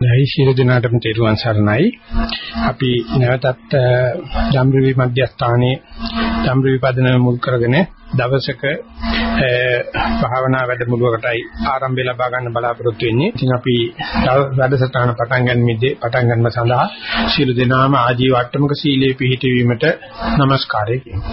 නැයි ශිර දිනාටම තෙරුවන් සරණයි. අපි නැවතත් ධම්රවි මධ්‍යස්ථානයේ ධම්රවි පදන මුල් කරගෙන දවසක භාවනා වැඩමුළුවකටයි ආරම්භය ලබා ගන්න බලාපොරොත්තු වෙන්නේ. ඉතින් අපි වැඩසටහන පටන් ගන්නෙදී පටන් ගන්න සඳහා ශිර දිනාම ආජීව අට්ටමක සීලයේ පිහිටවීමට নমස්කාරය කියනවා.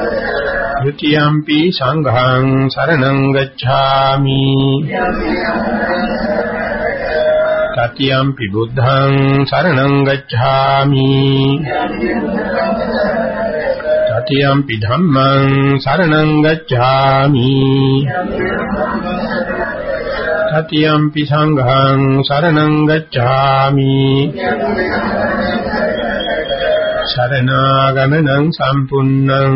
ත්‍ෘතියම්පි සංඝං සරණං ගච්ඡාමි තතියම්පි බුද්ධං සරණං ගච්ඡාමි තතියම්පි ධම්මං සරණං ගච්ඡාමි තතියම්පි සංඝං සරණං ගච්ඡාමි සරණාගමනං සම්පුන්නං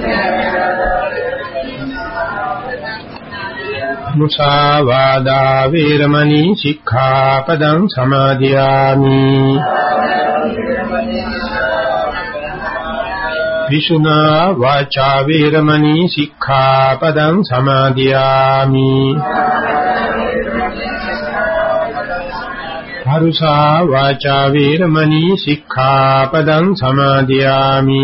මුසාවාදා වේරමණී සික්ඛාපදං සමාදියාමි විසුනා වාචා වේරමණී සික්ඛාපදං සමාදියාමි හරුසා වාචා වේරමණී සික්ඛාපදං සමාදියාමි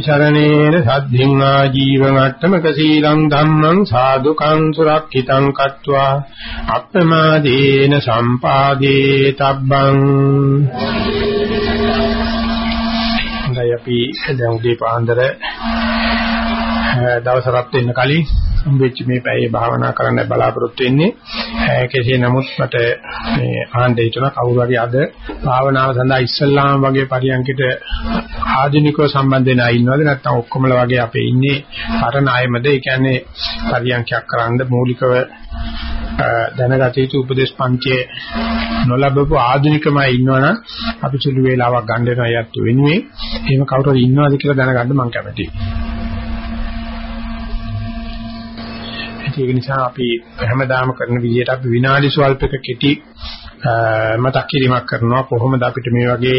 සරණේන සද්ධින් ආජීවමට්ටමක සීලං ධම්මං සාදුකං සුරක්ෂිතං කତ୍වා අප්‍රමාදේන සම්පාදේ තබ්බං. හොඳයි අපි දැන් උදේ පාන්දර දවස් රත් වෙන්න කලින් හම්බෙච්ච මේ පැයේ භාවනා කරන්න බලාපොරොත්තු වෙන්නේ. කෙසේ නමුත් මට මේ ආන්ද හිතන කවුරු හරි අද භාවනාව සඳහා ඉස්සල්ලාම වගේ පරියන්කිට ආධුනිකව සම්බන්ධ වෙනා ඉන්නවද? නැත්නම් ඔක්කොමලා වගේ අපේ ඉන්නේ පරණ අයමද? ඒ කියන්නේ පරියන්කයක් කරන්න මූලිකව දැනගත යුතු උපදේශ පන්තියේ නොලබපු ආධුනිකමයි ඉන්නවනම් අපි සුළු වේලාවක් ගන්න වෙනවා. යත් වෙනුවෙන්. එහෙම කවුරු හරි ඉන්නවද කියලා දැනගන්න මම කැමතියි. ඒක නිසා අපි හැමදාම කරන විදිහට අපි විනාඩි ස්වල්පයක කෙටි මතක් කිරීමක් කරනවා කොහොමද අපිට මේ වගේ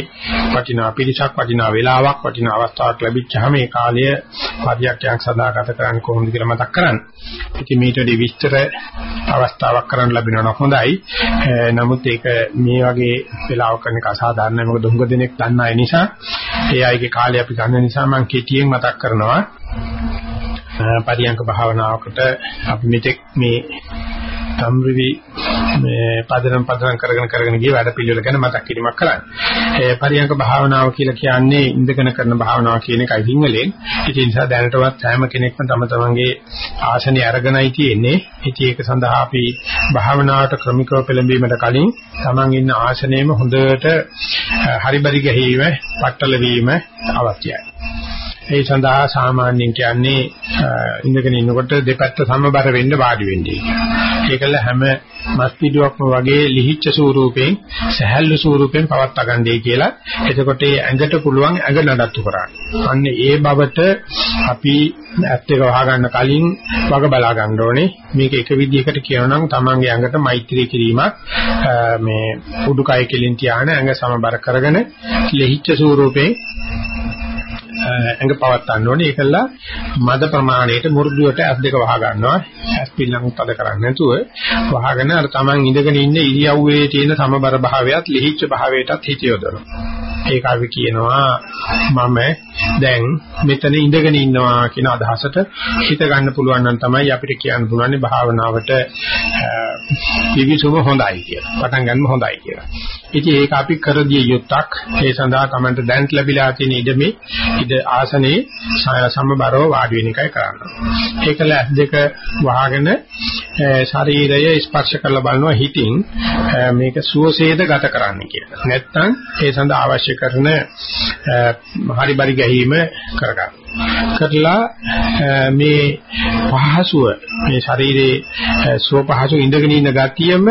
වටිනා පිළිසක් වටිනා වේලාවක් වටිනා අවස්ථාවක් ලැබිච්චාම මේ කාලය පරියක්යක් සදා ගත කරන්න කොහොමද කියලා මතක් කරන්න. ඉතින් මේටදී විස්තර අවස්ථාවක් කරන්න ලැබෙනවා නම් හොඳයි. නමුත් ඒක මේ වගේ වේලාවක කරන එක අසාධාරණයි. මොකද හුඟ දෙනෙක් දන්න අය නිසා ඒ අයගේ කාලය අපි ගන්න නිසා මම කෙටියෙන් මතක් කරනවා. පරියංක භාවනාවකට අපි මෙතෙක් මේ සම්රිවි මේ පදනම් පදනම් කරගෙන කරගෙන ගිය වැඩ පිළිවෙල ගැන මතක් කිරීමක් කරන්නේ. ඒ පරියංක භාවනාව කියලා කියන්නේ ඉඳගෙන කරන භාවනාව කියන එකයි සිංහලෙන්. ඒ නිසා දැනටවත් හැම කෙනෙක්ම තම තමන්ගේ ආසනය අරගෙනයි තියෙන්නේ. ඉතින් ඒක සඳහා අපි භාවනාවට ක්‍රමිකව පෙළඹීමට කලින් තමන් ඉන්න ආසනයේම හොඳට හරිබරි ගැහිීම, පట్టල වීම අවශ්‍යයි. ඒ සඳහා සාමාන්‍යයෙන් කියන්නේ ඉඳගෙන ඉන්නකොට දෙපැත්ත සමබර වෙන්න වාඩි වෙන්නේ. ඒකල හැම මස් පිටුවක්ම වගේ ලිහිච්ඡ ස්වරූපයෙන් සහැල්ලු ස්වරූපයෙන් පවත්වා ගන්නයි කියලා. එතකොට ඒ ඇඟට පුළුවන් ඇඟ නඩත්තු කරන්න. අන්න ඒ බවට අපි ඇත්ත එක වහගන්න කලින් වග බලා ගන්න ඕනේ. මේක එක විදිහකට කියනවා නම් තමන්ගේ ඇඟට මෛත්‍රී කිරීමක් මේ උඩුකය කෙලින් තියාන ඇඟ සමබර කරගෙන ලිහිච්ඡ ස්වරූපයෙන් ඇඟ පවත් ගන්න ඕනේ. ඒකලා මද ප්‍රමාණයට මු르දුවට ඇස් දෙක වහ ගන්නවා. ඇස් පිල්ලම් තද කරන්නේ නැතුව වහගෙන අර Taman ඉඳගෙන ඉන්න ඉරියව්වේ තියෙන සමබර භාවයත් ලිහිච්ඡ භාවයටත් හිත යොදනවා. ඒක අපි කියනවා මම දැන් මෙතන ඉඳගෙන ඉන්නවා කියන අදහසට හිත ගන්න පුළුවන් නම් තමයි අපිට කියන්න පුළුවන් භාවනාවට විවිසුම හොඳයි කියලා. පටන් ගන්න හොඳයි කියලා. ඉතින් ඒක අපි කරදිය යුත්තක්. ඒ සඳහා තමන්ට දැන් ලැබිලා තියෙන ඉඩමේ ඉද ආසනේ සමබරව වාඩි වෙන එකයි කරන්නේ. ඒකල ඇස් දෙක වහගෙන ශරීරය ස්පර්ශ කරලා බලනවා හිතින් මේක සුවසේද ගත කරන්න කියලා. නැත්තම් ඒ සඳහා අවශ්‍ය කරන හරි බරි ගැහිම කරගන්න. කරලා මේ පහසුව මේ ශරීරයේ සුව පහසු ඉඳගෙන ඉන්න ගතියම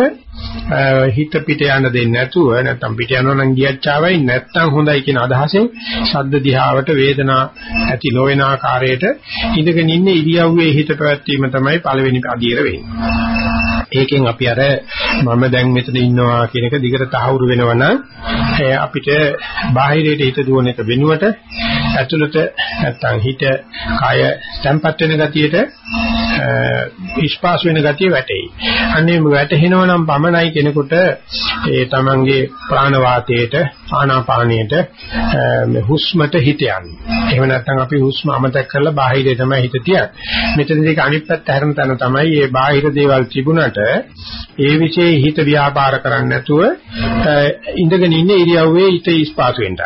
හිත පිට යන්න දෙන්නේ නැතුව නැත්තම් පිට යනවා නම් ගියච්චාවයි නැත්තම් හොඳයි කියන අදහසෙන් ශබ්ද දිහාවට වේදනා ඇති නොවන ආකාරයට ඉඳගෙන ඉන්න ඉරියව්වේ හිත පැවැත්වීම තමයි පළවෙනි අදියර වෙන්නේ. ඒකෙන් අපි අර මම දැන් මෙතන ඉන්නවා කියන එක දිගට තහවුරු වෙනවනම් අපිට බාහිරයට හිත දුවන එක වෙනුවට ඇතුළත නැත්තම් හිත කය තැම්පත් වෙන ගතියට ඉස්පාස් වෙන ගතිය වැටෙයි. අන්නේ වැටෙනවා නම් පමණයි කෙනෙකුට ඒ තමන්ගේ ප්‍රාණ වාතයට ආනාපානයට මේ හුස්මට හිත යන්නේ. එහෙම නැත්නම් අපි හුස්ම අමතක කරලා බාහිරේ තමයි හිත තියන්නේ. මෙතනදී අනිත් පැත්ත හැරෙන තැන තමයි මේ බාහිර දේවල් තිබුණට ඒ વિશે හිත ව්‍යාපාර කරන්නේ නැතුව ඉඳගෙන ඉන්න ඉරියව්වේ හිත ඉස්පාසු වෙන්න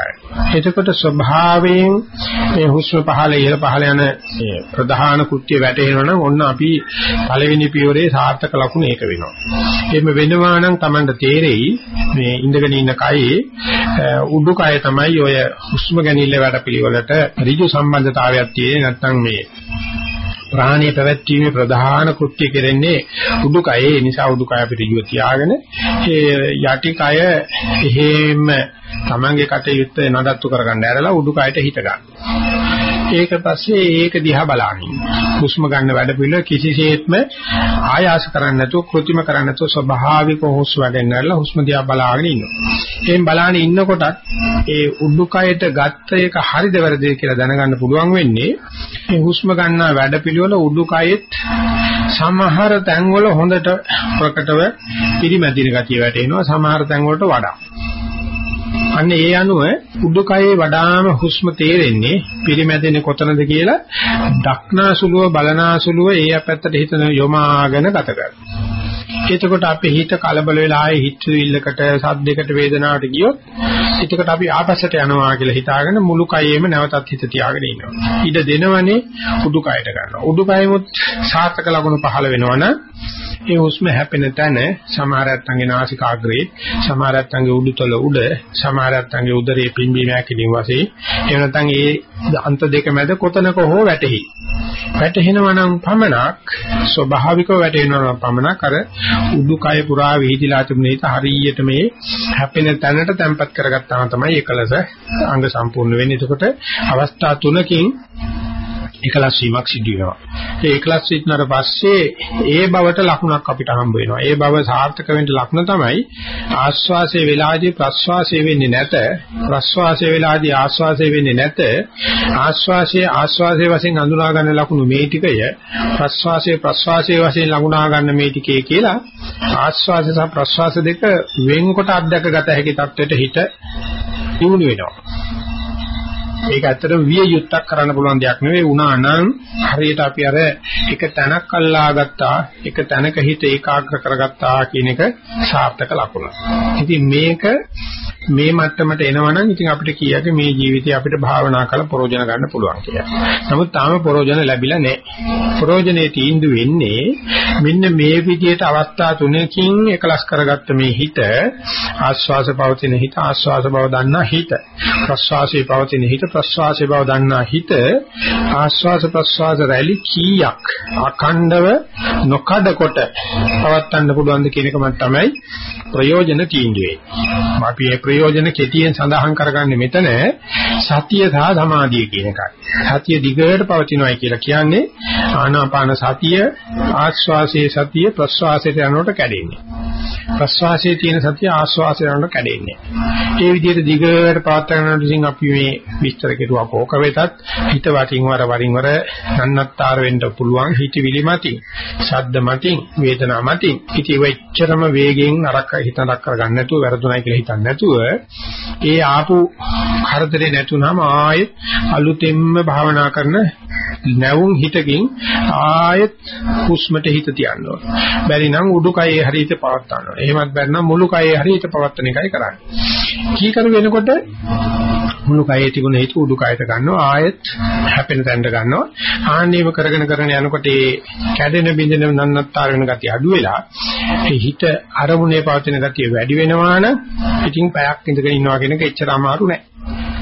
එතකොට ස්වභාවයෙන් මේ හුස්ම පහළ ඉහළ පහළ යන ප්‍රධාන කෘත්‍ය වැටෙනවා නම් ඔන්න අපි පළවෙනි පියවරේ සාර්ථක ලකුණ ඒක වෙනවා. එහෙම වෙනවා නම් Tamanට තේරෙයි මේ ඉඳගෙන ඉන්න කයේ උඩුකය තමයි ඔය හුස්ම ගැනීම වැඩපිළිවෙලට ඍජු සම්බන්ධතාවයක් තියෙන්නේ නැත්නම් මේ ප්‍රාණය පැවැත්වීමේ ප්‍රධාන කෘත්‍ය කෙරෙන්නේ උඩුකයේ නිසා උඩුකය අපිට යුව තියාගෙන ඒ යටි කය එහෙම තමන්ගේ කටයුත්ත නඩත්තු කරගන්න ඇරලා උඩුකයට හිත ගන්න. ඒක පස්සේ ඒක දිහා බලනින්. හුස්ම ගන්න වැඩ පිළිවෙල කිසිසේත්ම ආයාස කරන්නේ නැතුව કૃත්‍රිම කරන්නේ නැතුව ස්වභාවික හුස්ම වැඩෙන්නලා හුස්ම දිහා බලාගෙන ඉන්නවා. එහෙන් බලාගෙන ඉන්නකොටත් ඒ උඩුකයට ගත්ත එක හරිද වැරදිද කියලා දැනගන්න පුළුවන් වෙන්නේ මේ හුස්ම ගන්න වැඩ පිළිවෙල උඩුකයෙත් සමහර තැන්වල හොඳට ප්‍රකටව පිරිමැදින ගතිය වැටෙනවා සමහර තැන්වලට වඩා. අන්න ඒ අනුව උඩුකයේ වඩාම හුස්ම තේරෙන්නේ පිරිමැදෙන්නේ කොතනද කියලා දක්නාසුලුව බලනාසුලුව ඒ අපැත්තට හිතන යොමාගෙන ගත කරනවා. එතකොට අපේ හිත කලබල වෙලා ආයේ හිතවිල්ලකට සද්දයකට වේදනාවට ගියොත් එතකොට අපි ආපස්සට යනවා කියලා හිතාගෙන මුළු කයෙම නැවතත් හිත තියාගෙන ඉන්නවා. ඉඩ දෙනවනේ උඩුකයට ගන්නවා. උඩුකයෙමුත් සාර්ථක ලකුණු පහළ වෙනවනම් ඒ හුස්ම හැපෙන තැන සමහරයන්ගේ නාසිකාග්‍රේ සමහරයන්ගේ උඩුතල උඩ සමහරයන්ගේ උදරයේ පිම්බීම හැකිලින් වශයෙන් එහෙම නැත්නම් ඒ අන්ත දෙක මැද කොතනක හෝ වැටෙහි. වැටෙනවා නම් පමණක් ස්වභාවිකව වැටෙනවා නම් පමණක් අර උඩුකය පුරා වීදිලා තිබුණ හිත හරියට මේ හැපෙන තැනට තැම්පත් කරගත්තාම තමයි ඒකලස අංග සම්පූර්ණ වෙන්නේ. එතකොට අවස්ථා තුනකින් එකලස් වීමක් සිදු වෙනවා. ඒ එකලස් වීමතර පස්සේ ඒ බවට ලකුණක් අපිට හම්බ වෙනවා. ඒ බව සාර්ථක වෙන්න ලකුණ තමයි ආස්වාසේ වෙලාදී ප්‍රස්වාසයේ වෙන්නේ නැත. ප්‍රස්වාසයේ වෙලාදී ආස්වාසයේ වෙන්නේ නැත. ආස්වාසයේ ආස්වාසයේ වශයෙන් අඳුනා ගන්න ලකුණු මේ ටිකය ප්‍රස්වාසයේ ප්‍රස්වාසයේ වශයෙන් ලකුණා ගන්න මේ ටිකේ කියලා ආස්වාස සහ ප්‍රස්වාස දෙක වෙන්කොට අත්දැකගත හැකි තත්වයට හිත දිනු වෙනවා. ඒක ඇත්තටම විය යුත්තක් කරන්න පුළුවන් දෙයක් නෙවෙයි වුණා නම් හරියට අපි අර එක තැනක් අල්ලා ගත්තා එක තැනක හිත ඒකාග්‍ර කරගත්තා කියන එක සාර්ථක ලකුණක්. ඉතින් මේක මේ මට්ටමට එනවනම් ඉතින් අපිට කියකේ මේ ජීවිතේ අපිට භාවනා කරලා ප්‍රයෝජන ගන්න පුළුවන් කියලා. නමුත් තාම ප්‍රයෝජන ලැබිලා නැහැ. ප්‍රයෝජනේ තීන්දුව වෙන්නේ මෙන්න මේ විදිහට අවස්ථා තුනකින් එකලස් කරගත්ත මේ හිත ආස්වාස පවතින හිත ආස්වාස බව දන්නා හිත ප්‍රස්වාසයේ පවතින හිත ප්‍රස්වාසයේ බව දන්නා හිත ආස්වාස ප්‍රස්වාස රැලි කීයක් අඛණ්ඩව නොකඩ කොට පවත්වන්න පුළුවන්ද කියන එක මම තමයි ප්‍රයෝජන තීන්දුවේ. අපි මේ ප්‍රයෝජන කෙටියෙන් සඳහන් කරගන්නේ මෙතන සතිය සහ සමාධිය කියන එකයි. සතිය දිගට පවතිනවායි කියලා කියන්නේ ආනාපාන සතිය ආස්වාසයේ සතිය ප්‍රස්වාසයට යනකොට කැඩෙන්නේ. ප්‍රස්වාසයේ තියෙන සතිය ආස්වාසයට යනකොට කැඩෙන්නේ. ඒ විදිහට දිගට පවත්වාගෙන ඉතින් අපි මේ විස්තර කෙරුවා කෝක වෙතත් හිත වටින් වර වරින් වර නන්නත්තර වෙන්න පුළුවන් හිතවිලි මතින්, ශබ්ද මතින්, වේදනා මතින්. ඉතින් වෙච්චරම වේගෙන් අරක හිත නරක කරගන්න නැතුව වැරදුණයි කියලා හිතන්නේ නැතුව ඒ ආපු කරදරේ නැතුනම ආයෙත් අලුතෙන්ම භාවනා කරන නැවුම් හිතකින් ආයෙත් හුස්මට හිත තියන්න ඕන. බැරි නම් උඩුකයේ හරියට පවත් ගන්න ඕන. එහෙමත් බැරි නම් මුළු කයේ හරියට පවත්තන එකයි කරන්නේ. කීකරු වෙනකොට මුළු කයේ තිබුණ හිත උඩුකයට ගන්නවා ආයෙත් හැපෙන තැනට ගන්නවා. ආන්නේම කරගෙන කරගෙන යනකොට ඒ කැඩෙන බින්දෙන නන්නත්තර වෙන ගතිය අඩු වෙලා ඒ හිත අරමුණේ පවතින ගතිය වැඩි වෙනවා නම් ඉතින් පැයක් ඉඳගෙන ඉන්නවා කියන එක එච්චර අමාරු නෑ.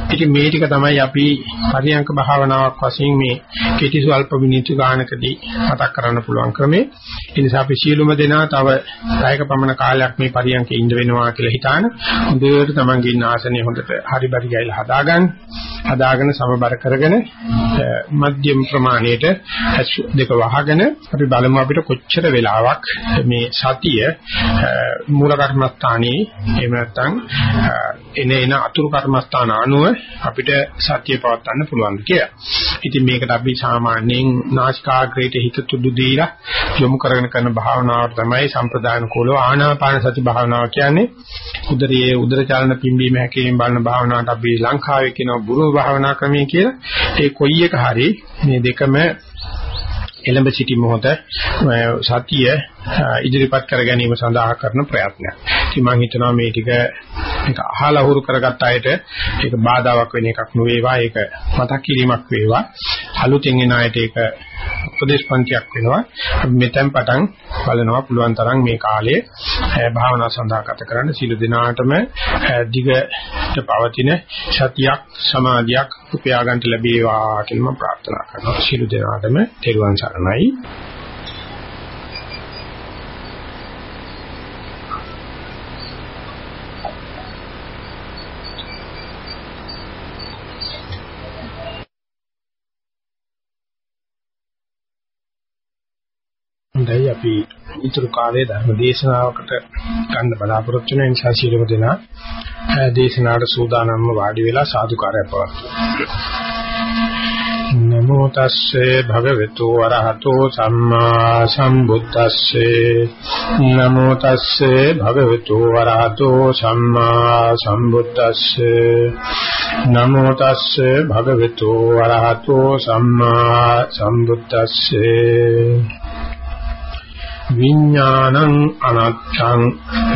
ඉතින් මේ ටික තමයි අපි පරියංක භාවනාවක් වශයෙන් මේ කෙටි සල්ප මිනිත්තු ගානකදී මතක් කරන්න පුළුවන් ක්‍රමේ. ඒ නිසා අපි සියලුම දෙනා තව කායක පමණ කාලයක් මේ පරියංකේ ඉඳ වෙනවා කියලා හිතාන හොඳට තමන්ගේ ඉන්න ආසනය හොඳට හරි බරි ගයිලා හදාගන්න. හදාගෙන සමබර කරගෙන මධ්‍යම ප්‍රමාණයට දෙක වහගෙන අපි බලමු අපිට කොච්චර වෙලාවක් මේ සතිය මූල කර්මස්ථානයේ එහෙම නැත්නම් එන එන අතුරු කර්මස්ථාන අනුව අපිට සතිය පවත්වන්න පුළුවන් කියලා. ඉතින් මේකට අපි සාමාන්‍යයෙන් නාසිකාග්‍රේට හිත තුඩු දීලා යොමු කරගෙන කරන භාවනාවට තමයි සම්ප්‍රදාන කුලෝ ආනාපාන සති භාවනාව කියන්නේ. උදරයේ උදර චලන පිම්බීම හැකීම බලන භාවනාවට අපි ලංකාවේ කියනවා බුරු භාවනා ක්‍රමය කියලා. ඒ කොයි එක හරි මේ දෙකම එළඹ සිටි මොහොත සතිය ඉදිරිපත් කර ගැනීම සඳහා කරන ප්‍රයත්නයක්. ඉතින් මම හිතනවා මේ ටික මේක අහලා හුරු කරගත්ත අයට ඒක බාධාවක් වෙන එකක් නෙවෙයිවා ඒක මතක් කිරීමක් වේවා. අලුතෙන් එන අයට ඒක උපදේශපන්තියක් වෙනවා. අපි මෙතෙන් පටන් බලනවා පුළුවන් තරම් මේ කාලයේ භාවනා සඳහා ගත කරන්න සීල දිනාටම දිගට පවතින සතියක් සමාධියක් උපයා ගන්න ලැබේවා කියලා මම ප්‍රාර්ථනා කරනවා. සීල දිනාටම තෙරුවන් සරණයි. හොඳයි. අපි ඊතුරු කාලයේ ධර්ම දේශනාවකට ගන්න බලාපොරොත්තු වෙන නිසා සීලම දෙනා දේශනාවට සූදානම්ව වාඩි වෙලා සාදුකාරය පවත්වමු. නමෝ තස්සේ භගවතු වරහතෝ සම්මා සම්බුද්දස්සේ. නමෝ තස්සේ භගවතු වරහතෝ සම්මා සම්බුද්දස්සේ. නමෝ තස්සේ භගවතු වරහතෝ සම්මා සම්බුද්දස්සේ. විඥානං අනත්තං.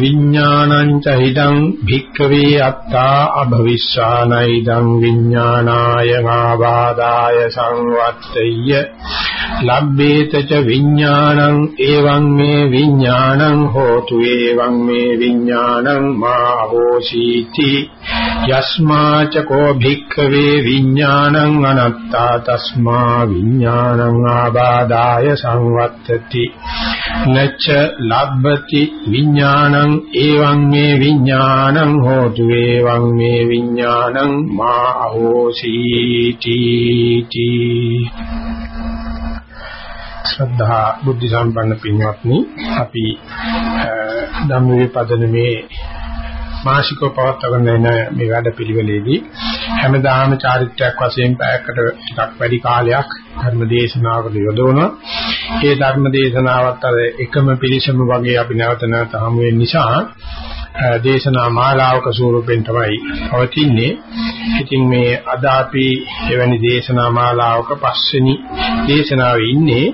විඥානං චහිදං භික්ඛවේ අත්තා අභවිස්සානයිදං විඥානාය ආවාදාය සංවත්තය. ලබ්බේත ච විඥානං එවං මේ විඥානං හෝතු එවං මේ විඥානං මා හෝසීති යස්මා ච කෝ භික්ඛවේ විඥානං අනත්තා. තස්මා විඥානං ආවාදාය සංවත්තති. නච්ච ලබ්බති විඥානං එවං මේ විඥානං හෝතු එවං මේ විඥානං මා අහෝසීති තී. ශ්‍රද්ධා බුද්ධ සම්පන්න පින්වත්නි අපි ධම්මවිපදන මේ මාසිකව පවත්වාගෙන යන මේ වැඩ පිළිවෙලේදී හැමදාම චාරිත්‍රාක් වශයෙන් පැයකට ටිකක් වැඩි කාලයක් ධර්ම දේශනාවකට යොදවනවා. ඒ ධර්ම දේශනාවත් අර එකම පිළිසම වගේ අපි නැවත නැවත හමු වෙන නිසා දේශනා මාලාවක ස්වරූපෙන් තමයි පවතින්නේ. ඉතින් මේ අද අපි එවැනි දේශනා මාලාවක පස්වෙනි දේශනාවේ ඉන්නේ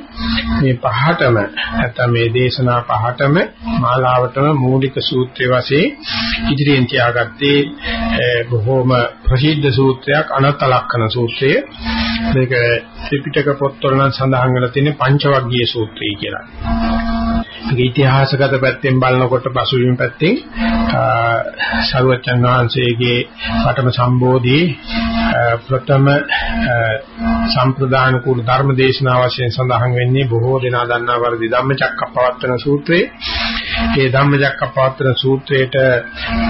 මේ පහටම නැත්නම් මේ දේශනා පහටම මාලාවටම මූලික සූත්‍රය වශයෙන් ඉදිරියෙන් තියාගත්තේ බොහෝම ප්‍රසිද්ධ සූත්‍රයක් අනත්තලක්කන සූත්‍රය. මේක ත්‍රිපිටක පොත්වල නම් සඳහන් වෙලා තියෙන පංචවග්ගීය සූත්‍රය කියලා. ඒක ඉතිහාසගත පැත්තෙන් බලනකොට පසුබිම් පැත්තෙන් සරුවචන් වහන්සේගේ පඨම සම්බෝධියේ ප්‍රථම සම්ප්‍රදාන කුල ධර්ම දේශනා වශයෙන් සඳහන් වෙන්නේ බොහෝ දෙනා දන්නා වර්ධි ධම්මචක්කප්පවත්තන සූත්‍රයේ. මේ ධම්මචක්කප්පවත්තන සූත්‍රයේට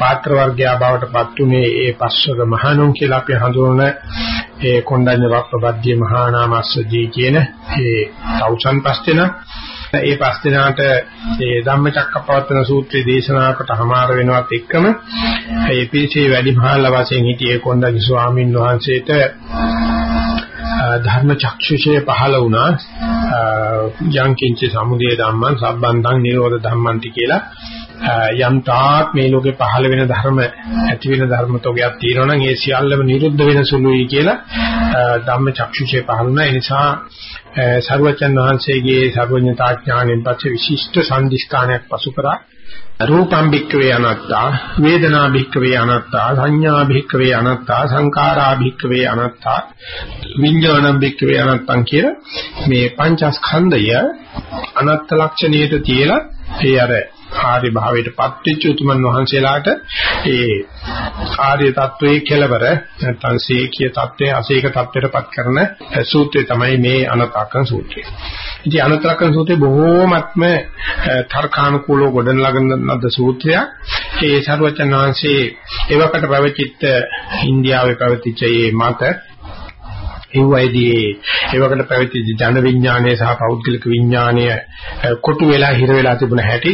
පාත්‍ර වර්ගයා බවට පත් උනේ ඒ පස්වග මහණුන් කියලා අපි හඳුනන ඒ කොණ්ඩඤ්ඤ වප්පබද්ධිය මහා නාමස්සජී කියන ඒ තවුසන් පස් දෙනා ඒ පස් දිනාට මේ ධම්මචක්කපවත්තන සූත්‍රයේ දේශනාවකට හමාර වෙනවත් එක්කම ඒ පිළිචේ වැඩිමහල් වශයෙන් හිටියේ කොණ්ඩඤ්ඤ ස්වාමීන් වහන්සේට ධර්ම චක්ෂුෂය පහළ වුණා. යං කිංච සමුදය ධම්මං සම්බන්ධං නිරෝධ ධම්මන්ති කියලා. යම් තාක් මේ ලෝකේ පහළ වෙන ධර්ම ඇති වෙන ධර්ම තෝගයක් තියෙනවා නම් ඒ සියල්ලම නිරුද්ධ වෙන සුළුයි කියලා ධම්ම චක්ෂුෂේ පහළ වුණා. ඒ නිසා සර්වචන් වහන්සේගේ සර්වඥතා ඥාණයෙන් පස්සේ විශිෂ්ට සම්දිස්ථානයක් පසු කරා. රූපම් භික්කවේ අනත්තා වේදනා භික්කවේ අනත්තා සංඥා භික්කවේ අනත්තා සංකාරා භික්කවේ අනත්තා විඥානම් භික්කවේ අනත්තං කියලා මේ පංචස්කන්ධය අනත්ත ලක්ෂණයට තියලා ඒ අර ආර්ය භාවයට පත්වෙච්ච උතුමන් වහන්සේලාට ඒ ආර්ය තත්වයේ කෙලවර නැත්නම් සීකිය තත්වයේ අසීක තත්වයට පත් කරන සූත්‍රය තමයි මේ අනතකන් සූත්‍රය. ඉතින් අනතකන් සූත්‍රය බොහෝමත්ම තර්කානුකූලව ගොඩනගන ලද සූත්‍රයක්. ඒ සරුවචන වහන්සේ එවකට පැවතිච්ච ඉන්දියාවේ පැවතිච්ච මේ මත ඒ වයිදී ඒවකට පැවති ජන විඥානය සහ පෞද්ගලික විඥානය කොටු වෙලා හිර වෙලා තිබුණ හැටි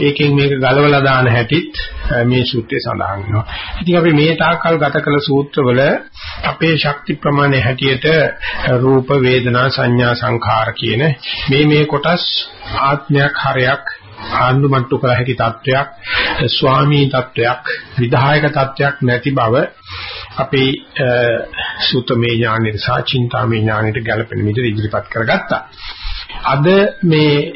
ඒකෙන් මේක ගලවලා දාන හැටිත් මේ සූත්‍රයේ සඳහන් වෙනවා. ඉතින් අපි මේ තාකල් ගත කළ සූත්‍රවල අපේ ශක්ති ප්‍රමාණය හැටියට රූප වේදනා සංඥා සංඛාර කියන මේ මේ කොටස් ආත්මයක් හරයක් ආන්දුමට්ටු කර හැකි තත්වයක් ස්වාමී තත්වයක් විධායක තත්වයක් නැති බව අපේ සූතමේ ඥානෙට සහ චින්තාමේ ඥානෙට ගැලපෙන විදිහට ඉදිරිපත් කරගත්තා. අද මේ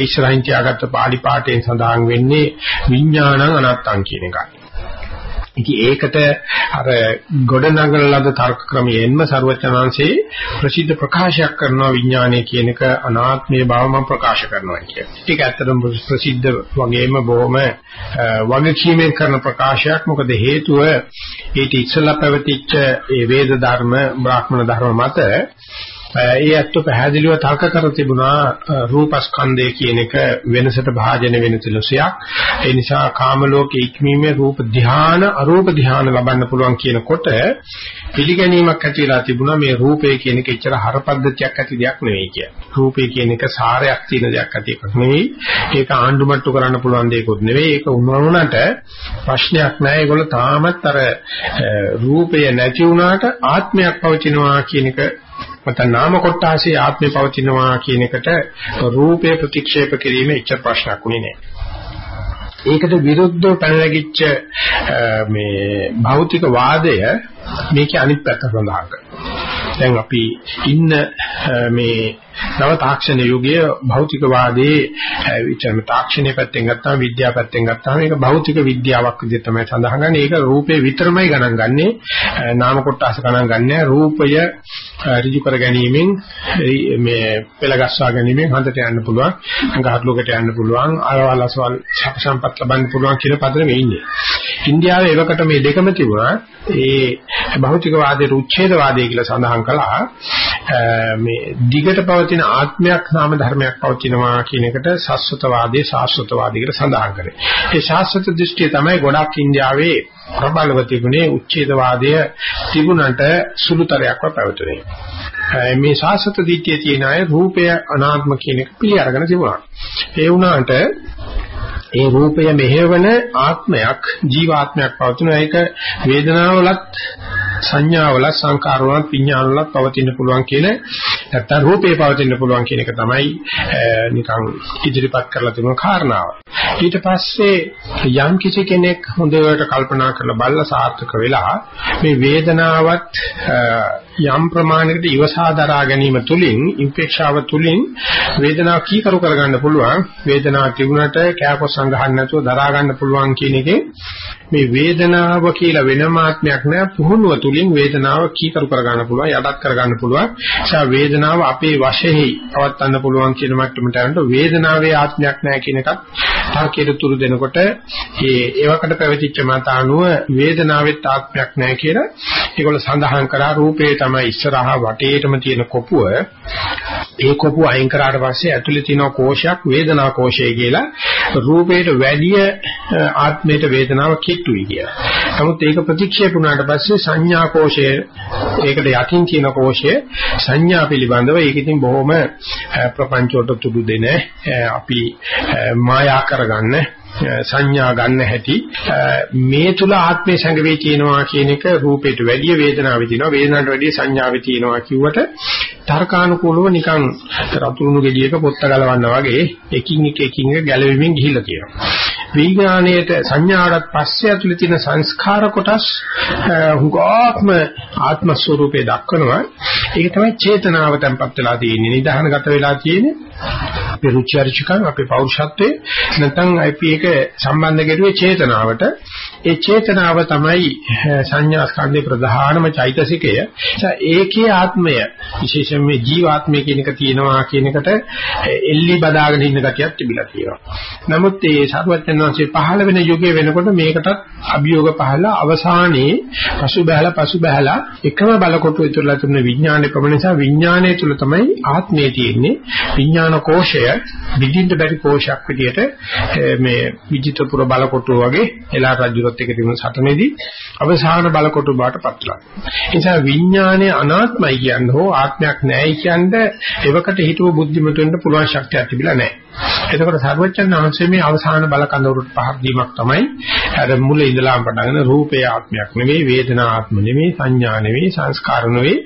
ඉස්සරහින් තියාගත්ත පාළි පාඨයෙන් සඳහන් වෙන්නේ විඥානං අනත්තං කියන එකයි. ඉතින් ඒකට අර ගොඩනගන ලද තර්ක ක්‍රමයෙන්ම ਸਰවචනාංශේ ප්‍රසිද්ධ ප්‍රකාශයක් කරනවා විඥානය කියන එක අනාත්මයේ බව මම ප්‍රකාශ කරනවා කියන්නේ. ඒක ඇත්තටම ප්‍රසිද්ධ වගේම බොහොම වගකීමෙන් කරන ප්‍රකාශයක්. මොකද හේතුව ඊට ඉස්සලා පැවතිච්ච ඒ වේද ධර්ම, බ්‍රාහ්මණ ධර්ම මත ඒ අත්ව පැහැදිලිව තර්ක කර තිබුණා රූපස්කන්ධය කියන එක වෙනසට භාජන වෙන තුලසයක්. ඒ නිසා කාම ලෝකයේ ඉක්මීමේ රූප ධාන අරූප ධාන ලබන්න පුළුවන් කියනකොට පිළිගැනීමක් ඇති වෙලා තිබුණා මේ රූපය කියන එක එච්චර හරපද්ධතියක් ඇති දෙයක් නෙවෙයි කිය. රූපය කියන එක සාරයක් තියෙන දෙයක් ඇති එකක් නෙවෙයි. ඒක ආණ්ඩුමට්ටු කරන්න පුළුවන් දෙයක්වත් නෙවෙයි. ඒක උනවුනට ප්‍රශ්නයක් නෑ. ඒගොල්ලෝ තාමත් අර රූපය නැති වුණාට ආත්මයක් පවතිනවා කියන එක නැත්නම් නාම කොටාසේ ආත්මේ පවතිනවා කියන එකට රූපේ ප්‍රතික්ෂේප කිරීම ඉච්ඡ ප්‍රශ්නයක් උනේ නැහැ. ඒකට විරුද්ධව පැනලගිච්ච මේ භෞතික වාදය මේකේ අනිත් පැත්ත සඳහන් කරනවා. දැන් අපි ඉන්න මේ නව තාක්ෂණ යුගයේ භෞතිකවාදයේ විචාර තාක්ෂණයේ පැත්තෙන් ගත්තාම විද්‍යාව පැත්තෙන් ගත්තාම මේක භෞතික විද්‍යාවක් විදිහට තමයි සඳහන් කරන්නේ. ඒක රූපේ විතරමයි ගණන් ගන්නෙ. නාම කොටස ගණන් ගන්නෑ. රූපය ඍජු කර ගැනීමෙන් මේ පෙළ ගස්වා ගැනීමෙන් හන්දට යන්න පුළුවන්. අඟහරුලකට යන්න පුළුවන්. ආයවලසවල් සම්පත් ලබන්න පුළුවන් කියන පදරෙ ඉන්නේ. ඉන්දියාවේ ඒවකට මේ දෙකම තිබුණා. ඒ භෞතිකවාදයේ උච්ඡේදවාදය කියලා සඳහන් කළා. මේ දිගට පවතින ආත්මයක් නාම ධර්මයක් පවතිනවා කියන එකට සස්වතවාදී සාස්වතවාදී කියලා සඳහන් කරේ. ඒ ශාස්ත්‍ර දෘෂ්ටිය තමයි ගොඩක් ඉන්දියාවේ ප්‍රබලව තිබුණේ උච්ඡේදවාදය තිබුණට සුළුතරයක්ව පැවතුනේ. මේ ශාස්ත්‍ර දිට්ඨිය තියෙන අය රූපය අනාත්ම කියන එක පිළි අරගෙන තිබුණා. ඒ වුණාට ඒ රූපය මෙහෙවන ආත්මයක් ජීවාත්මයක් පවතින ඒක වේදනාවලත් සංඥාවල සංකාරවල විඥානවල පවතින්න පුළුවන් කියන නැත්තම් රූපේ පවතින්න පුළුවන් කියන එක තමයි නිකන් ඉදිරිපත් කරලා තිබුණ කාරණාව. ඊට පස්සේ යම් කිසි කෙනෙක් හොඳට කල්පනා කරලා බලලා සාර්ථක වෙලා මේ වේදනාවත් යම් ප්‍රමාණයකට ඉවසා දරා ගැනීම තුලින් ඉන්පෙක්ෂාව තුලින් වේදනාව කීකරු කරගන්න පුළුවන්. වේදනාව තිබුණට කෑකොස් සංගහන්න නැතුව දරා ගන්න පුළුවන් කියන එකේ මේ වේදනාව කියලා වෙනම ආත්මයක් නෑ. පුහුණුව තුලින් වේදනාව කීකරු කරගන්න පුළුවන් යටත් කරගන්න පුළුවන්. ඒ වේදනාව අපේ වශයෙන් පවත්වන්න පුළුවන් කියන මට්ටමට යනකොට වේදනාවේ ආත්මයක් නෑ කියන එකත් තාකීර තුරු දෙනකොට ඒ ඒවකට පැවතිච්ච මත අනුව වේදනාවෙත් ආත්මයක් නෑ කියලා ඒගොල්ල සඳහන් කරා. රූපේ තමයි ඉස්සරහා වටේටම තියෙන කොපුව ඒ කොපුව අයින් කරාට පස්සේ ඇතුලේ තියෙන කෝෂයක් වේදනා කෝෂය කියලා රූපේට වැඩිය ආත්මයට වේදනාව කිට්ටුයි කියලා. නමුත් ඒක ප්‍රතික්ෂේප වුණාට පස්සේ සංඥා කෝෂය ඒකට යටින් තියෙන කෝෂය සංඥා පිළිබඳව ඒක ඉතින් බොහොම ප්‍රපංචවට තුඩු දෙන අපි මායා කරගන්න සංඥා ගන්න හැටි. මේ තුල ආත්මේ සංගවේ තියෙනවා කියන එක රූපයට වැඩිය වේදනාවේ තියෙනවා වේදනාවට වැඩිය සංඥාවේ තියෙනවා කිව්වට තර්කානුකූලව නිකන් රතුරුණු ගෙඩියක පොත්ත ගලවන්න වගේ එකින් එක එකින් එක ගැලවෙමින් ගිහිල්ලා තියෙනවා. විඥාණයට සංඥාවට පස්සේ ඇතුළේ තියෙන සංස්කාර කොටස් හුඟක්ම ආත්ම ස්වરૂපේ දක්වනවා. ඒක තමයි චේතනාව tempත් වෙලා තියෙන්නේ. නිදහනගත වෙලා තියෙන්නේ. අපේ රුචි අරුචිකම් අපේ පෞරුෂත්වයේ නැත්නම් අපි ඒක සම්බන්ධ කෙරුවේ චේතනාවට. ඒ චේතනාව තමයි සංඥා ස්කන්ධේ ප්‍රධානම චෛතසිකය. ඒකේ ආත්මය විශේෂයෙන් මේ ජීවාත්මය කියන එක තියෙනවා කියන එකට එල්ලි බදාගෙන ඉන්න ගතියක් තිබිලා තියෙනවා. නමුත් ඒ සරුවචනංශේ පහළ වෙන යුගයේ වෙනකොට මේකටත් අභියෝග පහළ අවසානයේ පසු බහැලා පසු බහැලා එකම බලකොටු ඉතුරුලා තිබුණ විඥානයේ ප්‍රමණ නිසා විඥානයේ තුල තමයි ආත්මය තියෙන්නේ. විඥාන කෝෂය විදින්න බැරි කෝෂයක් විදියට මේ විජිතපුර බලකොටුව වගේ එලා රජුරත් එක තිබුණ සටනේදී අවසාන බලකොටු බාට පත්ලා. ඒ නිසා විඥානයේ අනාත්මයි කියන්නේ හෝ ආත්මයක් නැහැ කියන්නේ එවකට හිතුව බුද්ධිමතුන්ට පුළුවන් ශක්තියක් තිබිලා නැහැ. එතකොට සර්වචන් වහන්සේ මේ අවසාන බල කඳවුරට පහක් දීමක් තමයි අර මුල ඉඳලාම පටන් රූපේ ආත්මයක් නෙවෙයි වේදනා ආත්ම නෙවෙයි සංඥා නෙවෙයි සංස්කාර නෙවෙයි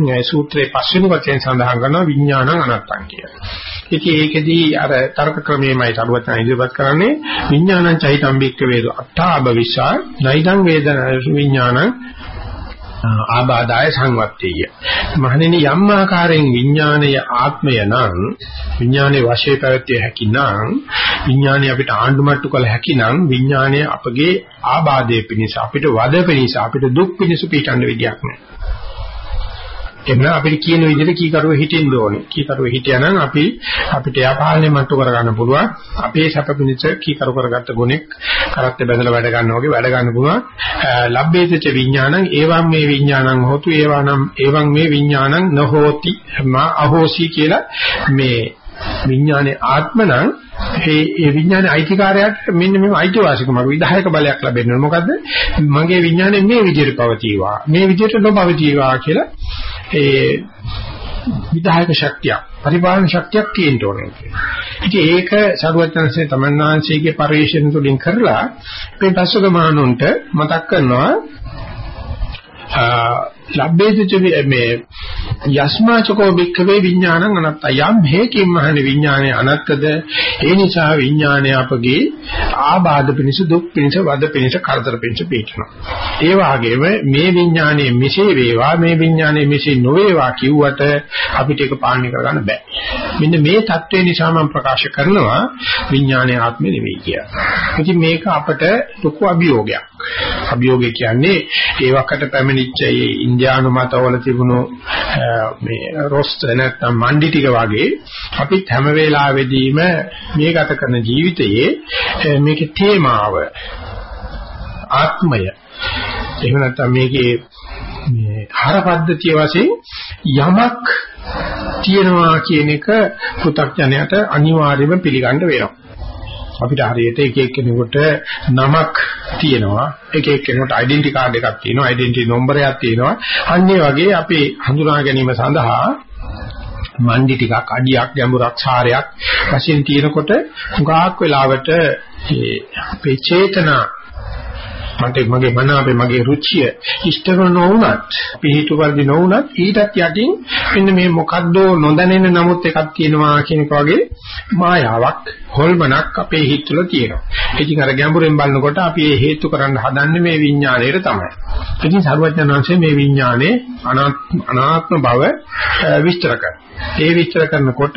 මේ සූත්‍රයේ පස්වෙනි වචෙන් සඳහන් කරනවා විඥානං අනත්තං කියලා. ඉතින් ඒකෙදී අර තර්ක ක්‍රමයේමයි සරුවචන ඉදිරිපත් කරන්නේ විඥානං චෛතම්බික්ක වේද අට්ඨාබ විසා නයිදං වේදන විඥානං ආබාදාය සංවත්තේය. මහණෙනි යම් ආකාරයෙන් විඥානය ආත්මය නම් විඥානයේ වශයෙන් පැවැත්විය හැකි නම් විඥානය අපිට ආණ්ඩුමට්ටු කළ හැකි නම් විඥානය අපගේ ආබාධයේ පිණිස අපිට වද පිණිස අපිට දුක් පිණිස පිටන්න විදියක් නැහැ. එන්න අපිට කියන විදිහට කීකරුව හිටින්න ඕනේ. කීකරුව හිටියානම් අපි අපිට යාපාලනේ මට්ටු කරගන්න පුළුවන්. අපේ සැප පිණිස කීකරු කරගත්ත ගුණෙක් කරත් බැඳලා වැඩ ගන්නවා වගේ වැඩ ගන්න පුළුවන්. ලබ්බේතච විඥානං ඒවම් මේ විඥානං හොතු ඒවානම් ඒවම් මේ විඥානං නහෝති මා අහෝසි කියලා මේ විඥානේ ආත්මනම් ඒ ඒ විඥානේ අයිතිකාරයාට මෙන්න මේ අයිතිවාසිකමක් විධායක බලයක් ලැබෙනවා මොකද්ද මගේ විඥානේ මේ විදිහට පවතිවා මේ විදිහට නොපවතිවා කියලා ඒ විධායක ශක්තිය පරිපාලන ශක්තියක් තියෙන්න ඕනේ. ඉතින් ඒක සරුවචනසේ තමන්නාංශයේ පරිශ්‍රණ තුලින් කරලා මේ පස්වග මහණුන්ට මතක් කරනවා ලබ්බේසච මේ යස්මාචකෝ භික්ඛවේ විඥානං අනත්ත. යම් හේකින් මහණ විඥානය අනත්තද? ඒ නිසා විඥානය අපගේ ආබාධ පිණිස දුක් පිණිස වද පිණිස කරදර පිණිස පිටනවා. ඒ වගේම මේ විඥානයේ මෙසේ වේවා මේ විඥානයේ මෙසේ නොවේවා කිව්වට අපිට ඒක පාලනය කරගන්න බෑ. මෙන්න මේ தත්ත්වේ නිසා මම ප්‍රකාශ කරනවා විඥානයේ ආත්මෙ නෙවෙයි කියලා. ඉතින් මේක අපට ලොකු අභියෝගයක්. අභියෝගය කියන්නේ ඒ වකට පැමිණිච්ච ඉන්දියානු මතවල තිබුණු මේ රොස්ත නැත්නම් මණ්ඩි ටික වගේ අපිත් හැම වෙලාවෙදීම මේ ගත කරන ජීවිතයේ මේකේ තේමාව ආත්මය එහෙම නැත්නම් මේකේ මේ හරපද්ධතිය වශයෙන් යමක් තියෙනවා කියන එක පෘථග්ජනයට අනිවාර්යයෙන්ම පිළිගන්න වෙනවා. අපිට හරියට එක එක්කෙනෙකුට නමක් තියෙනවා. එක එක්කෙනෙකුට ඩෙන්ටි කාඩ් එකක් තියෙනවා ඩෙන්ටි නම්බරයක් තියෙනවා. අන්න වගේ අපි හඳුනා ගැනීම සඳහා මණ්ඩි ටිකක් අඩියක් ගැඹුරක් සාරයක් වශයෙන් තියෙනකොට හුඟක් වෙලාවට මේ අපේ චේතනා මට මගේ මන අපේ මගේ රුචිය ඉෂ්ට නොවුනත් පිහිටු වර්ධි නොවුනත් ඊටත් යටින් මෙන්න මේ මොකද්ද නොදැනෙන නමුත් එකක් තියෙනවා කියන එක වගේ මායාවක් හොල්මනක් අපේ හිත තුළ තියෙනවා. ඉතින් අර ගැඹුරෙන් බලනකොට අපි මේ හේතු කරන්න හදන්නේ මේ විඥාණයට තමයි. ඉතින් සර්වඥාන්සේ මේ විඥානේ අනාත්ම බව විස්තර කරනවා. ඒ විස්තර කරනකොට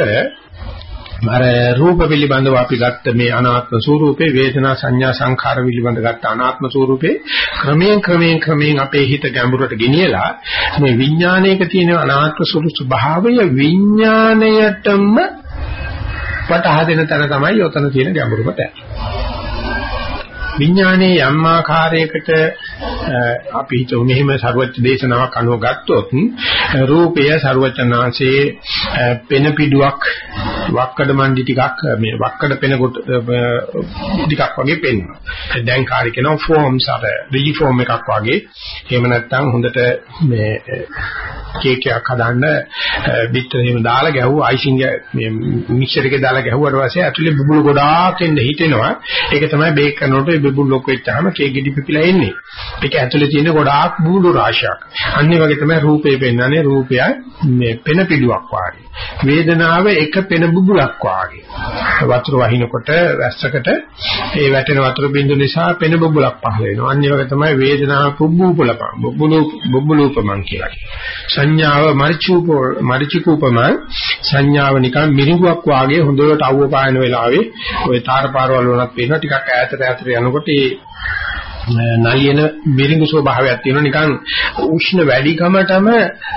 අර රූප පිළිබඳව අපි ගත්ත මේ අනාත්ම ස්වરૂපේ වේදනා සංඥා සංඛාර පිළිබඳ ගත්ත අනාත්ම ස්වરૂපේ ක්‍රමයෙන් ක්‍රමයෙන් ක්‍රමයෙන් අපේ හිත ගැඹුරට ගෙනියලා මේ විඥානයක තියෙන අනාත්ම ස්වභාවය විඥාණයටම වටහා දෙන තැන තමයි යොතන තියෙන ගැඹුරම තැන. විඥානයේ යම් ආකාරයකට අපි හිතුව මෙහෙම ਸਰුවච දේශනාවක් අනුව ගත්තොත් රූපය ਸਰුවචනාංශයේ පෙන පිඩුවක් වක්කඩ මණ්ඩි ටිකක් මේ වක්කඩ පෙන කොට ටිකක් වගේ පෙන්වනවා. දැන් කාර්ය කරන ෆෝම්ස් අර රිජි ෆෝම් එකක් වගේ. එහෙම නැත්නම් හොඳට මේ කේක් එකක් හදන්න බිත්තර එහෙම දාලා ගැහුවා අයිසිං මේ මික්සර් එකේ දාලා ගැහුවාට පස්සේ ඇතුලේ බුබුලු ගොඩාක් එන්න හිතෙනවා. ඒක තමයි බේක් කරනකොට බුබුලු ලොක් වෙච්චාම කේක් ගෙඩි පිපිලා එන්නේ. ඒක ඇතුලේ තියෙන ගොඩාක් බුබුලු රාශියක්. අනිත් වගේ තමයි රූපේ පෙන්වන්නේ රූපය මේ පෙන පිඩුවක් වාගේ. වේදනාව එක පෙන බුබුලක් වාගේ. වතුර වහිනකොට වැස්සකට ඒ වැටෙන වතුර බින්දු නිසා පෙන බුබුලක් පහළ වෙනවා. අනිත් වගේ තමයි වේදනාව පුබ්බුපලපම් බුබුලු බුබුලුපමන් කියලා. සංඥාව මරිචූප මරිචිකූපම සංඥාව නිකන් මිරිඟුවක් වාගේ හොඳට අවුව පායන වෙලාවේ ওই තාර පාරවල් වලත් පේනවා ටිකක් ඈතට ඈතට යනකොට ඒ නලියන මිරිඟු ස්වභාවයක් තියෙනවා. නිකන් උෂ්ණ වැඩිකමටම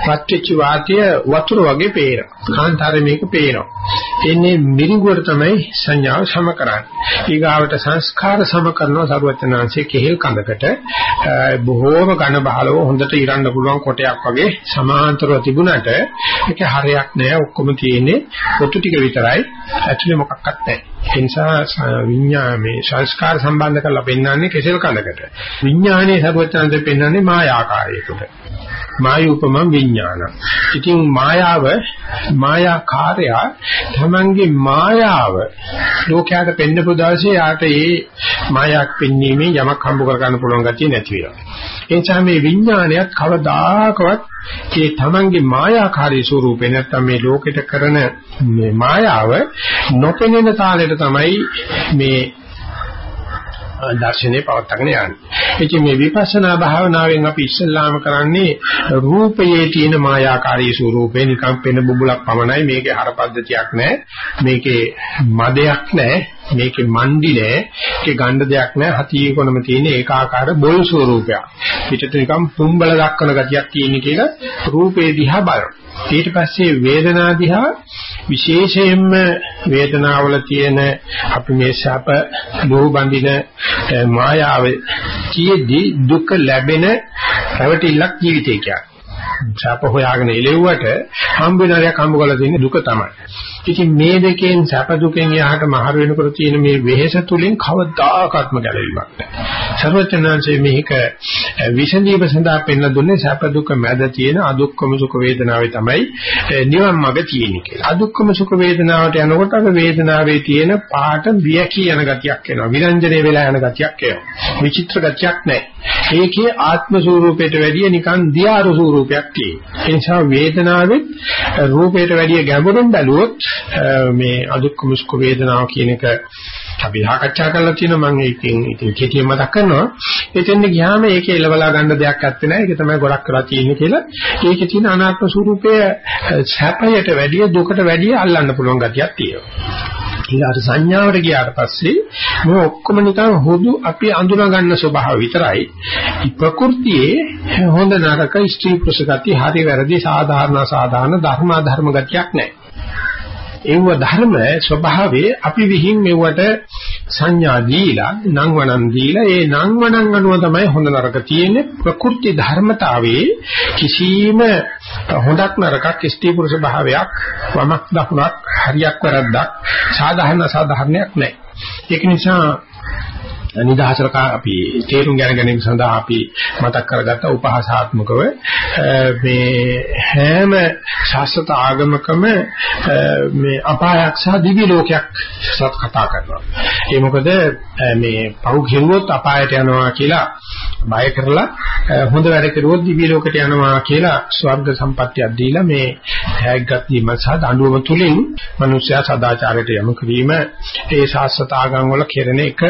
පත්‍ච්ච වාතය වතුර වගේ පේනවා. කාන්තාරේ මේක පේනවා. එන්නේ මිරිඟුවට තමයි සංඥාව සම කරන්නේ. ඊගාවට සංස්කාර සම කරනවා සරුවචනාංශයේ කෙහෙල් කඳකට. බොහෝම ඝන බහලව හොඳට ඉරන්න පුළුවන් කොටයක් වගේ සමාන්තරව තිබුණට ඒක හරයක් නෑ. ඔක්කොම තියෙන්නේ පොතු ටික විතරයි. ඇතුලේ මොකක්වත් නැහැ ඒ නිසා විඤ්ඤා මේ සංස්කාර සම්බන්ධ කරලා පෙන්වන්නේ කෙසෙල් කඳකට. විඥානයේ සර්වඥාන්තේ පෙන්වන්නේ මායාකාරයකට. මායූපම විඥාන. ඉතින් මායාව මායාකාරය තමන්ගේ මායාව ලෝකයට පෙන්නපු දවසේ යාට ඒ මායාවක් පෙන්වීමේ යමක් හම්බ කර ගන්න පුළුවන් ගතිය නැති වෙනවා. ඒ නිසා මේ විඥානයත් කවදාකවත් ඒ තමන්ගේ මායාකාරී ස්වરૂපේ නැත්තම් මේ ලෝකෙට කරන මේ මායාව නොපෙනෙන තාලෙට තමයි මේ දර්ශනේ පවත්වාගෙන යන්නේ. ඉතින් මේ විපස්සනා භාවනාවෙන් අපි ඉස්සෙල්ලාම කරන්නේ රූපයේ තියෙන මායාකාරී ස්වરૂපේ නිකම් පෙන බුබුලක් පමණයි මේකේ හරපද්ධතියක් නැහැ. මේකේ මදයක් නැහැ. මේකේ මණ්ඩි නැහැ. ඒකේ ගණ්ඩ දෙයක් නැහැ. හතියේ කොනම තියෙන ඒකාකාර බොල් ස්වરૂපයක්. පිටට නිකම් පුම්බල දක්වන ගතියක් තියෙන කියලා රූපේ දිහා බලනවා. ඊට පස්සේ වේදනා දිහා විශේෂයෙන්ම වේදනාවල තියෙන අපි මේ ශාප බොහෝ බඳින මායාව කියෙදි දුක ලැබෙන රැවටිල්ලක් ජීවිතේ කියන්නේ. ශාප හොයාගෙන එළෙව්වට හම්බ වෙන හරියක් හම්බ කරලා තියෙන දුක තමයි. ඉතින් මේ දෙකෙන් සැප දුකෙන් යහට මහර වෙනකොට තියෙන මේ වෙහෙස තුලින් කවදාකත්ම ගැලවීමක් නැහැ. සර්වචනංශයේ මේක විසඳීම සඳහා පෙන්ලා දුන්නේ සැප දුක මැද තියෙන අදුක්කම සුඛ වේදනාවේ තමයි නිවන් මඟ තියෙන්නේ කියලා. අදුක්කම සුඛ වේදනාවට යනකොට අර වේදනාවේ තියෙන පාට වියකී යන ගතියක් එනවා. විරංජනේ වෙලා යන ගතියක් එනවා. විචිත්‍ර ගතියක් නැහැ. ඒකේ ආත්ම ස්වરૂපයට වැඩිය නිකන් දියාරු ස්වરૂපයක් තියෙනවා. ඒ නිසා වේදනාවෙත් රූපයට වැඩිය ගැඹුරින් බැලුවොත් මේ අදුක්කම සුඛ වේදනාව කියන එක අපි සාකච්ඡා කරලා තියෙනවා. මම ඒකෙන් ඉතින් කෙටියෙන් මතක් කරනවා. එතෙන් ගියාම ඒකේ එලවලා ගන්න දෙයක් නැත්තේ නෑ ඒක තමයි ගොඩක් කරලා තියෙන්නේ කියලා. ඒකේ තියෙන අනාත්ම ස්වરૂපය සැපයට වැඩිය දුකට වැඩිය අල්ලන්න පුළුවන් ගතියක් තියෙනවා. ඊළඟට සංඥාවට ගියාට පස්සේ මේ ඔක්කොම නිකන් හොදු අපි අඳුනා ගන්න ස්වභාව විතරයි. ප්‍රകൃතියේ හොඳ නරක ස්ත්‍රී පුරුෂ ගති හරි වැරදි සාධාරණ සාධාරණ ධර්ම අධර්ම ගතියක් නැහැ. ඒව ධර්ම ස්වභාවයේ අපි විහිං මෙවට සංඥා දීලා නම් වණන් දීලා ඒ නම් වණන් අනුව තමයි හොඳ නරක තියෙන්නේ. ප්‍රකෘති ධර්මතාවයේ කිසිම හොඳක් නරකක් ස්ත්‍රී පුරුෂ භාවයක් වමක් දකුණක් හරියක් වැරද්දක් සාධාරණ සාධාරණයක් නැහැ. ඒක නිසා නිදහසට අපි තේරුම් ගන්න ගැනීම සඳහා අපි මතක් කරගත්ත උපහාසාත්මකව මේ හැම ශාස්ත්‍ර ආගමකම මේ අපායක් සහ දිව්‍ය ලෝකයක් සත් කතා කරනවා. ඒ මොකද මේ පව් ගෙරුවොත් අපායට යනවා කියලා බය කරලා හොඳ වැඩ කරුවොත් දිව්‍ය ලෝකයට යනවා කියලා ස්වර්ග සම්පත්තියක් දීලා මේ හැග්ගත් දීම සහ දඬුවම තුලින් මිනිස්යා සදාචාරයට යොමු කිරීම ඒ ශාස්ත්‍ර ආගම් වල කෙරෙන එක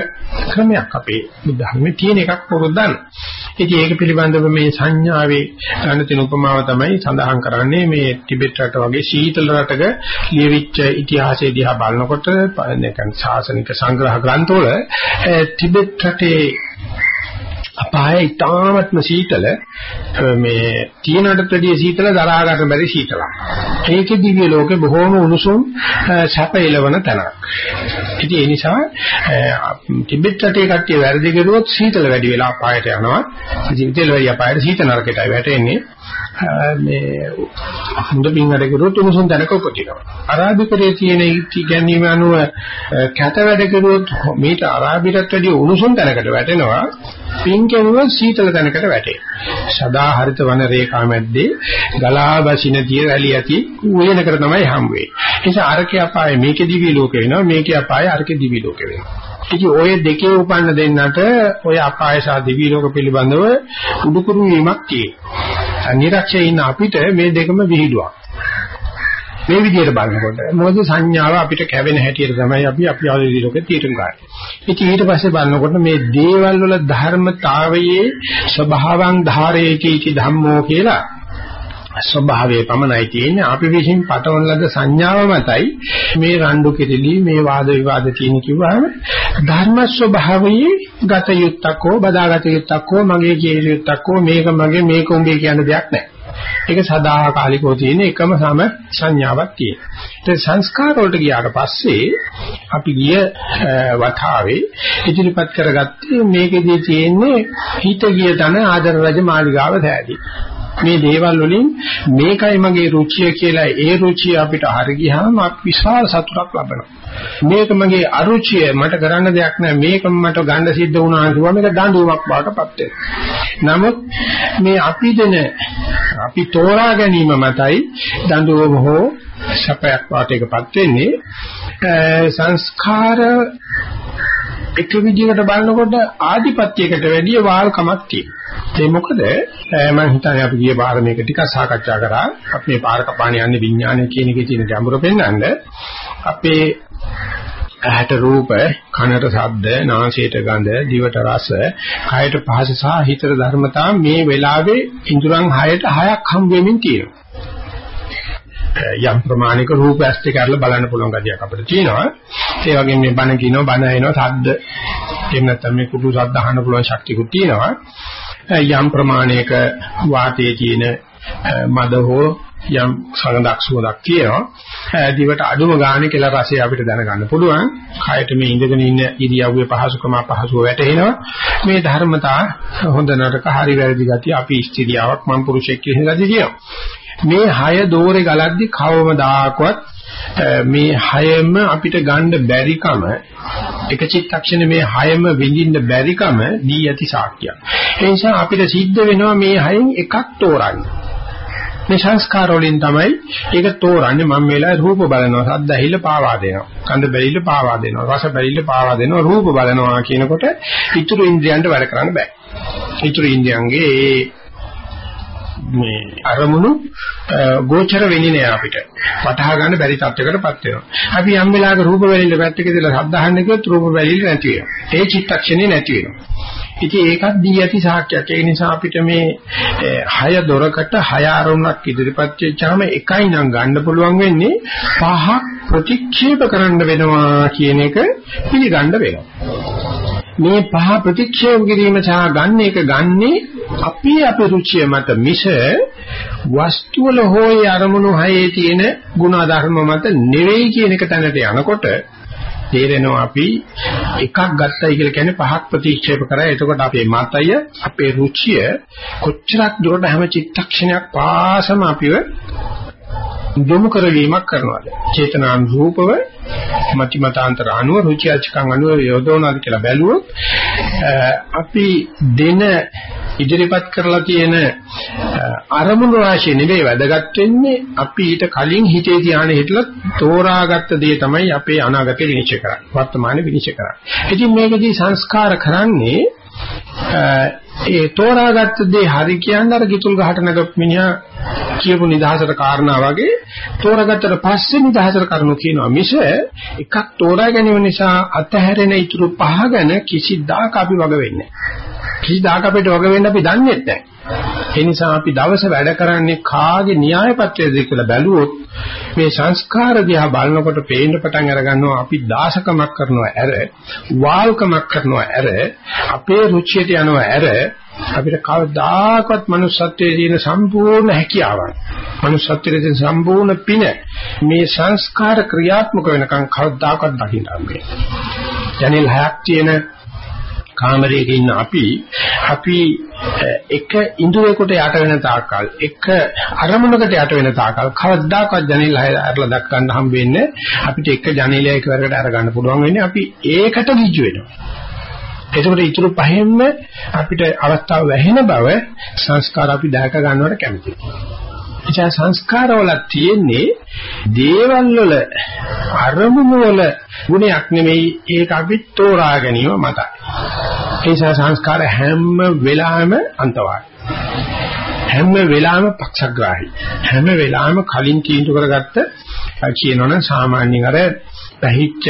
ක්‍රමයක් අපේ බුද්ධාගමේ තියෙන එකක් පොරොද්දන්න. ඉතින් ඒක පිළිබඳව මේ සංඥාවේ ගන්න තියෙන උපමාව තමයි සඳහන් කරන්නේ මේ ටිබෙට් රට වගේ සීතල රටක ලියවිච්ච ඉතිහාසය දිහා බලනකොට නැකන් ශාසනික සංග්‍රහ ග්‍රන්ථවල ටිබෙට් රටේ අපාය ඊටාත්ම සීතල මේ තියනටත් වැඩිය සීතල දරා ගන්න බැරි සීතලක්. ඒකේ දිව්‍ය ලෝකේ බොහෝම උණුසුම් සැප එළවන තැනක්. ඉතින් ඒ නිසා ටිබෙට් රටේ කට්ටිය වැරදි කරුවොත් සීතල වැඩි වෙලා අපායට යනවා. සීතල වැඩි අපායට සීත නරකයටයි වැටෙන්නේ. මේ හොඳ පින් වැඩ කරුවොත් උණුසුම් තැනක උපදිනවා. අරාබිකරේ තියෙන ඉති ගැනීම අනුව කැත වැඩ කරුවොත් මේට අරාබිරත් වැඩිය උණුසුම් තැනකට වැටෙනවා. පින් කෙරුවොත් සීතල තැනකට වැටේ. සදා හරිත වන රේඛා මැද්දේ ගලා බසින තිය රැලි ඇති උයනකට තමයි හම් වෙන්නේ. ඒ නිසා අරකේ අපාය මේකේ දිවි ලෝක වෙනවා මේකේ අපාය අරකේ දිවි ලෝක වෙනවා. ඉතින් ඔය දෙකේ උපන්න දෙන්නට ඔය අපාය සහ දිවි ලෝක පිළිබඳව උඩුකුරු වීමක් තියෙනවා. නිරක්ෂයේ ඉන්න අපිට මේ දෙකම විහිළුවක්. මේ විදිහට බලනකොට මොකද සංඥාව අපිට කැවෙන හැටියට තමයි අපි අපි ආදී ලෝකෙ තීරණ ගන්න. ඉතින් ඊට පස්සේ බලනකොට මේ දේවල් වල ධර්මතාවයේ ස්වභාවං ධාරේති इति ධම්මෝ කියලා ස්වභාවයේ පමණයි තියෙන්නේ අපි විසින් පටවන ලද සංඥාව මතයි මේ රණ්ඩු කෙරෙලි මේ වාද විවාද තියෙන කිව්වහම ධර්ම ස්වභාවයේ ගත යුත්තක් හෝ බදාගත යුත්තක් හෝ මගේ කිය යුත්තක් හෝ මේක මගේ මේක උඹේ කියන දෙයක් නැහැ ඒක සදාකාලිකව තියෙන එකම සම සංඥාවක් තියෙන. ඒ සංස්කාර වලට ගියාට පස්සේ අපි ගිය වතාවේ ඉදිරිපත් කරගත්තේ මේකෙදී තියෙන්නේ හිත ගිය තන ආදර රජ මාලිගාව සෑදී. මේ දේවල් වලින් මේකයි මගේ රුචිය කියලා ඒ රුචිය අපිට හරි ගියාම අපි විශාල සතුටක් ලබනවා. මේක මගේ අරුචිය මට කරන්න දෙයක් නැහැ මේක මට ගන්න සිද්ධ වුණා කියුවා මේක දඬුවමක් බාටපත් වෙනවා. නමුත් මේ අපි දෙන අපි තෝරා ගැනීම මතයි දඬුවම හෝ සැපයක් වාටයකපත් වෙන්නේ සංස්කාර එක විදිහකට බලනකොට ආධිපත්‍යයකට වැඩිය වාල්කමක් තියෙනවා. ඒ මොකද මම හිතන්නේ අපි ගිය පාර මේක ටිකක් සාකච්ඡා කරා. අපි මේ පාර කපාන යන්නේ විඥානය කියන එකේ තියෙන ගැඹුර පෙන්වන්න. අපේ ඇහැට රූප, කනට ශබ්ද, නාසයට ගඳ, දිවට රස, කයට පහස සහ හිතට ධර්මතා මේ වෙලාවේ ඉන්ද්‍රයන් 6ට 6ක් හම් වෙමින් තියෙනවා. යම් ප්‍රමාණික රූප ඇස් දෙක අරලා බලන්න පුළුවන් ගතියක් අපිට තියෙනවා. ඒ වගේම මේ බණ කියනවා, බණ එනවා, ශබ්ද එහෙම නැත්නම් මේ කුඩු ශබ්ද අහන්න පුළුවන් ශක්තියකුත් තියෙනවා. යම් ප්‍රමාණයක වාතයේ තියෙන මද හෝ යම් සලඳක් සුවඳක් තියෙනවා. දිවට අඩුම ගානේ කියලා රසය අපිට දැනගන්න පුළුවන්. කයට මේ ඉඳගෙන ඉන්න ඉරියව්වේ පහසුකම පහසුව වැටෙනවා. මේ ධර්මතා හොඳ නරක හරි වැරදි ගතිය අපි ස්ත්‍රියාවක් මම පුරුෂයෙක් කියන ගතිය කියනවා. මේ හය දෝරේ ගලද්දි කවමදාකවත් මේ හයම අපිට ගන්න බැරිකම එක චිත්තක්ෂණ මේ හයම විඳින්න බැරිකම දී ඇති සාක්කියක්. ඒ නිසා අපිට සිද්ධ වෙනවා මේ හයෙන් එකක් තෝරන්න. මේ සංස්කාර වලින් තමයි ඒක තෝරන්නේ මම වෙලා රූප බලනවා සද්ද ඇහිලා පාවා දෙනවා කඳ බැලිලා පාවා දෙනවා රස බැලිලා පාවා දෙනවා රූප බලනවා කියනකොට ඊතුරු ඉන්ද්‍රියන්ට වැඩ කරන්න බෑ ඊතුරු ඉන්ද්‍රියන්ගේ මේ අරමුණු ගෝචර වෙන්නේ නෑ අපිට. වටහා ගන්න බැරි තත්යකටපත් වෙනවා. අපි යම් වෙලාවක රූප වැලිල්ල පැත්තක දාලා ශබ්ද අහන්න කිව්වොත් රූප වැලිල්ල නැති වෙනවා. ඒ චිත්තක්ෂණේ නැති වෙනවා. ඉතින් ඒකත් දී ඇති සාක්ෂියක්. ඒ නිසා අපිට මේ හය දොරකට හය අරුණක් ඉදිරිපත් වෙච්චාම එකයි නම් ගන්න පුළුවන් වෙන්නේ පහක් ප්‍රතික්ෂේප කරන්න වෙනවා කියන එක පිළිගන්න වෙනවා. මේ පහ ප්‍රතික්ෂේප කිරීම සහ ගන්න එක ගන්නේ අපි අපේ රුචිය මත මිස වස්තු වල හෝයි අරමුණු හයේ තියෙන ಗುಣධර්ම මත නෙවෙයි කියන එක තැනට යනකොට තේරෙනවා අපි එකක් ගත්තයි කියලා කියන්නේ පහක් ප්‍රතික්ෂේප කරා. එතකොට අපේ මතය, අපේ රුචිය කොච්චරක් දුරට හැම චිත්තක්ෂණයක් පාසම අපිව යොමු කරවීමක් කරනවාද? චේතනානුරූපව මති මතාන්තර අනුව රුචි අචකම් අනුව යොදවනවාද කියලා බැලුවොත් අපි දෙන ඉදිරිපත් කරලා තියෙන අරමුණු රාශිය නෙවෙයි වැදගත් වෙන්නේ අපි ඊට කලින් හිතේ ධානය හිටලා තෝරාගත්ත දේ තමයි අපේ අනාගතේ විනිශ්චය කරන්නේ වර්තමානයේ විනිශ්චය කරන්නේ. ඉතින් මේකදී සංස්කාර කරන්නේ ඒ තෝරාගත්ත දේ හරි කියන්නේ අර ගිතුල් ගහට නගපු මිනිහා කියපු නිදහසට කාරණා වගේ තෝරාගත්තට පස්සේ නිදහසට කරුණු කියනවා මිස එකක් තෝරා ගැනීම නිසා අතහැරෙන ඉතුරු පහ ගැන කිසිදාක අපි වග වෙන්නේ නැහැ. කිසිදාක අපිට වග වෙන්න අපි දන්නේ නැහැ. ඒ නිසා අපි දවස වැඩ කරන්නේ කාගේ න්‍යාය පත්‍රයද කියලා බැලුවොත් මේ සංස්කාර දිහා බලනකොට පේන්න පටන් අර ගන්නවා අපි දාසකමක් කරනවා ඇර වාල්කමක් කරනවා ඇර අපේ රුචියට යනවා ඇර අපිට කවදාකවත් manussත්වයේ තියෙන සම්පූර්ණ හැකියාවක් manussත්වයේ තියෙන සම්පූර්ණ පින මේ සංස්කාර ක්‍රියාත්මක වෙනකන් කවදාකවත් දකින්න හම්බෙන්නේ. ජනෙල් හයක් තියෙන කාමරයක ඉන්න අපි අපි එක ඉන්ද්‍රියකට යට වෙන තාක්කල් එක අරමුණකට යට වෙන තාක්කල් කවදාකවත් ජනේල අරලා දක් ගන්න හම් වෙන්නේ අපිට එක ජනේලයක වරකට අර ගන්න පුළුවන් වෙන්නේ අපි ඒකට ගිජු වෙනවා. එතකොට ඊටු පහෙන්ම අපිට අවස්ථාව වැහෙන බව සංස්කාර අපි දැක ගන්නවට කැමතියි. එචා සංස්කාරවල තියෙන්නේ දේවල් වල අරමුණු වල ගුණයක් නෙමෙයි ඒක අපි තෝරා ගැනීම මතයි. ඒ නිසා සංස්කාර හැම වෙලාවෙම අන්තවාදී. හැම වෙලාවෙම පක්ෂග්‍රාහී. හැම වෙලාවෙම කලින් තීන්දුව කරගත්ත කියනවනම් සාමාන්‍යයෙන් අර පැහිච්ච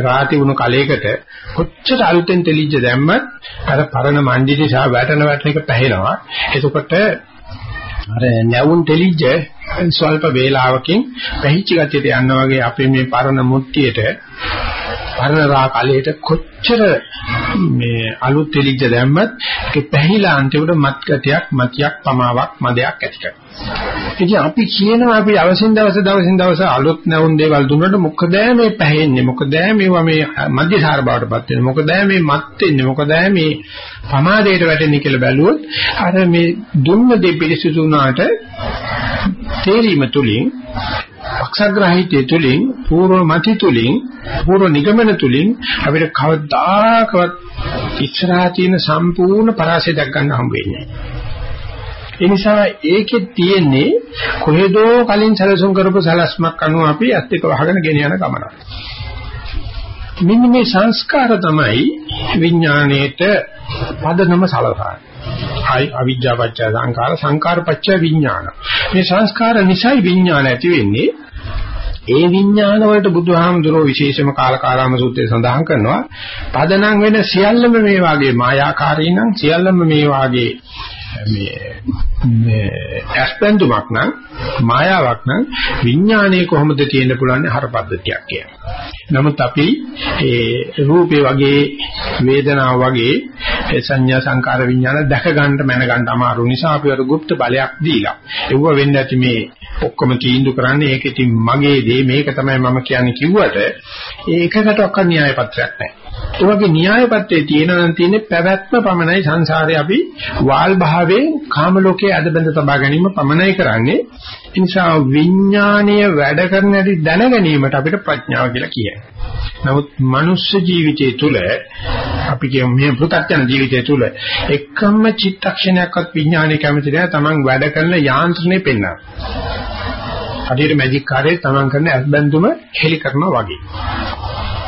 රාති වුණු කලයකට කොච්චර අලුතෙන් තෙලිච්ච දැම්මත් අර පරණ මණ්ඩි දිහා වැටෙන වැටෙන එක පැහැෙනවා. එතකොට අර නැවුන් තෙලිජ්ජ ස්වල්ප වේලාවකින් පැහිච්ච ගතියට යනවා වගේ අපේ මේ පරණ මුට්ටියට පරණ රා කලයට කොච්චර මේ අලුත් තෙලිජ්ජ දැම්මත් ඒක පැහිලා අන්තිමට මත් ගතියක් මතියක් පමාවක් මදයක් ඇති කරනවා. ඉතින් අපි කියනවා අපි දවසින් දවස දවසින් දවස අලුත් නැවුම් දේවල් දුන්නට මොකද මේ පැහෙන්නේ? මොකද මේවා මේ මධ්‍යසාර බවටපත් වෙන්නේ? මොකද මේ මත් වෙන්නේ? මොකද මේ පමාදයට වැටෙන්නේ කියලා බැලුවොත් අර මේ දුන්න දේ පිළිසුදු වුණාට තේරීම තුලින් පක්ෂග්‍රාහීත්වය තුලින් පූර්ව මති තුලින් පූර්ව නිගමන තුලින් අපිට කවදාකවත් ඉස්සරහා තියෙන සම්පූර්ණ පරාසය දක් ගන්න හම්බ වෙන්නේ නැහැ ඒ නිසා ඒකෙත් තියෙන්නේ කොහෙදෝ කලින් සැලසුම් කරපු සලස්මක් අනුව අපි ඇත්ත එක වහගෙන ගෙන යන ගමනක්. මෙන්න මේ සංස්කාර තමයි විඥාණයට පදනම සලසන්නේ. ආයි අවිජ්ජාපච්ච සංකාර සංකාරපච්ච විඥාන. මේ සංස්කාර නිසයි විඥාන ඇති වෙන්නේ. ඒ විඥාන වලට බුදුහාමුදුරෝ විශේෂම කාලකාරාම සූත්‍රයේ සඳහන් කරනවා පදනම් වෙන සියල්ලම මේ වාගේ මායාකාරී නම් සියල්ලම මේ වාගේ මේ මේ ඇස්පෙන්දුමක් නම් මායාවක් නම් විඥානයේ කොහොමද තියෙන්න පුළුවන් හරපද්ධතියක් කියලා. නමුත් අපි ඒ රූපේ වගේ වේදනාව වගේ සංඥා සංකාර විඥාන දැක ගන්න මැන ගන්න අමාරු නිසා අපි අර গুপ্ত බලයක් දීලා. ඒව වෙන්නේ නැති මේ ඔක්කොම තීන්දුව කරන්නේ ඒක ඉතින් මගේ දේ මේක තමයි මම කියන්නේ කිව්වට ඒකකට ඔක්ක න්‍යාය පත්‍රයක් නැහැ. ඒ වගේ න්‍යාය පත්‍රයේ තියෙන නම් තියෙන්නේ පැවැත්ම පමණයි සංසාරේ අපි වාල් භාවයෙන් කාම ලෝකයේ අදබඳ තබා ගැනීම පමණයි කරන්නේ. ඒ නිසා විඥානීය වැඩ කරන හැටි දැන ගැනීමට අපිට ප්‍රඥාව කියලා කියනවා. නමුත් මනුස්ස ජීවිතය තුළ අපි කියමු මේ පෘථග්ජන ජීවිතය තුළ එකම චිත්තක්ෂණයක්වත් විඥානයේ කැමති නැහැ තමන් වැඩ කරන යාන්ත්‍රණය පෙන්වනවා. හරියට මැජික් කාර්යයේ තමන් කරන ඇස්බැඳුම හෙලි කරනවා වගේ.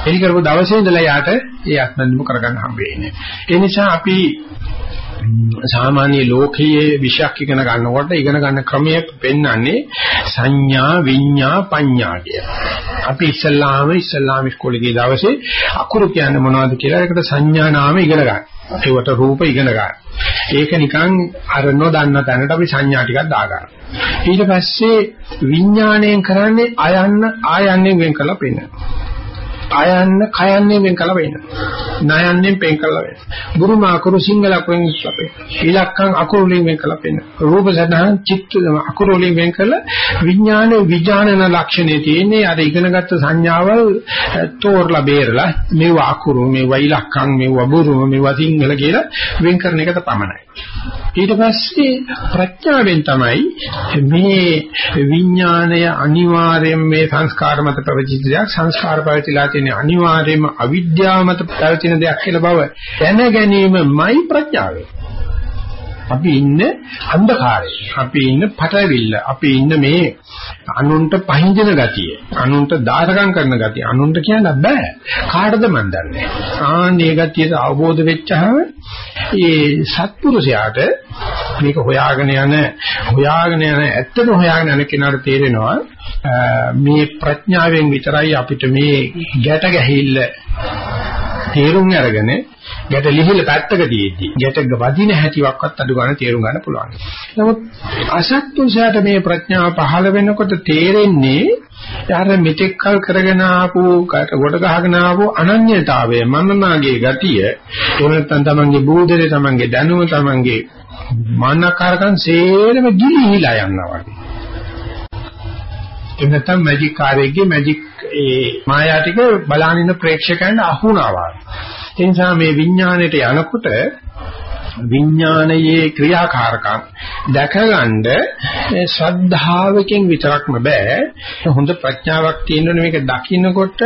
හෙලි කරපු දවසේ ඉඳලා යාට ඒ ඇස්බැඳුම කරගන්න හම්බ වෙන්නේ. ඒ නිසා අපි සාමාන්‍ය ලෝකයේ විෂයක් ඉගෙන ගන්නකොට ඉගෙන ගන්න ක්‍රමය පෙන්වන්නේ සංඥා විඤ්ඤා පඤ්ඤා කියලා. අපි ඉස්සල්ලාම ඉස්සල්ලාම ඉස්කෝලේ ගිය දවසේ අකුරු කියන්නේ මොනවද කියලා ඒකට සංඥා නාම ඉගෙන ගන්න. ඒවට රූප ඉගෙන ගන්න. ඒක නිකන් අර නොදන්න තැනට අපි සංඥා ටිකක් දාගන්න. ඊට පස්සේ විඥාණයෙන් කරන්නේ අයන්න ආයන්නේ වෙන් කරලා පෙන්නනවා. ආයන්න කයන්නේ වෙන් කළ වෙන්න. ණයන්නේ වෙන් කළ වෙන්න. බුරුම අකුරු සිංහල අකුරෙන් ඉස්සපේ. ඉලක්කම් අකුරු වලින් වෙන් කළ වෙන්න. රූප සදහන් චිත්ත අකුරු වලින් වෙන් කළ විඥාන විඥානන ලක්ෂණේ තියෙන්නේ අර ඉගෙනගත්ත සංඥාවල් තෝරලා බේරලා මේව අකුරු මේව ඉලක්කම් මේව බුරුම මේව සිංහල කියලා වෙන් කරන එකට පමණයි. ඊට පස්සේ ප්‍රඥාවෙන් තමයි මේ විඥාණය අනිවාර්යයෙන් මේ සංස්කාර මත ප්‍රවචිත දෙයක් සංස්කාර පැවතිලා තියෙන අනිවාර්යයෙන්ම අවිද්‍යාව මත පැවති පවතින දෙයක් කියලා බව දැන ගැනීමමයි ප්‍රඥාව. අපි ඉන්නේ අන්ධකාරයේ. අපි ඉන්නේ පටවිල්ල. අපි ඉන්නේ මේ අනුන්ට පහින්දන ගතිය. අනුන්ට දායකම් කරන ගතිය. අනුන්ට කියන්න බෑ. කාටද මන් දන්නේ. ආන්නේ ගතියට අවබෝධ වෙච්චහම ඒ සත්පුරුෂයාට මේක හොයාගෙන යන හොයාගෙන යන ඇත්තම හොයාගෙන යන කෙනාට තේරෙනවා මේ ප්‍රඥාවෙන් විතරයි අපිට මේ ගැට ගැහිල්ල තේරුම් අරගෙන ගැට ලිහිල පැත්තක තියෙද්දි ගැට වදින හැටිවක්වත් අඩු ගන්න තේරුම් ගන්න පුළුවන්. නමුත් අසත්පුරුෂයාට මේ ප්‍රඥාව පහළ වෙනකොට තේරෙන්නේ යාර මෙතෙක් කල් කරගෙන ආපු කොට ගහගෙන ආපු අනන්‍යතාවය මනනාගේ ගතිය එහෙම නැත්නම් තමන්ගේ බෝධරේ තමන්ගේ දැනුම තමන්ගේ මානකාරකම් සේරම ගිලිහිලා යනවා වගේ. එහෙම නැත්නම් මැජික් කාර්යයේ මැජික් ඒ මායා ටික බලානින්න ප්‍රේක්ෂකයන්ට අහුණා වගේ. ඒ නිසා මේ විඥාණයට යනකොට විඥානයේ ක්‍රියාකාරකම් දැකගන්න ශ්‍රද්ධාවකින් විතරක්ම බෑ. හොඳ ප්‍රඥාවක් තියෙනවනේ මේක දකින්නකොට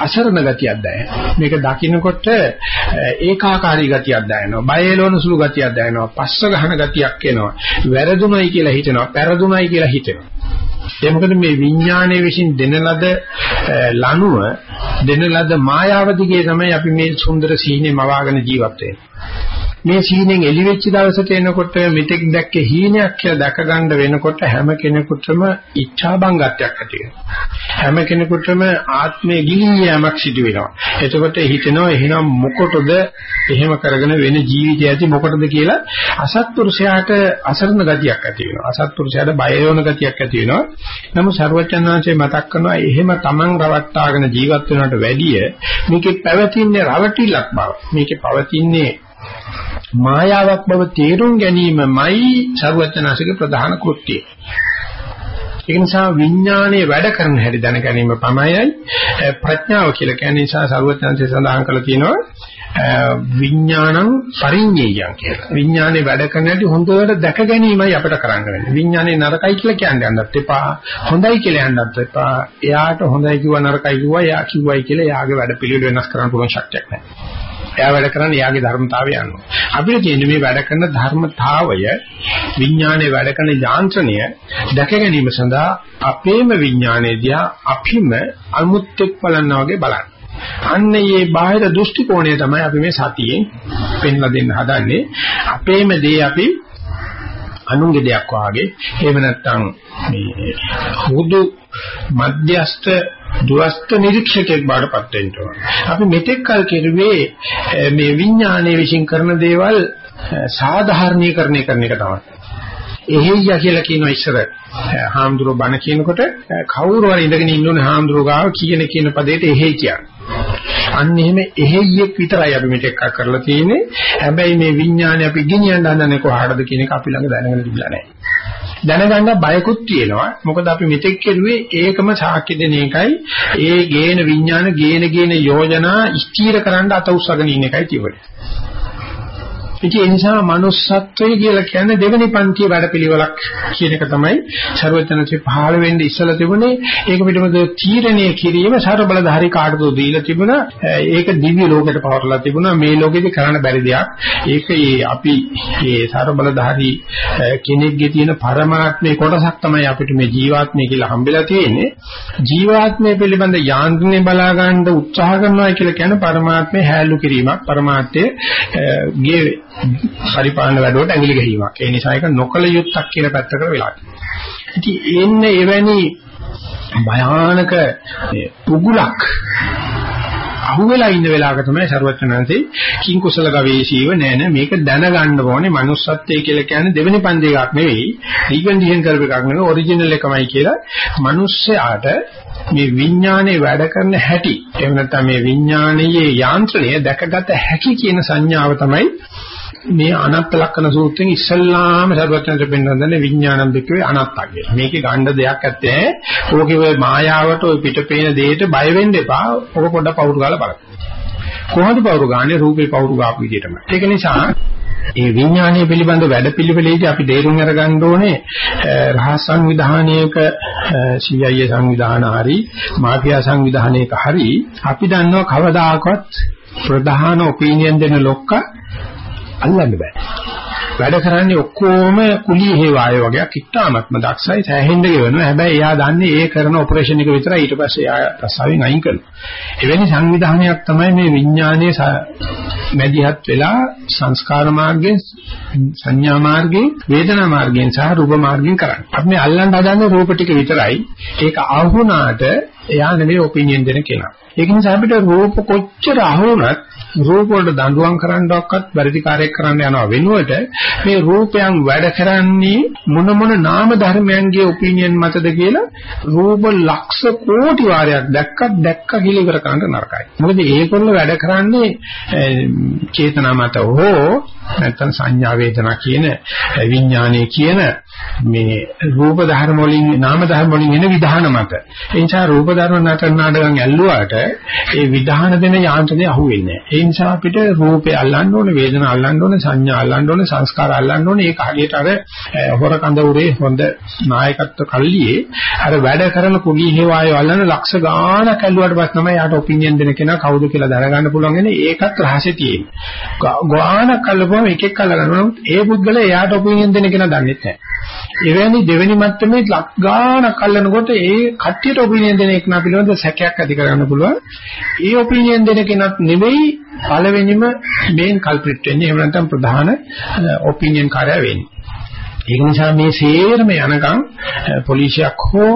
අසරණ ගතියක් දැනෙනවා. මේක දකින්නකොට ඒකාකාරී ගතියක් දැනෙනවා. බය එළවන සුළු ගතියක් දැනෙනවා. පස්ස ගහන ගතියක් එනවා. වැරදුණයි කියලා හිතෙනවා. පෙරදුණයි කියලා හිතෙනවා. ඒ මොකද මේ විඥානයේ විසින් දෙන ලද ලනුව දෙන ලද මායාව දිගේ තමයි අපි මේ සුන්දර සීනේ මවාගෙන ජීවත් වෙන්නේ. මේ සීනෙන් එළි වෙච්ච දවසට එනකොට මෙතෙක් දැක්කේ හීනයක් කියලා දැක ගන්න වෙනකොට හැම කෙනෙකුටම ඉච්ඡා බංගත්වයක් ඇති වෙනවා. හැම කෙනෙකුටම ආත්මයේ ගිලියමක් සිදු වෙනවා. එතකොට හිතෙනවා එහෙනම් මොකටද එහෙම කරගෙන වෙන ජීවිතය ඇති මොකටද කියලා අසත්පුරුෂයාට අසරණ ගතියක් ඇති වෙනවා. අසත්පුරුෂයාට බය වෙන ගතියක් ඇති වෙනවා. නමුත් ਸਰවචන්නාංශය මතක් කරනවා එහෙම Taman රවට්ටාගෙන ජීවත් වෙනවට වැඩිය මේකේ පැවතින්නේ රවටිලක් බව. මේකේ පවතින්නේ මායාවක් බව තේරුම් ගැනීමමයි ਸਰුවචනාසික ප්‍රධාන කෘත්‍යය. ඒ නිසා විඥානයේ වැඩ කරන හැටි දැන ගැනීම පමණයි ප්‍රඥාව කියලා කියන්නේ නිසා ਸਰුවචනාසික සඳහන් කරලා තියෙනවා විඥානං පරිඤ්ඤයං කියලා. විඥානයේ වැඩ කරන හැටි හොඳට දැක ගැනීමයි අපිට කරන්න වෙන්නේ. විඥානයේ නරකයි කියලා කියන්නේ යන්නත් එපා. හොඳයි කියලා යන්නත් එපා. එයාට හොඳයි කිව්වා නරකයි කිව්වා එයා කිව්වයි කියලා එයාගේ වැඩ පිළිවෙල වෙනස් කරන්න පුළුවන් ශක්තියක් නැහැ. එයා වැඩ කරන්නේ එයාගේ ධර්මතාවය අනුව. අපිට තියෙන්නේ මේ වැඩ කරන ධර්මතාවය විඥානයේ වැඩ කරන යාන්ත්‍රණය දැක ගැනීම සඳහා අපේම විඥානයේ දිහා අපිම අමුත්‍යක් බලනවා වගේ බලන්න. අන්න මේ බාහිර දෘෂ්ටි කෝණය තමයි අපි මේ සතියේ පෙන්ලා දෙන්න හදන්නේ. අපේම දේ අපි අනුන්ගේ දෙයක් වාගේ එහෙම නැත්නම් මේ හුදු මධ්‍යස්ත දුරස්ත නිරීක්ෂකයෙක් බාටපත් වෙන්න ඕන. අපි මෙතෙක් කල් කෙරුවේ මේ විඥානයේ විශ්ින් කරන දේවල් සාධාරණීකරණය කරන එක තමයි. එහෙయ్య කියලා කියනවා ඉස්සර හාමුදුරුවෝ බණ කියනකොට කවුරු හරි ඉඳගෙන ඉන්නෝනේ හාමුදුරුවෝ ගාව කියන කියන පදේට එහෙයි කියන්නේ. අන්න එහෙම එහෙයියෙක් විතරයි අපි මෙතෙක් කරලා තියෙන්නේ. හැබැයි මේ විඥානය අපි ගෙනියන්න හදන්නේ කොහාටද කියන එක අපි ළඟ දැනගෙන තිබුණා නැහැ. දැනගන්න බයකුත් තියෙනවා. මොකද අපි මෙතෙක් කෙරුවේ ඒකම සාක්ෂි දෙන එකයි ඒ ගේන විඥාන ගේන ගේන යෝජනා ස්ථීර කරන්න අත උස්සගෙන ඉන්න එකයි තිබුණේ. ඉතින් ඒ නිසා manussත්වය කියලා කියන්නේ දෙවෙනි පන්තිය වැඩපිළිවෙලක් කියන එක තමයි ਸਰවඥන්සේ පහළ වෙන්න ඉස්සලා තිබුණේ. ඒක පිටමද තීරණය කිරීම සතර බලධාරී කාටද දීලා තිබුණා. ඒක දිව්‍ය ලෝකයට පවරලා තිබුණා. මේ ලෝකෙදි කරන්න බැරි දෙයක්. ඒක අපි මේ සතර බලධාරී කෙනෙක්ගේ තියෙන පරමාත්මයේ කොටසක් තමයි අපිට මේ ජීවාත්මය කියලා හම්බෙලා තියෙන්නේ. ජීවාත්මය පිළිබඳ යාන්ත්‍රණය බලා ගන්න උත්සාහ කරනවා කියලා කියන්නේ පරමාත්මය හැලු කිරීමක්. පරමාර්ථයේ පරිපාලන වැඩවලට ඇඟිලි ගැහිීමක්. ඒ නිසා ඒක නොකල යුත්තක් කියන පැත්තකට වෙලා ඉතින් එන්නේ එවැනි භයානක පුගුලක් අහුවෙලා ඉන්න වෙලාවක තමයි ਸਰවඥාන්සේ කිං කුසල ගවේෂීව නෑ නෑ මේක දැනගන්න ඕනේ manussත්වයේ කියලා කියන්නේ දෙවෙනි පන්දේ එකක් නෙවෙයි රීකන්ඩිෂන් කරපු එකක් නෙවෙයි ඔරිජිනල් එකමයි කියලා මිනිස්සයාට මේ විඥානේ වැඩ කරන හැටි එහෙම නැත්නම් මේ විඥානයේ යාන්ත්‍රණය දැකගත හැකි කියන සංඥාව තමයි මේ අනත්ත ලක්ෂණ සූත්‍රයෙන් ඉස්සල්ලාම සර්වඥන්ට පෙන්වන්නේ විඥානම් දෙකේ අනත්තා කියලා. මේකේ ගණ්ඩ දෙයක් ඇත්තේ. ඕකේ ඔය මායාවට ඔය පිටපේන දෙයට බය වෙන්න එපා. ඔක පොඩ්ඩක් පවුරු ගාලා බලන්න. කොහොමද පවුරු ගාන්නේ රූපේ පවුරු ගාපු විදිහටම. ඒක නිසා ඒ විඥානය පිළිබඳ වැඩපිළිවෙලේදී අපි තේරුම් අරගන්න ඕනේ රහස් සංවිධානයක CIA සංවිධාන හරි මාෆියා සංවිධානයක හරි අපි දන්නවා කවදාකවත් ප්‍රධාන ඔපිනියන් දෙන ලොක්ක අල්ලන්න බෑ. වැඩ කරන්නේ ඔක්කොම කුලී හේවාය වගේ කිට්ටාමත්ම දක්ෂයි සෑහෙන්න ගෙවනවා. හැබැයි එයා දන්නේ ඒ කරන ඔපරේෂන් එක විතරයි ඊට පස්සේ එයා රසාවෙන් අයින් කරනවා. එවැනි සංවිධානයක් තමයි මේ විඥානයේ මැදිහත් වෙලා සංස්කාර මාර්ගයෙන් සංඥා මාර්ගයෙන් වේදනා මාර්ගයෙන් සහ රූප මාර්ගයෙන් කරන්නේ. අපි මේ අල්ලන්න හදන්නේ රූප ටික විතරයි. ඒක අහුණාට එයා නෙමෙයි ඔපිනියන් දෙන කෙනා. ඒක නිසා අපිට රූප කොච්චර අහුණත් රූප වලට දඬුවම් කරන්නවක්වත් පරිධිකාරයක් කරන්න යනවා වෙනුවට මේ රූපයන් වැඩ කරන්නේ මොන මොන නාම ධර්මයන්ගේ ඔපිනියන් මතද කියලා රූප ලක්ෂ කෝටි වාරයක් දැක්කත් දැක්ක කියලා ඉවර කරන්න නරකයි. මොකද ඒකොල්ල වැඩ කරන්නේ චේතනා මත හෝ නැත්නම් සංඥා වේදනා කියන විඥානයේ කියන මේ රූප ධර්ම වලින් නාම ධර්ම වලින් එන විධාන මත. ඒ නිසා රූප ධර්ම නටන නාටකම් ඇල්ලුවාට ඒ විධාන දෙන යාන්ත්‍රණය අහුවෙන්නේ නැහැ. ඒ නිසා අපිට රූපේ අල්ලන්න ඕනේ, වේදනා අල්ලන්න ඕනේ, සංඥා අල්ලන්න ඕනේ, සංස්කාර අල්ලන්න ඕනේ. ඒක හරියට අර හොර කඳ උරේ හොඳ නායකත්ව කල්ලියේ අර වැඩ කරන කුලී හේවායෝ අල්ලන ලක්ෂ ගාණක් ඇල්ලුවාට පස්සේ තමයි යාට ඔපිනියන් දෙන කෙනා කවුද කියලා දැනගන්න පුළුවන් වෙන්නේ. ඒකත් රහසේ තියෙන්නේ. ගාණක් අල්ලපුවම එක එක අල්ලගන්නවා. ඒ පුද්ගලයා එයාට ඔපිනියන් දෙන කෙනා දන්නේ නැහැ. එවැනි දෙවෙනි මට්ටමේ ලක් ගාණක් අල්ලනකොට ඒ කට්ටියට ඔපිනියන් දෙන එක නා පිළිබඳ සැකයක් ඇති කරගන්න පුළුවන්. ඒ ඔපිනියන් දෙන කෙනත් නෙවෙයි පළවෙනිම මේන් කල්ප්‍රිට් වෙන්නේ. එහෙම නැත්නම් ප්‍රධාන ඔපිනියන් කාර්යය වෙන්නේ. ඒක නිසා මේ සේරම යනකම් පොලිසියක් හෝ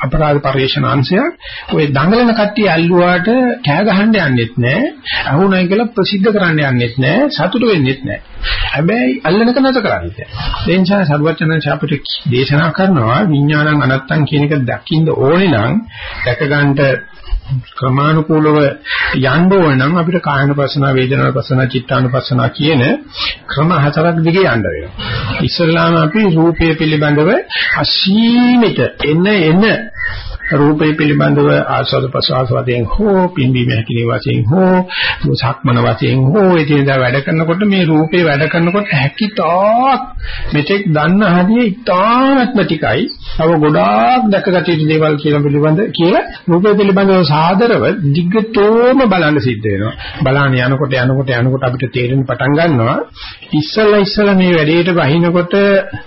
අපරාධ පරිශන අංශයක් ওই දඟලන කට්ටිය ඇල්ලුවාට කෑ ගහන්න යන්නෙත් නැහැ. අහුණයි කියලා ප්‍රසිද්ධ කරන්න යන්නෙත් නැහැ. සතුටු වෙන්නෙත් නැහැ. හැබැයි අල්ලනක නැත කරන්නේ. ඒ නිසා සර්වචනංශ අපිට දේශනා කරනවා විඥානං අනත්තං කියන එක දකින්න ඕනේ නම් දැක ගන්නට ක්‍රමානුකූලව යන්න ඕන නම් අපිට කායනුපස්සන, වේදනානුපස්සන, චිත්තානුපස්සන කියන ක්‍රම හතරක් දිගේ යන්න වෙනවා. ඉස්සල්ලාම අපි රූපය පිළිබඳව අසීමිත එන එන රූපේ පිළිබඳව ආස්වාද ප්‍රසආස වශයෙන් හෝ පිම්බීම හැකිලි වශයෙන් හෝ සක්මන වශයෙන් හෝ එදිනදා වැඩ කරනකොට මේ රූපේ වැඩ කරනකොට හැකිතාක් මෙතෙක් දන්න හදියේ ඉතාමත්ම ටිකයි. තව ගොඩාක් දැකගත යුතු දේවල් කියලා පිළිබඳ කියලා රූපේ පිළිබඳව සාදරව දිග්ගතෝම බලන්න සිද්ධ වෙනවා. බලන්න යනකොට යනකොට යනකොට අපිට තේරෙන්න පටන් ගන්නවා ඉස්සලා ඉස්සලා මේ වැඩේට වහිනකොට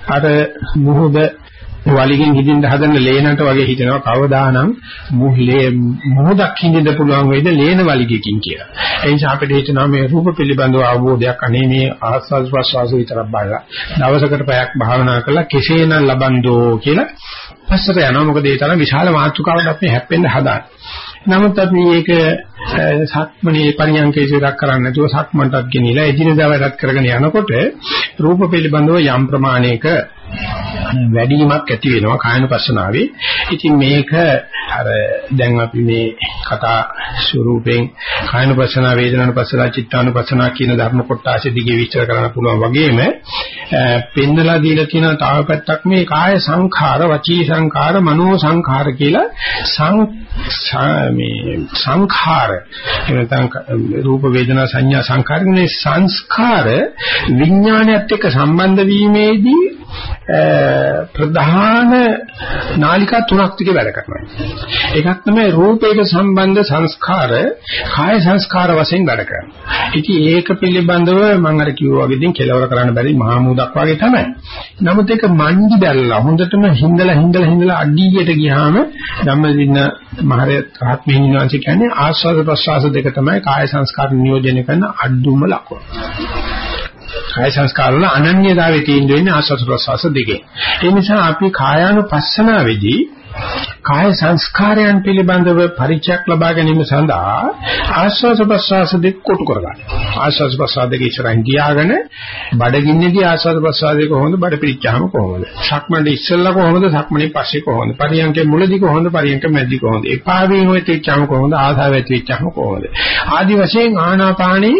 අර මුහුද වලිගෙන් හිදින්න හදන ලේනට වගේ හිතනවා කවදානම් මුහලේ මොහොතක් හින්දින්න පුළුවන් වෙයිද ලේන වලිගකින් කියලා. ඒ නිසා අපිට හිතනවා මේ රූප පිළිබඳව අවබෝධයක් අනේ මේ ආස්වාද ප්‍රසවාස විතරක් බලලා දවසකට පැයක් භාවනා කරලා කෙසේනම් ලබන්දෝ කියලා පස්සට යනවා. මොකද ඒ තරම් විශාල මාතෘකාවක් අපි හැප්පෙන්න හදාන්නේ. නමුත් අපි මේක සක්මණේ පරියන්කේ ඉස්සරක් කරන්නේ නැතුව සක්මන්ටත් ගෙනිලා එදිනෙදා වැඩක් කරගෙන යනකොට රූප පිළිබඳව යම් ප්‍රමාණයක වැඩිවීමක් ඇති වෙනවා කායනුපස්සනාවේ. ඉතින් මේක අර දැන් අපි මේ කතා ස්වරූපයෙන් කායනුපස්සනා, වේදනානුපස්සනා, චිත්තානුපස්සනා කියන ධර්ම කොටස දිගේ විස්තර කරන්න පුළුවන් වගේම පෙන්නලා දීලා තියෙන තව පැත්තක් මේ කාය සංඛාර, වචී සංඛාර, මනෝ සංඛාර කියලා සං මේ සංඛාර එනතන් රූප වේදනා සංඥා සංඛාර මේ සංස්කාර විඥානයත් එක්ක සම්බන්ධ වීමේදී ප්‍රධාන නාලිකා තුනක් තික වැඩ කරනවා. එකක් තමයි රූපයට සම්බන්ධ සංස්කාර, කාය සංස්කාර වශයෙන් වැඩ කරනවා. ඉතින් ඒක පිළිබඳව මම අර කිව්වා වගේ ඉතින් කෙලවර කරන්න බැරි මහා මූදක් වගේ තමයි. නමුත් ඒක මණ්ඩි දැල්ලා හොඳටම හිඳලා හිඳලා හිඳලා අඩියට ගියාම ධම්මදින්න මහරහත් මෙහිණිවාංශ කියන්නේ ආස්වාද ප්‍රසවාස දෙක තමයි කාය සංස්කාර නියෝජනය කරන අඩුම ලකුණ. කාය සංස්කාර වල අනන්‍යතාවයේ තියෙන දෙන්නේ ආස්වාද ප්‍රසවාස දෙකේ. ඒ නිසා අපි කායානුපස්සනාවේදී කාය සංස්කාරයන් පිළිබඳව පරිචයක් ලබා ගැනීම සඳහා ආස්වාද ප්‍රසවාස දෙක කොටු කරගන්න. ආස්වාද ප්‍රසවාස දෙක ඉස්සරහින් තියාගෙන බඩගින්නේදී ආස්වාද ප්‍රසවාස දෙක කොහොමද බඩ පිරිච්චාම කොහොමද? සක්මණේ ඉස්සෙල්ලා කොහොමද? සක්මණේ පස්සේ කොහොමද? පරියන්කේ මුලදී කොහොමද? පරියන්ක මැදදී කොහොමද? එපා වීම වෙච්චාම කොහොමද? ආසාව ඇති වෙච්චාම කොහොමද? ආදි වශයෙන් ආනාපානී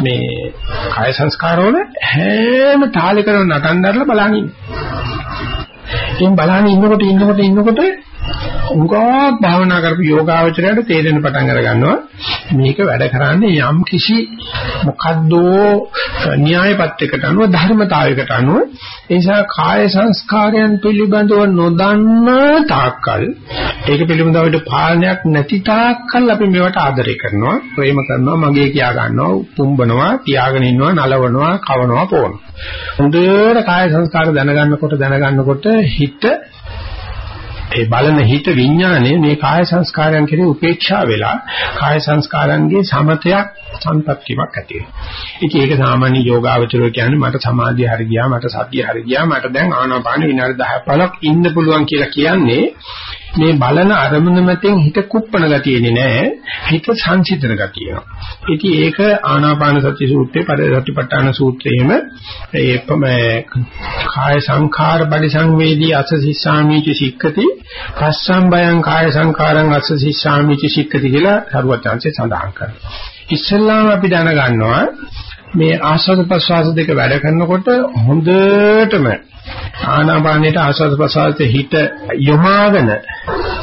මේ කාය සංස්කාරවල හැම තාලයකම නටන්නදරලා බලන් ඉන්න. ඉතින් බලන් ඉන්නකොට ඉන්නකොට ඉන්නකොට උංගා භාවනා කරපු යෝගාවචරයට තේරෙන පටන් අර ගන්නවා මේක වැඩ කරන්නේ යම් කිසි මොකද්දෝ න්‍යායපත්‍යකට අනුව ධර්මතාවයකට අනුව. ඒ නිසා කාය සංස්කාරයන් පිළිබඳව නොදන්න තාක්කල් ඒක පිළිබඳව පාලනයක් නැති තාක්කල් අපි මේවට ආදරය කරනවා ප්‍රේම කරනවා මගේ කියා ගන්නවා පුම්බනවා තියාගෙන ඉන්නවා නලවනවා කවනවා පොවනවා හොඳට කාය සංස්කාර දැනගන්නකොට දැනගන්නකොට හිත ඒ බලන හිත විඥානයේ මේ කාය සංස්කාරයන් කෙරේ උපේක්ෂා වෙලා කාය සංස්කාරයන්ගේ සමතයක් සංපත්තියක් ඇති වෙනවා. ඉතින් ඒක සාමාන්‍ය යෝගාවචරය කියන්නේ මට සමාධිය හරි ගියා මට සතිය හරි ගියා මට දැන් ආනාපාන විනාඩි 10 15ක් ඉන්න පුළුවන් කියලා කියන්නේ මේ බලන අරමුණ මතින් හිත කුප්පණ ගතියනේ නෑ හිත සංසිඳන ගතිය. ඉතින් ඒක ආනාපාන සති සූත්‍රයේ පරිසතිපට්ඨාන සූත්‍රයේම ඒ කාය සංඛාර පරිසංවේදී අසසිස්සාමිච සික්කති පස්සම් බයං කාය සංඛාරං අසසිස්සාමිච සික්කති කියලා සරුවත්‍යංශේ සඳහන් කරනවා. ඉස්සෙල්ලාම අපි දැනගන්නවා මේ ආස්වාද ප්‍රසවාස දෙක වැඩ කරනකොට හොඳටම ආනාපානයට ආස්වාද ප්‍රසවාසයේ හිත යොමාගෙන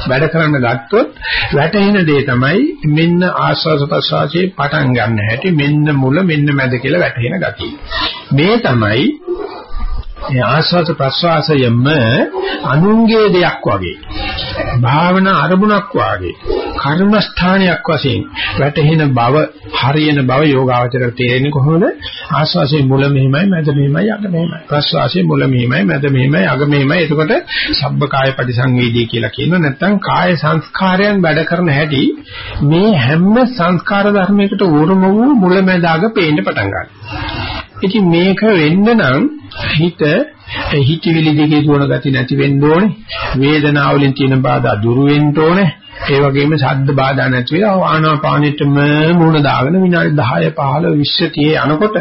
වැඩ කරන්න ගත්තොත් වැටෙන දේ තමයි මෙන්න ආස්වාද ප්‍රසවාසයේ පටන් ගන්න හැටි මෙන්න මුල මෙන්න මැද කියලා වැටෙන ගතිය. මේ තමයි ඒ ආස්වාද ප්‍රසවාසයෙන්ම අනුන්ගේ දෙයක් වගේ භාවනා අරමුණක් වාගේ කර්මස්ථානයක් වශයෙන් වැටහෙන බව හරියන බව යෝගාවචරයට තේරෙන්නේ කොහොමද? ආස්වාසේ මුල මෙහිමයි මැද මෙහිමයි අග මෙහිමයි. ප්‍රස්වාසේ මුල මෙහිමයි මැද මෙහිමයි අග මෙහිමයි. එතකොට සබ්බකාය පරිසංවේදී කියලා කියනවා. නැත්නම් කාය සංස්කාරයන් වැඩ කරන හැටි මේ හැම සංස්කාර ධර්මයකට උරුම වූ මුල මැද අග පේන්න පටන් ගන්නවා. ඉතින් මේක වෙන්න නම් හිත හිතවිලි දෙකේ දුවන ගති නැති වෙන්න ඕනේ. වේදනාවලින් තියෙන බාධා දුරු වෙන්න ඕනේ. ඒ වගේම ශබ්ද බාධා නැති වෙලා ආනාපානෙටම මුණ දාගෙන විනාඩි 10 15 20 යනකොට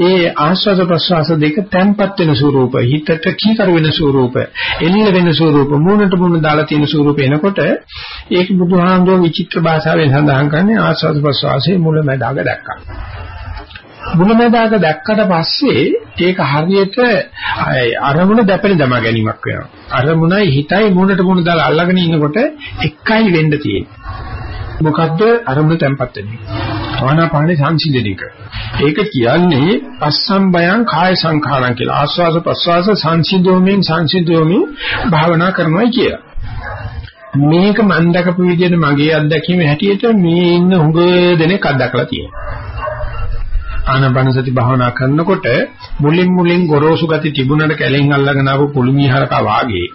ඒ ආස්වාද ප්‍රසවාස දෙක තැම්පත් වෙන ස්වරූප හිතට කීකරු වෙන ස්වරූප එළිල වෙන ස්වරූප මුණට මුණ දාලා තියෙන ස්වරූප එනකොට ඒක බුදුහාමුදුරුවෝ විචිත්‍ර භාෂාවෙන් සඳහන් කරන්නේ ආස්වාද ප්‍රසවාසයේ මුල මැදාග දැක්කා. මුලමදාක දැක්කට පස්සේ ඒක හරියට අරමුණ දැපෙන දම ගැනීමක් වෙනවා. අරමුණයි හිතයි මුණට මුණ දාලා අල්ලගෙන ඉන්නකොට එකයි වෙන්න තියෙන්නේ. මොකද්ද අරමුණ තැම්පත් වෙන්නේ. ආනාපානේ සංසිඳන එක. ඒක කියන්නේ පස්සම් බයං කාය සංඛාරං කියලා. ආස්වාස ප්‍රස්වාස සංසිඳෝමින් සංසිඳෝමින් භාවනා කරනවා කියලා. මේක මම දැකපු විදිහට මගේ අත්දැකීම හැටියට මේ ඉන්න හුඟ දෙනෙක් අත්දකලා තියෙනවා. ආනාපාන සති භාවනා කරනකොට මුලින් මුලින් ගොරෝසු ගති තිබුණට කැලෙන් අල්ලගෙන ආපු පුළුමිහරකා වාගේ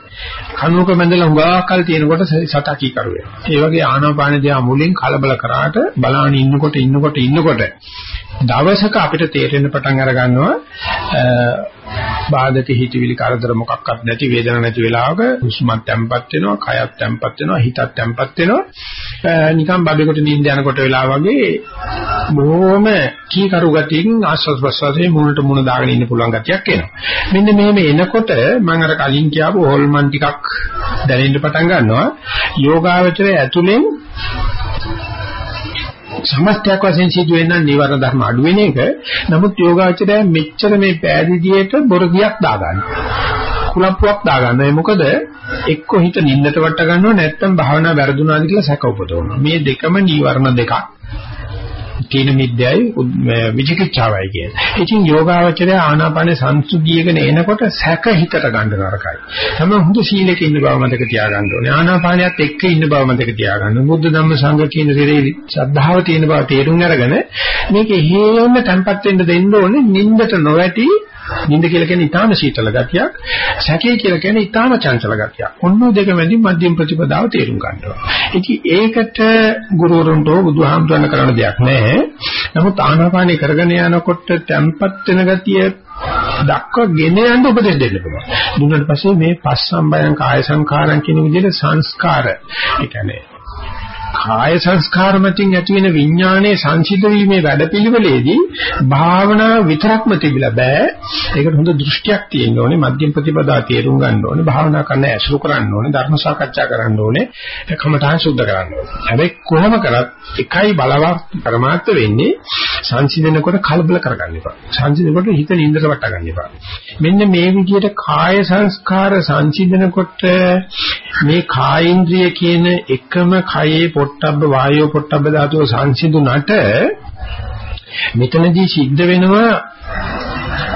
කනුවක මැදලා හුඟාකල් තියෙනකොට සතකී කරුවේ. ඒ වගේ ආනාපාන දිහා මුලින් කලබල කරාට බලාන ඉන්නකොට ඉන්නකොට ඉන්නකොට දවසක අපිට තේරෙන්න පටන් අර ගන්නවා බාධක හිතවිලි කරදර මොකක්වත් නැති වේදන නැති වෙලාවක හුස්මත් තැම්පත් වෙනවා කයත් තැම්පත් වෙනවා හිතත් තැම්පත් වෙනවා නිකන් බබෙකුට නිින්ද යනකොට වෙලා වගේ බොහොම කීකරු ගතියින් ආස්වාද ප්‍රසවාසයේ මුලට මුණ දාගෙන ඉන්න පුළුවන් ගතියක් එනවා මෙන්න මෙහෙම එනකොට මම අර කලින් කියපු හොල්මන් ටිකක් දැනෙන්න පටන් ගන්නවා යෝගාවචරය ඇතුලෙන් සමස්තයක් වශයෙන් සිදුවෙන නිවර්ණ ධර්ම අඩු වෙන එක. නමුත් යෝගාචරය මෙච්චර මේ පෑදීදියට බොරදියක් දාගන්න. කුලප්පුවක් දාගන්න. ඒ මොකද එක්ක හිත නින්නට වට ගන්නව නැත්නම් භාවනා වැරදුනාද කියලා සැක උපදවනවා. මේ දෙකම නිවර්ණ දෙකක්. තීන මිද්‍යයි විචිකිච්ඡාවයි කියන්නේ. ඉතින් යෝගාවචරය ආනාපාන සංසුද්ධියගෙන එනකොට සැක හිතට ගන්න නරකයි. තමයි හොඳ සීලෙක ඉන්න බව මතක තියාගන්න ඕනේ. ආනාපානියත් එක්ක ඉන්න බව මතක තියාගන්න. බුද්ධ ධම්ම සංඝ කියන දේ ශ්‍රද්ධාව තියෙන බව තේරුම් අරගෙන මේක හේම තැම්පත් වෙන්න දෙන්න ඕනේ. නින්දට නොවැටි නිින්ද කියලා කියන්නේ ඊටාම සීතල ගතියක්. සැකේ කියලා කියන්නේ ඊටාම චංචල ගතියක්. ඔන්න දෙක මැදින් මධ්‍යම ප්‍රතිපදාව තේරුම් ගන්නවා. ඉතින් ඒකට ගුරුවරුන්ට බුදුහාමුදුරන් කරන්න දෙයක් නැහැ. නමුත් ආනාපානිය කරගෙන යනකොට තැම්පත් වෙන ගතිය දක්වගෙන යන්න උපදෙස් දෙන්න පුළුවන්. දුන්නාට පස්සේ මේ පස්සම්බයං කාය සංඛාරං කියන විදිහට සංස්කාර ඒ කියන්නේ කාය සංස්කාර මතින් ඇති වෙන විඥානයේ සංසිද්ධ වීමේ වැඩපිළිවෙලේදී භාවනාව විතරක්ම තිබිලා බෑ. ඒකට හොඳ දෘෂ්ටියක් තියෙන්න ඕනේ. මධ්‍යම ප්‍රතිපදා තේරුම් ගන්න ඕනේ. භාවනා කරන්න ඇසුරු කරන්න ඕනේ. ධර්ම සාකච්ඡා කරන්න ඕනේ. කමඨාන් සුද්ධ කරන්න ඕනේ. හැබැයි කොහොම කරත් එකයි බලවත් પરමාර්ථ වෙන්නේ සංසිඳනකොට කලබල කරගන්න එපා. සංසිඳනකොට හිත නින්දට වට ගන්න එපා. මෙන්න මේ විදිහට කාය සංස්කාර සංසිඳනකොට මේ කායින්ද්‍රිය කියන එකම කයේ පොට්ටබ්බ වායෝ පොට්ටබ්බ ධාතුව සංසිඳුණට මෙතනදී සිද්ධ වෙනවා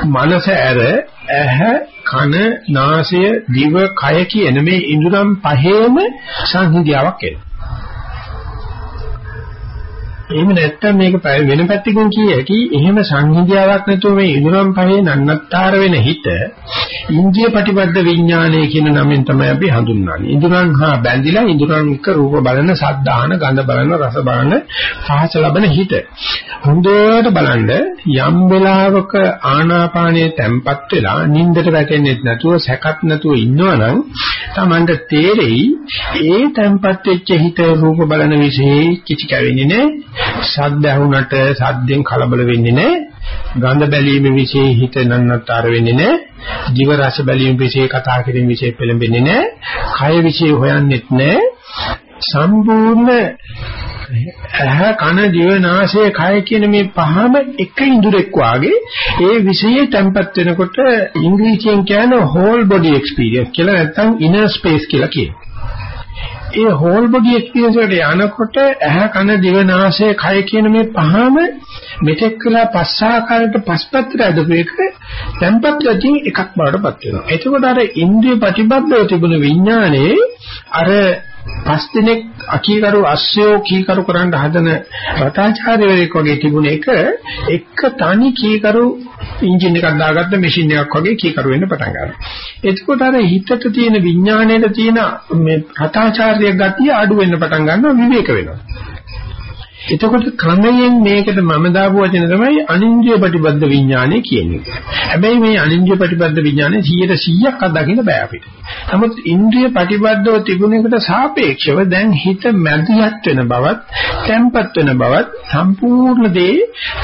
මනස ඇර ඇහ කන නාසය දිව කය කියන මේ ඉඳුරම් පහේම සංහිඳියාවක් එනවා. එහෙම නැත්තම් මේක වෙන පැත්තකින් කිය හැකි එහෙම සංහිඳියාවක් නැතුව මේ ඉදරම් පහේ නන්නත්තර වෙන හිත ඉන්ද්‍රිය ප්‍රතිබද්ධ විඥානය කියන නමෙන් තමයි අපි හඳුන්වන්නේ. ඉදරම් හා බැඳිලා ඉදරම් එක රූප බලන, සද්දාහන, ගඳ බලන, රස බලන, පහස ලබන හිත. හොඳට බලන්න යම් වෙලාවක ආනාපානයේ තැම්පත් වෙලා නින්දට වැටෙන්නේ නැතුව සැකත් නැතුව ඉන්නවනම් Tamanට තේරෙයි ඒ තැම්පත් වෙච්ච හිත රූප බලන විශේෂ කිචි කැවෙන්නේ නැහැ ශබ්ද ඇහුනට ශබ්දෙන් කලබල වෙන්නේ නැහැ. ගඳ බැලීම વિશે හිත නන්නතර වෙන්නේ නැහැ. ජීව රස බැලීම વિશે කතා කිරීම વિશે පෙළඹෙන්නේ නැහැ. කය વિશે හොයන්නෙත් නැහැ. සම්පූර්ණ ඇහ කන දිව නාසය කය කියන මේ පහම එක ඉඳුරෙක් වාගේ ඒ විෂයේ තැම්පත් වෙනකොට ඉංග්‍රීසියෙන් කියන whole body experience කියලා නැත්නම් inner space කියලා කියනවා. ඒ හෝල් බොඩි එක්ස්පීරියන්ස් එකට යනකොට ඇහ කන දිව නාසය කය කියන මේ පහම මෙතෙක් කළා පස් ආකාරයට පස්පත්‍ර ඇදපු එක tempat ගතිය එකක් බවටපත් වෙනවා. එතකොට අර ඉන්ද්‍රිය ප්‍රතිබද්ධව තිබුණු විඥානයේ අර පස් දිනක් අකීකරු අස්සයෝ කීකරු කරන්න හදන රතාචාර්යවරයෙක් වගේ තිබුණ එක එක තනි කීකරු එන්ජින් එකක් දාගත්ත මැෂින් එකක් වගේ කීකරු වෙන්න පටන් ගන්නවා. එතකොට අර හිතට තියෙන විඥාණයට තියෙන මේ රතාචාර්ය ගතිය අඩු වෙන්න පටන් ගන්නවා විවේක වෙනවා. එතකොට ක්‍රමයෙන් මේකට මම දාපු වචන තමයි අනින්ද්‍රිය ප්‍රතිබද්ධ විඥානය කියන්නේ. හැබැයි මේ අනින්ද්‍රිය ප්‍රතිබද්ධ විඥානය 100%ක් අත්දකින්න බෑ අපිට. නමුත් ඉන්ද්‍රිය ප්‍රතිබද්ධව තිබුණේකට සාපේක්ෂව දැන් හිත මැදිහත් වෙන බවත්, තැම්පත් වෙන බවත්, සම්පූර්ණ දේ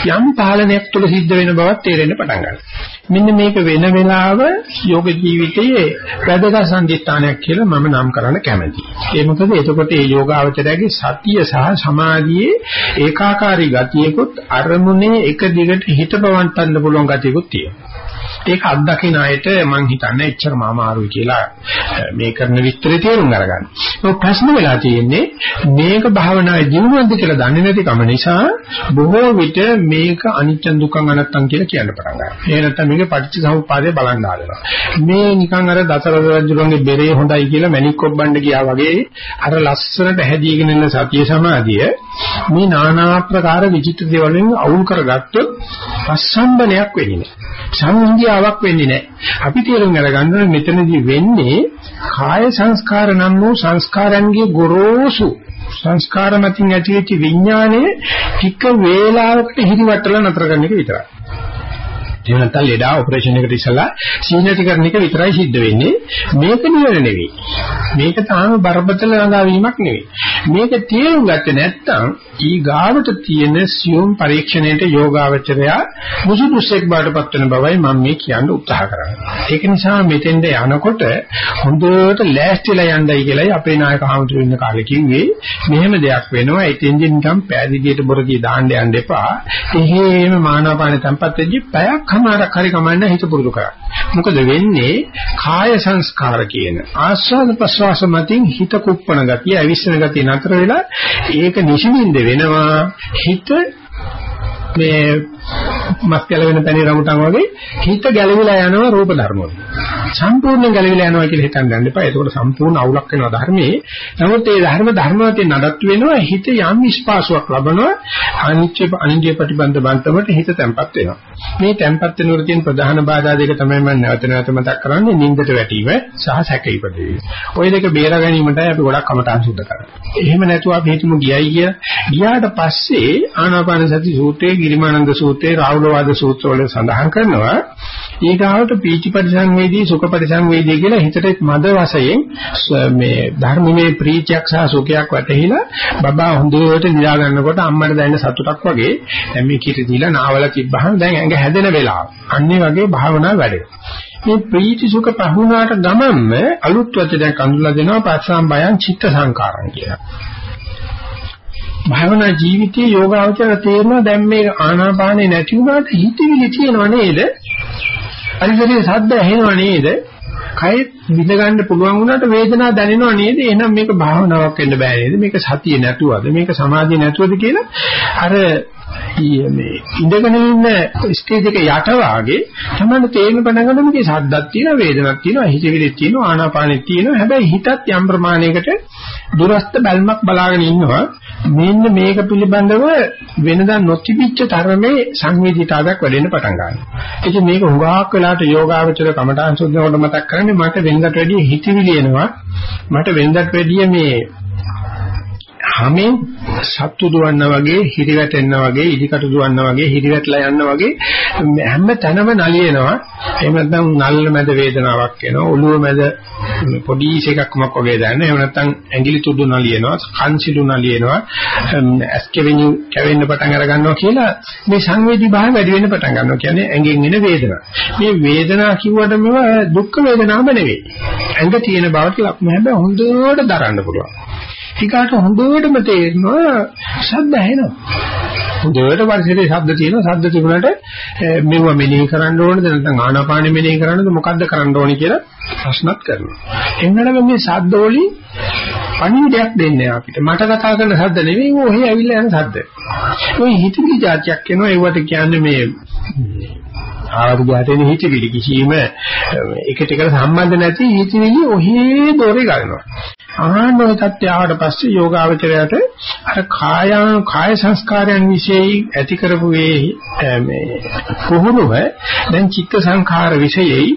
යම් පාලනයක් තුළ සිද්ධ වෙන බවත් තේරෙන්න පටන් ගන්නවා. මෙන්න මේක වෙන වෙලාව යෝග ජීවිතයේ වැදගත් සංදිස්ථානයක් කියලා මම නම් කරන්න කැමතියි. ඒ මොකද එතකොට මේ යෝගාවචරයේ සතිය සහ සමාධියේ ඒකාකාරී ගතියකුත් අරමුණේ එක දිගට හිත බවන්තන්න පුළුවන් ගතියකුත් තියෙනවා. ඒක අත්දකින අයට මම හිතන්නේ එච්චරම අමාරුයි කියලා මේ කරන විස්තරේ තේරුම් අරගන්න. ඒක ප්‍රශ්න වෙලා තියෙන්නේ මේක භාවනාවේ ජීවුනද කියලා දන්නේ නැතිකම නිසා බොහෝ විට මේක අනිත්‍ය දුක්ඛ අනත්තම් කියලා කියන්න පටන් ගන්නවා. ඒ නැත්තම් මේක පටිච්චසමුප්පාදය බලන්න ආරනවා. මේ නිකන් අර දසරද රජුගේ බෙරේ හොඳයි කියලා මැණික් කොබ්බන්න ගියා වගේ අර ලස්සනට හැදීගෙන ඉන්න සතිය සමාධිය මේ নানা ආකාර විචිත්‍ර දේවල් වලින් අවුල් කරගත්තොත් පස්සම්බනයක් වෙන්නේ. සම්මුතිය සංහිඳියාවක් වෙන්නේ නැහැ. අපි තේරුම් අරගන්න මෙතනදී වෙන්නේ කාය සංස්කාර නම් වූ සංස්කාරයන්ගේ ගොරෝසු සංස්කාර මතින් ඇතිවෙච්ච විඥානයේ ටික වේලාවකට හිරිවටලා නතර කරන එක විතරයි. එහෙම නැත්නම් ලෙඩා ඔපරේෂන් එකට ඉස්සලා සීනටි කරන එක විතරයි සිද්ධ වෙන්නේ. මේක නිවන නෙවෙයි. මේක තාම බරපතල ළඟාවීමක් නෙවෙයි. මේක තේරුම් ගත්තේ නැත්නම් ඊ ගාවට තියෙන සියුම් පරීක්ෂණයට යෝගාවචරය මුසුදුසෙක් බාටපත් වෙන බවයි මම මේ කියන්න උත්සාහ කරන්නේ. ඒක නිසා මෙතෙන්ද යනකොට හොඳට ලෑස්තිලා යන්නයි කියලායි අපේ නායක හමුතු ඉන්න කාලේ කිව්වේ. මෙහෙම දෙයක් වෙනවා. එතෙන්දී නිකන් පෑදීදියට බොරදී දාන්න යන්න එපා. එහෙම මානවපාන tempat වෙද්දි පැයක් කමාරක් හරි කමන්න හිත පුරුදු කරා. මොකද වෙන්නේ කාය සංස්කාර කියන ආස්වාද ප්‍රසවාස මතින් හිත කුප්පණ ගතිය, අවිස්සන ගතිය නතර වෙලා ඒක නිසින්ින්ද වෙනවා හිත මේ මස් ගැලවෙන තැනේ රමුටන් වගේ හිත ගැලවිලා යනවා රූප ධර්ම වල. සම්පූර්ණයෙන් ගැලවිලා යනවා කියලා හිතන්න ගන්න එපා. ඒකෝට සම්පූර්ණ අවුලක් වෙනවා ධර්මයේ. නමුත් ඒ ධර්ම ධර්මවලින් නඩත්තු වෙනවා හිත යම් ස්පාසුවක් ලබනවා. අනිත්‍ය අනිත්‍ය ප්‍රතිබන්ධ බන්තමට හිත තැම්පත් වෙනවා. මේ තැම්පත් වෙනකොට තියෙන ප්‍රධාන බාධා දෙක තමයි මම නැවත නැවත මතක් කරන්නේ නිින්දට වැටීම සහ සැක ඉපදවීම. ওই දෙක බේර ගැනීමටයි අපි ගොඩක් කමටහන් සුද්ධ කරන්නේ. එහෙම නැතුව අපි හිතමු ගියයි ගිය ගියාට පස්සේ ආනාපාන සති සූත්‍රයේ ගිරිමානන්ද සූත්‍රයේ රාහුලවාද සූත්‍රවල සඳහන් කරනවා ඊගාවට පීචි පරිසංවේදී සුඛ පරිසංවේදී කියලා හිතට මද වශයෙන් මේ ධර්මයේ ප්‍රීතියක් සහ සුඛයක් වැටහිලා බබා හොඳට නිදා ගන්නකොට අම්මට දැනෙන සතුටක් වගේ දැන් මේ කිරි දීලා නාවල තිබ්බහම දැන් ඇඟ හැදෙන වෙලාව. අන්නේ වගේ භාවනාව වැඩෙනවා. මේ ප්‍රීති සුඛ පහුණාට ගමන්ම අලුත් වචනයක් අඳුලා දෙනවා පස්සම් බයං චිත්ත සංකාරම් කියලා. භවනා ජීවිතයේ යෝගාවචර තේරෙනවා දැන් මේ ආනාපානේ නැති වුණාට හිතවිලි තියෙනව නේද? අනිතරේ සද්ද ඇහෙනව නේද? කය විඳ ගන්න පුළුවන් වුණාට වේදනාව දැනෙනව නේද? එහෙනම් මේක භාවනාවක් වෙන්න බෑ නේද? මේක සතිය නැතුවද? මේක සමාධිය නැතුවද කියලා අර මේ ඉඳගෙන ඉන්න ස්ටේජ් එක යට වාගේ තමයි තේරෙන පටන් ගන්න මේකේ සද්දක් තියෙනවා වේදනක් තියෙනවා හිතවිලිත් තියෙනවා ආනාපානෙත් තියෙනවා හැබැයි හිතත් යම් ප්‍රමාණයකට දුරස්ත බැල්මක් බලාගෙන ඉන්නවා මෙන්න මේක පිළිබඳව වෙනදා නොතිබිච්ච තරමේ සංවේදීතාවයක් වැඩෙන්න පටන් ගන්නවා. ඉතින් මේක හුඟක් වෙලාට යෝගාවචර කමඨාන් සුද්ධවට මතක් කරන්නේ මට වෙනදට වැඩිය හිතවිලි එනවා. මට වෙනදට වැඩිය මේ හැමෙන් සත්තු දුවන්න වගේ හිරිවැටෙන්න වගේ ඉදිකට දුවන්න වගේ හිරිවැටලා යන්න වගේ හැම තැනම නලියනවා. එහෙම නැත්නම් නල්ල මැද වේදනාවක් එනවා ඔළුව මැද පොඩි එකක්මක් වගේ දැනෙනවා. එහෙම නැත්නම් ඇඟිලි තුඩු නලියනවා කන්සිලු නලියනවා ඇස්කෙවෙනි කැවෙන්න පටන් අර ගන්නවා කියලා මේ සංවේදී භාවය වැඩි වෙන්න පටන් ගන්නවා. කියන්නේ ඇඟෙන් එන වේදනාව මේ වේදනාව කිව්වට මේවා දුක් වේදනාව නෙවෙයි. ඇඟ තියෙන බවට ලක්ම හැබැයි හොඳට දරන්න පුළුවන්. ඒකට හොඳටම තේරෙනවා ශබ්ද ඇහෙනවා. හොඳට වර්ෂයේ ශබ්ද තියෙනවා. ශබ්ද තිබුණාට මෙව මෙනෙහි කරන්න ඕනද? නැත්නම් ආනාපානෙ මෙනෙහි කරන්නද? මොකද්ද කරන්න ඕනි කියලා ප්‍රශ්නත් කරනවා. එන්නලම මේ ශබ්ද වලින් පණිවිඩයක් දෙන්නේ අපිට. මට කතා කරන ශබ්ද නෙවෙයි ඔහේ ඇවිල්ලා යන ශබ්ද. ඔය හිතේ જાතියක් එනවා. ඒවට කියන්නේ මේ ආවට ගියාට එන හිතවිලි කිසිම එකට එකට සම්බන්ධ නැති හිතවිලි ඔහේ දොරේ ගන්නවා. ආනෝ තත්ත්වය ආවට පස්සේ යෝගාවචරයට අර කායං කාය සංස්කාරයන් વિશેයි ඇති කරපු මේ පුහුණුව දැන් චිත්ත සංඛාර વિશેයි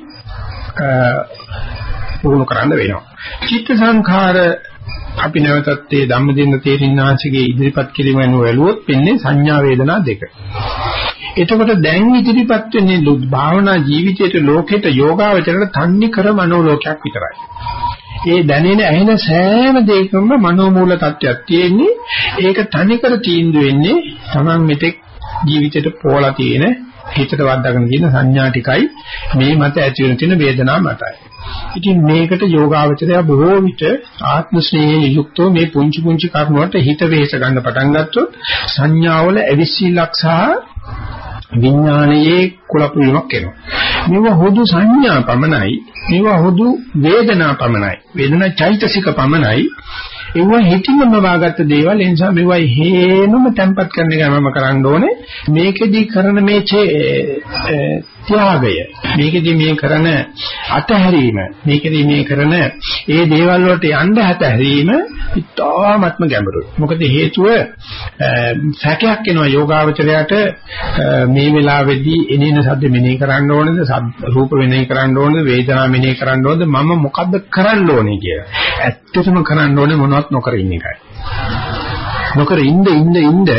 පුහුණු කරන්න වෙනවා. චිත්ත සංඛාර අපි නැවතත් මේ ධම්මදින්න තේරින්නාංශගේ ඉදිරිපත් කිරීම වෙනුව වැළුවොත් වෙන්නේ සංඥා වේදනා දෙක. එතකොට දැන් ඉදිරිපත් වෙන්නේ භාවනා ජීවිතයේ ලෝකෙට යෝගාවචරයට තන්නේ කර මනෝලෝකයක් විතරයි. ඒ දැනෙන ඇහෙන සෑම දෙයකම මනෝමූල තත්ත්වයක් තියෙන්නේ. ඒක තනිකර තීන්දුව වෙන්නේ Taman මෙතෙක් ජීවිතේට පෝලා තියෙන හිතට වද්දාගෙන තියෙන සංඥා ටිකයි මේ මත ඇති වෙන තියෙන වේදනාව මතයි. ඉතින් මේකට යෝගාවචරය බොහෝ විට ආත්ම ස්නේහයෙන් යුක්තව මේ පුංචි පුංචි කර්ම වලට හිත වෙහෙස ගන්න පටන් ගත්තොත් සංඥාවල ඇවිස්සීලක් සහ විඥානයේ කුලපු වීමක් එනවා. මේව හොදු සංඥා පමණයි, මේව හොදු වේදනා පමණයි. වේදනා චෛතසික පමණයි. ඒව හිතින්ම වාගත්ත දේවල් ඒ නිසා මේවයි හේනම තැම්පත් කරන එක මම කරන්න ඕනේ. මේකෙදි කරන මේ ත්‍යාගය. මේකෙදි මේ කරන අතහැරීම මේකෙදි මේ කරන ඒ දේවල් වලට යන්න හැතහැරීම ඉතාමත්ම ගැඹුරුයි. මොකද හේතුව සැකයක් එනවා යෝගාවචරයට මේ වෙලාවේදී එනින සද්ද මෙනෙහි කරන්න ඕනද රූප මෙනෙහි කරන්න ඕනද වේදනා මෙනෙහි කරන්න ඕනද මම මොකද්ද කරන්න ඕනේ කියලා. ඇත්තටම කරන්න ඕනේ මොනවත් නොකර ඉන්න එකයි. නොකර ඉන්න ඉන්න ඉන්න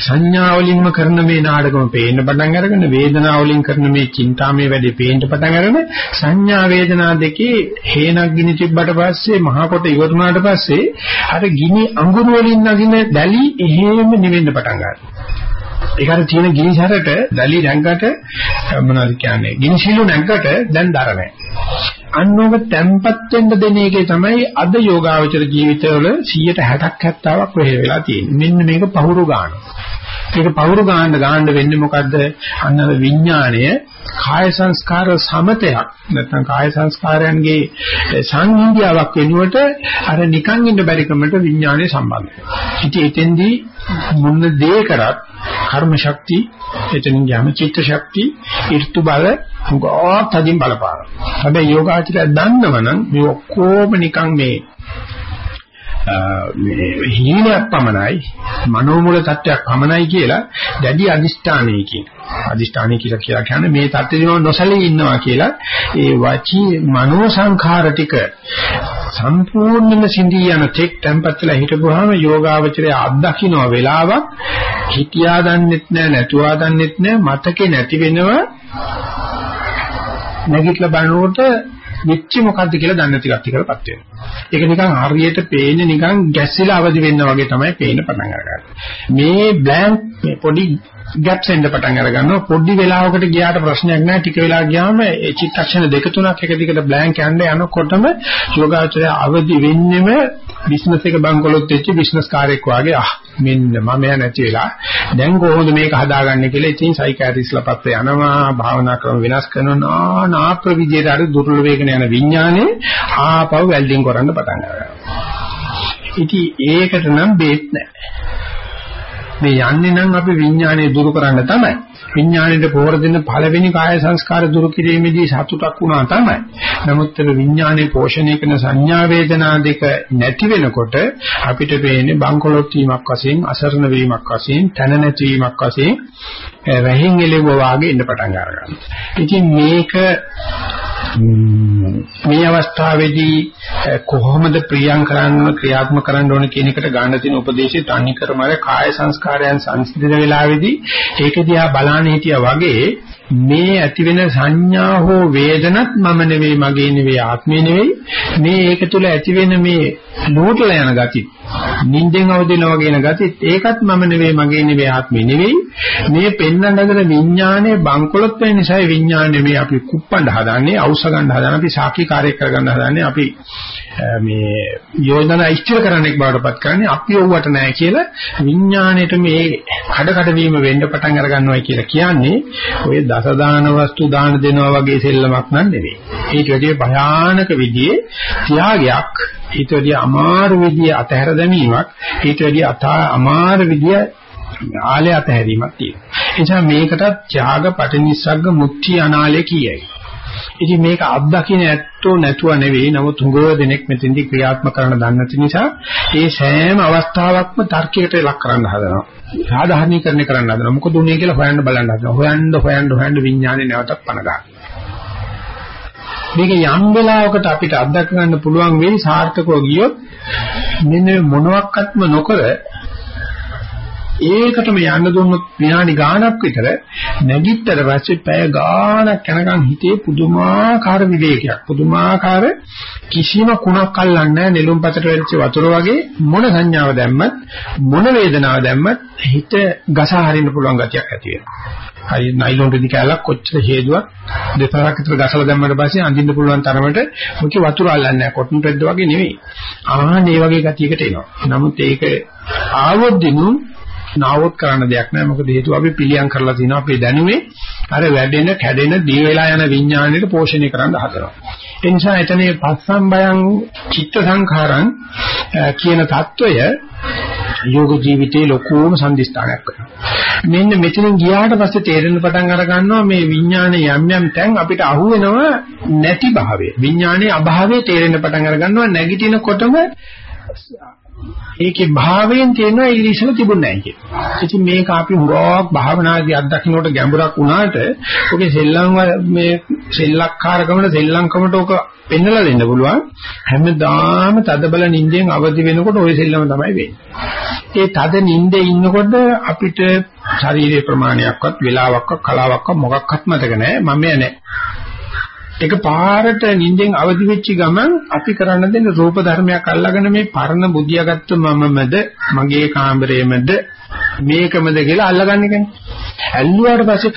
සංඥාවලින්ම කරන මේ නාටකම පේන්න පටන් අරගෙන වේදනාවලින් කරන මේ චින්තාමේ වැඩේ පේන්න පටන් අරගෙන සංඥා වේදනා දෙකේ හේනක් ගිනි තිබ්බට පස්සේ මහා කොට ඉවරුනාට පස්සේ අර ගිනි අඟුරු වලින් නගින දැලි එහෙම නිවෙන්න පටන් ගන්නවා. ඒකට තියෙන ගිනි සැරට දැලි නැංගකට මොනවද කියන්නේ ගිනි සිලු නැංගකට දැන් දර නැහැ අන්නෝක තැම්පත් වෙන්න දෙන එකේ තමයි අද යෝගාවචර ජීවිතවල 160ක් 70ක් වෙහෙ වෙලා තියෙන්නේ. මෙන්න මේක පහුරු ගන්න. මේක පහුරු ගන්න ගන්න වෙන්නේ මොකද්ද? අන්න විඥාණය කාය සංස්කාර සමතයක් නැත්නම් කාය සංස්කාරයන්ගේ සංහිඳියාවක් වෙනුවට අර නිකන් ඉන්න බැරි කමට විඥාණය සම්බන්ධ වෙනවා. ඉතින් එතෙන්දී මොන දේ කරත් කර්ම ශක්තිය එතනින් යම චිත්ත ශක්තිය ඍතු බල ගොඩක් තදින් බලපාන. හැබැයි යෝගාචරය දන්නවනම් මේ ඔක්කොම නිකන් මේ මේ හීනයක් පමණයි මනෝමූල තත්වයක් පමණයි කියලා දැඩි අදිෂ්ඨානයකින් අදිෂ්ඨානය කියලා කියලා කියන්නේ මේ தත්ත්වෙදිම නොසලී ඉන්නවා කියලා ඒ වචී මනෝ සංඛාර ටික සම්පූර්ණයෙන්ම සිඳී යන තෙක් tempත් වෙලා හිටපුවාම යෝගාවචරය අත්දකින්න වෙලාවක් හිතියා දන්නෙත් නෑ නැතුවා දන්නෙත් නෑ මතකේ නැති වෙනව නැගිටලා බලනකොට වෙච්චි මොකද්ද කියලා දන්නේ ටිකක් ටිකටපත් වෙනවා. ඒක නිකන් හරියට පේන්නේ නිකන් ගැස්සිලා අවදි වෙන්න වගේ තමයි පේන්න පටන් අරගන්නේ. මේ බ්ලැන්ක් මේ පොඩි ગેප්ස් එන්න පටන් අර ගන්නවා පොඩි වෙලාවකට ගියාට ප්‍රශ්නයක් නැහැ. ටික වෙලා ගියාම ඒ චිත්තක්ෂණ දෙක තුනක් එක දිගට බ්ලැන්ක් යන්න යනකොටම යෝගාචරය අවදි වෙන්නෙම බිස්නස් එක බංකොලොත් වෙච්ච බිස්නස් කාර්යයක් වාගේ ආ මෙන්න මම ය නැති වෙලා. දැන් කොහොමද මේක හදාගන්නේ කියලා ඉතින් සයිකියාට්‍රිස්ලා පස්සේ යනවා. භාවනා ක්‍රම වෙනස් කරනවා. නානා ප්‍රවිදේට අර දුර්වල වේගන යන විඥානේ ආපහු වෙල්ඩින් කරන්න පටන් ගන්නවා. ඉතින් ඒකට නම් බේත් නැහැ. මේ යන්නේ නම් අපි විඥානය දුරු කරන්න තමයි. විඥාණයට පෝර දෙන පළවෙනි කාය සංස්කාර දුරු කිරීමේදී සතුටක් වුණා තමයි. නමුත් ඒ විඥානයේ පෝෂණය කරන සංඥා වේදනා දෙක නැති වෙනකොට අපිට පේන්නේ බංකොලොත් වීමක් වශයෙන්, අසරණ වීමක් වශයෙන්, තන නැති වීමක් වශයෙන් වැහින් එළෙවුවා වාගේ ඉන්න පටන් ගන්නවා. ඉතින් මේක මේ අවස්ථාවේදී කොහොමද ප්‍රියං කරන්න ක්‍රියාත්මක කරන්න ඕන කියන එකට ගන්න තියෙන උපදේශය තනි කරමර කාය සංස්කාරයන් සංසිඳන වෙලාවේදී ඒක දිහා බලන්න හිටියා වගේ මේ ඇති වෙන සංඥා හෝ වේදනත් මම නෙවෙයි මගේ නෙවෙයි ආත්මේ නෙවෙයි. මේ ඒක තුල ඇති වෙන මේ නෝටල යන gati නිින්දෙන් අවදිනවා කියන gati ඒකත් මම නෙවෙයි මගේ නෙවෙයි ආත්මේ නෙවෙයි. මේ පෙන්වන්න හදන විඥානයේ බංකොලොත් වෙන නිසා විඥානේ මේ අපි කුප්පණ්ඩ හදන්නේ අවශ්‍ය ගන්න හදන අපි සාකී කාර්යයක් කරගන්න හදන්නේ අපි මේ යෝජනා ඉස්තර කරන්නෙක් බවටපත් කරන්නේ අපි යවුවට නැහැ කියලා විඥාණයට මේ කඩ කඩ වීම වෙන්න පටන් අර ගන්නවා කියලා කියන්නේ ඔය දස දාන වස්තු දාන දෙනවා වගේ සෙල්ලමක් නන් නෙවෙයි. ඊට වැඩිය භයානක විදිහේ ත්‍යාගයක් ඊට වැඩිය අමාරු විදිහේ අතහැර දැමීමක් ඊට වැඩිය අමාරු විදිහේ ආලය අතහැරීමක් තියෙනවා. ඒ නිසා මේකටත් ත්‍යාග පටිනිස්සග්ග මුක්ති අනාලය කියයි. ඉතින් මේක අත්දකින්න ඇත්තෝ නැතුව නෙවෙයි. නමුත් හුඟව දෙනෙක් මෙතෙන්දි ක්‍රියාත්මක කරන්න දන්නේ නැති නිසා ඒ සෑම අවස්ථාවක්ම තර්කයකට ලක් කරන්න හදනවා. සාධාරණීකරණය කරන්න හදනවා. මොකද උනේ කියලා හොයන්න බලන්න හදනවා. හොයන්න හොයන්න හොයන්න විඥානේ නැවතත් පණ ගන්නවා. මේක යම් වෙලාවකට අපිට අත්දක ගන්න පුළුවන් වෙයි සාර්ථකව ගියොත් මෙන්න මොනවත්ක්ත්ම නොකර ඒකටම යන්න දුන්නොත් විනාඩි ගාණක් විතර නැගිටතර පස්සේ පැය ගාණක් යනකම් හිතේ පුදුමාකාර විවේකයක් පුදුමාකාර කිසිම කුණක් අල්ලන්නේ නැහැ නෙළුම් පතට වෙච්ච වතුර වගේ මොන සංඥාව දැම්මත් මොන වේදනාව දැම්මත් හිත ගසා හරින්න පුළුවන් ගතියක් ඇති වෙනවා. හරි නයිලොන් රෙදි කැලක් කොච්චර හේදුවක් දෙතරක් විතර ගසලා දැම්මට පස්සේ අඳින්න පුළුවන් තරමට මොකද වතුර අල්ලන්නේ නැහැ කොටන් රෙද්ද වගේ නෙවෙයි. ආහනේ මේ වගේ ගතියකට එනවා. නමුත් ඒක ආවොත් දිනු නාවොත් කරන්න දෙයක් නැහැ. මොකද හේතුව අපි පිළියම් කරලා තිනවා අපේ දැනුමේ අර වැඩෙන, කැඩෙන, දිය වෙලා යන විඥාණයට පෝෂණය කරන්න හදනවා. ඒ නිසා එතනේ පස්සම්බයං චිත්ත සංඛාරං කියන தত্ত্বය යෝග ජීවිතේ ලොකුම සම්දිස්ථානයක් වෙනවා. මෙන්න මෙතනින් ගියාට පස්සේ තේරෙන පටන් අර ගන්නවා මේ විඥානයේ යම් යම් තැන් අපිට අහුවෙනව නැති භාවය. විඥානයේ අභාවය තේරෙන පටන් අර ගන්නවා නැගිටිනකොටම ඒකේ භාවයෙන් තියෙනවා ඒ ඉස්සෙල්ල තිබුණේ නැහැ කියන. ඉතින් මේක අපි හුරක් භාවනාදී අත්දකින්නට ගැඹුරක් වුණාට ඔකේ සෙල්ලම් මේ සෙල්ලක්කාරකමට සෙල්ලම්කමට ඔක පෙන්නලා දෙන්න පුළුවන්. හැමදාම තදබල නිින්දෙන් අවදි වෙනකොට ওই සෙල්ලම තමයි වෙන්නේ. ඒ තද නිින්දේ ඉන්නකොට අපිට ශරීරේ ප්‍රමාණයක්වත් වෙලාවක්වත් කලාවක්වත් මොකක්වත් මතක නැහැ. මම නැහැ. ඒක පාරට නිින්දෙන් අවදි වෙච්ච ගමන් අපි කරන්න දෙන රූප ධර්මයක් අල්ලගෙන මේ පරණ බුදියාගත්ත මමමද මගේ කාමරේමද මේකමද කියලා අල්ලගන්න එකනේ. ඇල්ලුවාට පස්සේ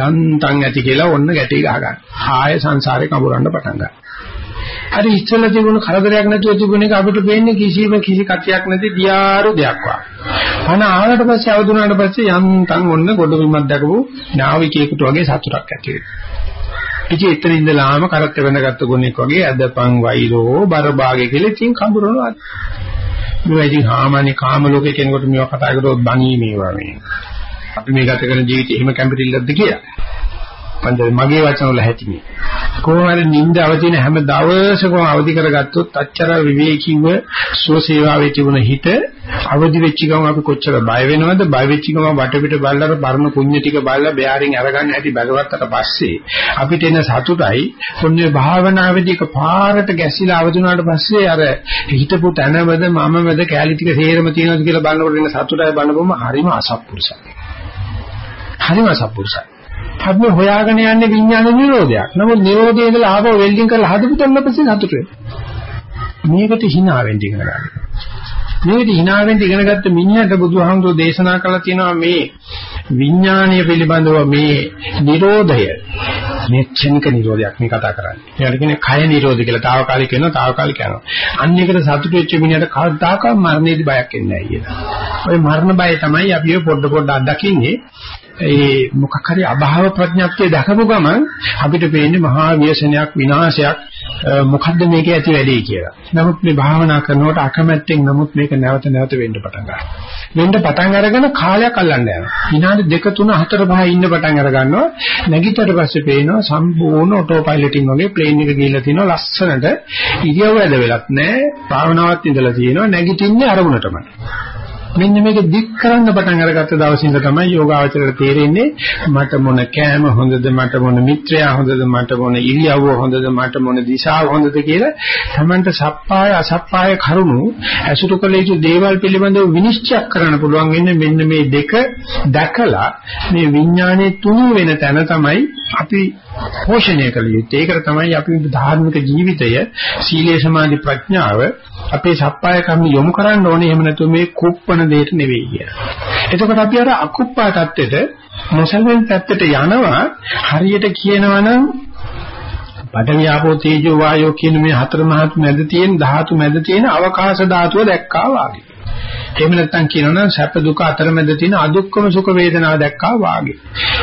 යන්තම් ඇති කියලා ඔන්න ගැටි ගහ ගන්න. ආය සංසාරේ කඹරන්න පටන් ගන්නවා. අර ඉස්සෙල්ලා තිබුණ කරදරයක් නැතුව තිබුණ එක අපිට පේන්නේ කිසිම කිසි කතියක් නැති දියාරු දෙයක් වගේ. අන ආවට පස්සේ අවදුනාට පස්සේ යන්තම් ඔන්න ගොඩ බිමක් දැකපු නාවිකයෙකුට වගේ සතුටක් ඇති වෙනවා. ඉතින් එතන ඉඳලාම කරත් වෙනගත්ත ගුණෙක් වගේ අදපන් වෛරෝ බරභාගය කියලා ඉතින් කඳුරනවා. මේවා ඉතින් සාමාන්‍ය කාම ලෝකේ කෙනෙකුට මේවා කතා කරොත් බණී මේවා මේ. අපි මේ ගත කරන ජීවිතේ එහෙම කැම්පිටිල්ලක්ද කියලා. පන්දර මගේ වචන වල හැටිනේ. කොහොම හරි නිින්ද අවදින හැම දවසකම අවදි කරගත්තොත් අච්චර විවේකීව සුවසේවාවේ තිබුණ හිත අවදි වෙච්ච ගමන් අපි කොච්චර බය වෙනවද? බය වෙච්ච ගමන් වටපිට බලලා පරණ පුණ්‍ය ටික බලලා බෑරින් අරගන්න හැටි බැලුවත්තට පස්සේ අපිට එන සතුටයි. පුණ්‍ය භාවනාවේදී එක පාරට ගැසිලා අවදුනාට පස්සේ අර හිතපු තැනමද මමමද කැලී ටික සේරම තියෙනවද කියලා බලනකොට එන සතුටයි බලනකොම හරිම අසත්පුරුසයි. හරිම අසත්පුරුසයි. අපි හොයාගෙන යන්නේ විඥාන නිරෝධයක්. නමුත් නිරෝධය ඉඳලා ආපහු වෙල්ඩින් කරලා හදපු තැන පස්සේ නතර මේකට hina වෙන්න ඉගෙන ගන්න. මේකට hina වෙන්න ඉගෙනගත්ත මිනිහට බුදුහාමුදුරෝ දේශනා කළා තියෙනවා මේ විඥානීය පිළිබඳව මේ නිරෝධය මේ ක්ෂණික නිරෝධයක් මේ කතා කරන්නේ. ඒකට කියන්නේ කය නිරෝධය කියලා తాවකාලික වෙනවා తాවකාලික යනවා. අන්න එකට සතුටු වෙච්ච මිනිහට කවදාකවත් මරණයේදී බයක් එන්නේ නැහැ කියලා. ඔය මරණ බය තමයි අපි ඔය පොඩ පොඩ අත්දකින්නේ. ඒ මොකක් හරි අභාව ප්‍රඥාක්තිය දැකපු ගමන් අපිට පේන්නේ මහා ව්‍යසනයක් විනාශයක් මොකද්ද මේකේ ඇති වැඩේ කියලා. නමුත් මේ භාවනා කරනකොට අකමැත්තෙන් නමුත් මේක නැවත නැවත වෙන්න පටන් ගන්නවා. වෙන්න පටන් අරගෙන කාලයක් අල්ලන්න යනවා. විනාඩි 2 3 4 5 ඉන්න පටන් අර ගන්නවා. නැගිටට පස්සේ පේනවා සම්පූර්ණ ඔටෝ පයිලටින් වගේ ප්ලේන් එක ගිහිල්ලා තිනවා ලස්සනට ඉරියව් ඇද වෙලත් නැහැ. භාවනාවත් ඉඳලා තියෙනවා නැගිටින්නේ අරමුණටමයි. මෙන්න මේක දික් කරන්න පටන් අරගත්ත දවසේ ඉඳලා තමයි යෝගාවචරයට තේරෙන්නේ මට මොන කෑම හොඳද මට මොන මිත්‍රයා හොඳද මට මොන ඉරියව්ව හොඳද මට මොන දිශාව හොඳද කියලා තමන්ට සප්පාය අසප්පාය කරුණු ඇසුරු කළ යුතු දේවල් පිළිබඳව විනිශ්චය කරන්න පුළුවන් වෙන්නේ මෙන්න මේ දෙක දැකලා මේ විඥානයේ තුනු වෙන තැන තමයි අපි පෝෂණය කළ යුත්තේ. ඒකට තමයි අපි ධාර්මික ජීවිතය, සීලේ සමාධි ප්‍රඥාව අපේ සප්පාය කර්ම යොමු කරන්න ඕනේ. එහෙම නැතු මේ කුප්පණ දෙයට නෙවෙයි කියලා. එතකොට අපි අර අකුප්පා தත්ත්වෙට මොසලෙන් පැත්තට යනවා හරියට කියනවා නම් පඨවි ආපෝ තේජෝ වායෝ කියන මේ හතර මහත් මැද තියෙන ධාතු මැද තියෙන අවකාශ ධාතුව දැක්කා වාගේ. එහෙම නැත්නම් කියනවනම් සැප දුක අතරමැද තියෙන අදුක්කම සුඛ වේදනාව දැක්කා වාගේ.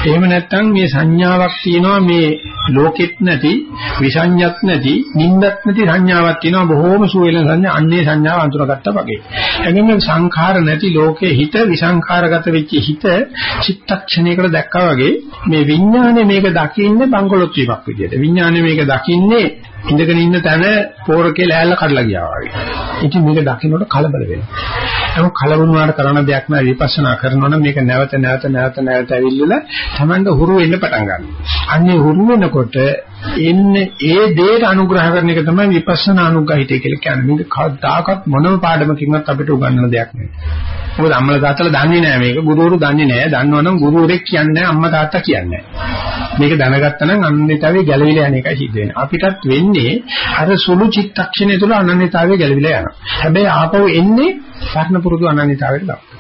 එහෙම නැත්නම් මේ සංඥාවක් තියෙනවා මේ ලෝකෙත් නැති, විසඤ්ඤත් නැති, නින්දත් නැති සංඥාවක් තියෙනවා බොහෝම සුවේලන සංඥා අන්නේ සංඥාව අඳුරගත්තා වගේ. එගොම සංඛාර නැති ලෝකේ හිත විසංඛාරගත වෙච්ච හිත චිත්තක්ෂණයකට දැක්කා වගේ මේ විඥානේ මේක දකින්නේ බංගලොත් වීමක් විදියට. විඥානේ මේක දකින්නේ ඉඳගෙන ඉන්න තැන පෝරකේ ලෑල්ල කඩලා ගියා වගේ. ඉතින් මේක දකින්නකොට කලබල වෙනවා. නමුත් කලබල වුණාට කරන්න දෙයක් නෑ විපස්සනා කරනවා නම් මේක නැවත නැවත නැවත නැවත ඇවිල්ලා Tamanda හුරු වෙන්න පටන් ගන්නවා. අන්නේ හුරු වෙනකොට එන්නේ ඒ දේට අනුග්‍රහ කරන එක තමයි විපස්සනා අනුග්‍රහිතය කියලා කියන්නේ. මේක කවදාකවත් මොනම පාඩමකින්වත් අපිට උගන්වන දෙයක් නෙවෙයි. මොකද අම්මලා තාත්තලා දන්නේ නැහැ මේක. ගුරුවරු දන්නේ නැහැ. දන්නවනම් ගුරුවරෙක් කියන්නේ අම්මා තාත්තා කියන්නේ මේක දැනගත්තා නම් අනන්‍යතාවයේ ගැලවිලා යන එකයි සිද්ධ වෙන්නේ. අපිටත් වෙන්නේ අර සුළු චිත්තක්ෂණය තුළ අනන්‍යතාවයේ ගැලවිලා යනවා. හැබැයි ආපහු එන්නේ පරණ පුරුදු අනන්‍යතාවයට දාන්න.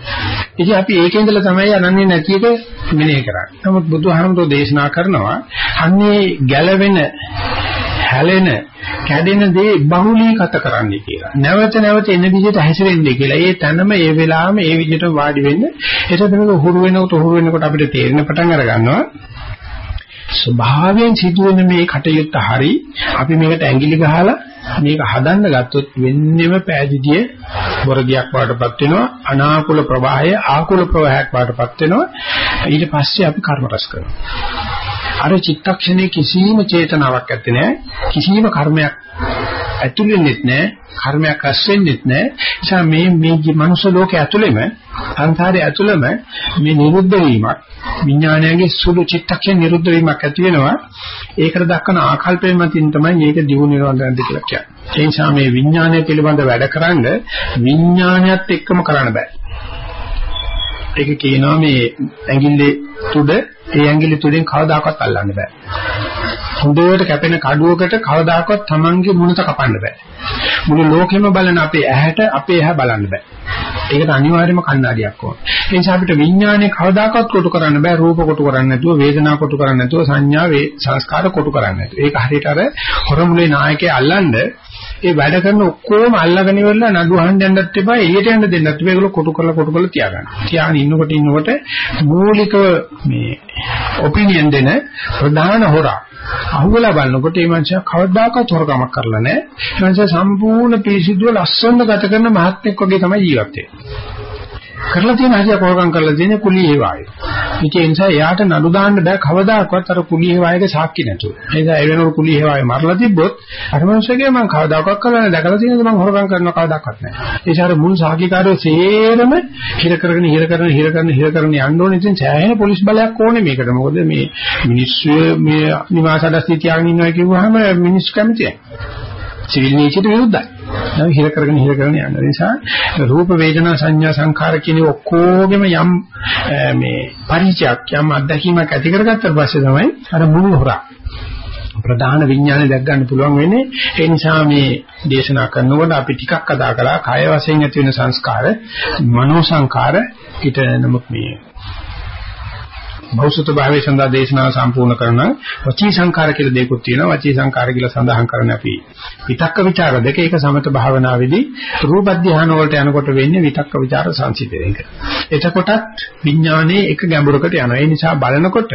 ඉතින් අපි ඒකේ ඉඳලා තමයි අනන්‍ය නැති එක මෙනෙහි කරන්නේ. නමුත් බුදුහාමුදුරෝ දේශනා කරනවා අන්නේ ගැලවෙන හැලෙන කැඩෙන දේ බහුලීගත කරන්න කියලා. නැවත නැවත එන විදිහට හැසිරෙන්නේ කියලා. ඒ තැනම ඒ වෙලාවෙම ඒ විදිහට වාඩි වෙන්න. එතකොට මේක හුරු වෙනකොට හුරු වෙනකොට අපිට තේරෙන පටන් අර ගන්නවා. ස්වභාවයෙන් සිදුවෙන මේ කටයුත්ත හරි අපි මේකට ඇඟිලි ගහලා මේක හදන්න ගත්තොත් වෙන්නෙම පෑදිදිය වරදියක් වඩටපත් වෙනවා අනාකූල ප්‍රවාහය ආකූල ප්‍රවාහයක් වඩටපත් වෙනවා. ඊට පස්සේ අපි කර්ම රැස් කරනවා. අර චිත්තක්ෂණේ කිසිම චේතනාවක් ඇත්තේ නැහැ. කිසිම කර්මයක් ඇතුළු වෙන්නේ නැහැ. කර්මයක් රැස් වෙන්නේ නැහැ. නිසා මේ මේ මනුෂ්‍ය ලෝකයේ ඇතුළෙම සංසාරයේ ඇතුළෙම මේ නිරුද්ධ වීමක් විඥානයේ සුළු චිත්තක්ෂණ නිරුද්ධ වීමක් ඇති වෙනවා. ඒකට දක්වන ආකල්පයෙන් මතින් තමයි මේක දියුණු වෙනවද කියලා කියන්නේ. ඒ නිසා මේ විඥානය පිළිබඳ වැඩකරනද විඥානයත් එක්කම කරන්න බෑ. ඒක කියනවා මේ ඇඟිල්ලේ තුඩ ඒ ඇඟිලි තුඩෙන් කවදාකවත් අල්ලන්න බෑ. හොඳට කැපෙන කඩුවකට කවදාකවත් Tamange මුණත කපන්න බෑ. මුළු ලෝකෙම බලන අපේ ඇහැට අපේ ඇහැ බලන්න බෑ. ඒකට අනිවාර්යයෙන්ම කණ්ණාඩියක් ඕන. ඒ නිසා අපිට විඥානේ කවදාකවත් කොටු කරන්න බෑ. රූප කොටු කරන්න නැතුව, වේදනා කොටු කරන්න නැතුව, සංඥා වේ සංස්කාර කොටු කරන්න නැතුව. ඒක හරියට අර හොරමුලේ නායකයා අල්ලන්න ඒ වැඩ කරන ඔක්කොම අල්ලගෙන ඉවරලා නඩු අහන්න යන්නත් එපා එළියට යන්න දෙන්නත් එපා ඒගොල්ලෝ කොටු කරලා කොටු කරලා තියාගන්න. තියාගෙන ඉන්නකොට ඉන්නකොට මූලිකව මේ ඔපිනියන් දෙන ප්‍රධාන හොරා අහුවලා බලනකොට මේ මනුස්සයා කවදාකවත් හොරකමක් කරලා නැහැ. ඒ මනුස්සයා සම්පූර්ණ පිරිසිදුව ලස්සනට ගත කරන මහත්මෙක් වගේ තමයි ජීවත් වෙන්නේ. කරලා තියෙන හරිය කොරකම් කරලා තියෙන කුලී හේවාය. ඒ නිසා එයාට නඩු දාන්න බෑ කවදාකවත් අර කුලී හේවායගේ සාක්ෂි නැතුව. ඒ නිසා ඒ වෙනකොට කුලී හේවාය මරලා තිබ්බොත් අර මනුස්සයගේ මම කවදාකවත් කරලා නැහැ. දැකලා තියෙනද මම හොරකම් කරනවා කවදාකවත් නැහැ. ඒ නිසා අර මුල් සාක්ෂිකාරයෝ සේරම හිර කරගෙන හිර කරගෙන හිර කරගෙන හිර කරගෙන යන්න ඕනේ. ඉතින් සෑහෙන පොලිස් බලයක් ඕනේ මේකට. මොකද මේ මිනිස්සු මේ නිවාස අඩස්සිය තියාගෙන ඉන්නවා කිව්වහම මිනිස්සු කැමතියි. සිවිල් නීතියට විරුද්ධයි. දැන් හිර කරගෙන හිර කරගෙන යන නිසා රූප වේදනා සංඥා සංඛාර කියන ඔක්කොගෙම යම් මේ පරිචයක් යම් අත්දැකීමක් ඇති කරගත්ත පස්සේ තමයි අර මුළු හොරා ප්‍රධාන විඥානය දැක් ගන්න පුළුවන් වෙන්නේ ඒ නිසා මේ දේශනා කරනකොට අපි ටිකක් කතා කළා කය වශයෙන් ඇති වෙන සංස්කාර මනෝ සංකාර ඊට නමුත් මේ භෞසුත භාවයේ සඳහා දේශනාව සම්පූර්ණ කරන වචී සංකාර කියලා දෙකක් තියෙනවා. වචී සංකාර කියලා සඳහන් කරන්නේ අපි විතක්ක ਵਿਚාර දෙක. ඒක සමත භාවනාවේදී රූප ධ්‍යාන වලට යනකොට වෙන්නේ විතක්ක ਵਿਚාර සංසිතේක එතකොටත් විඥානයේ එක ගැඹුරකට යනවා. ඒ නිසා බලනකොට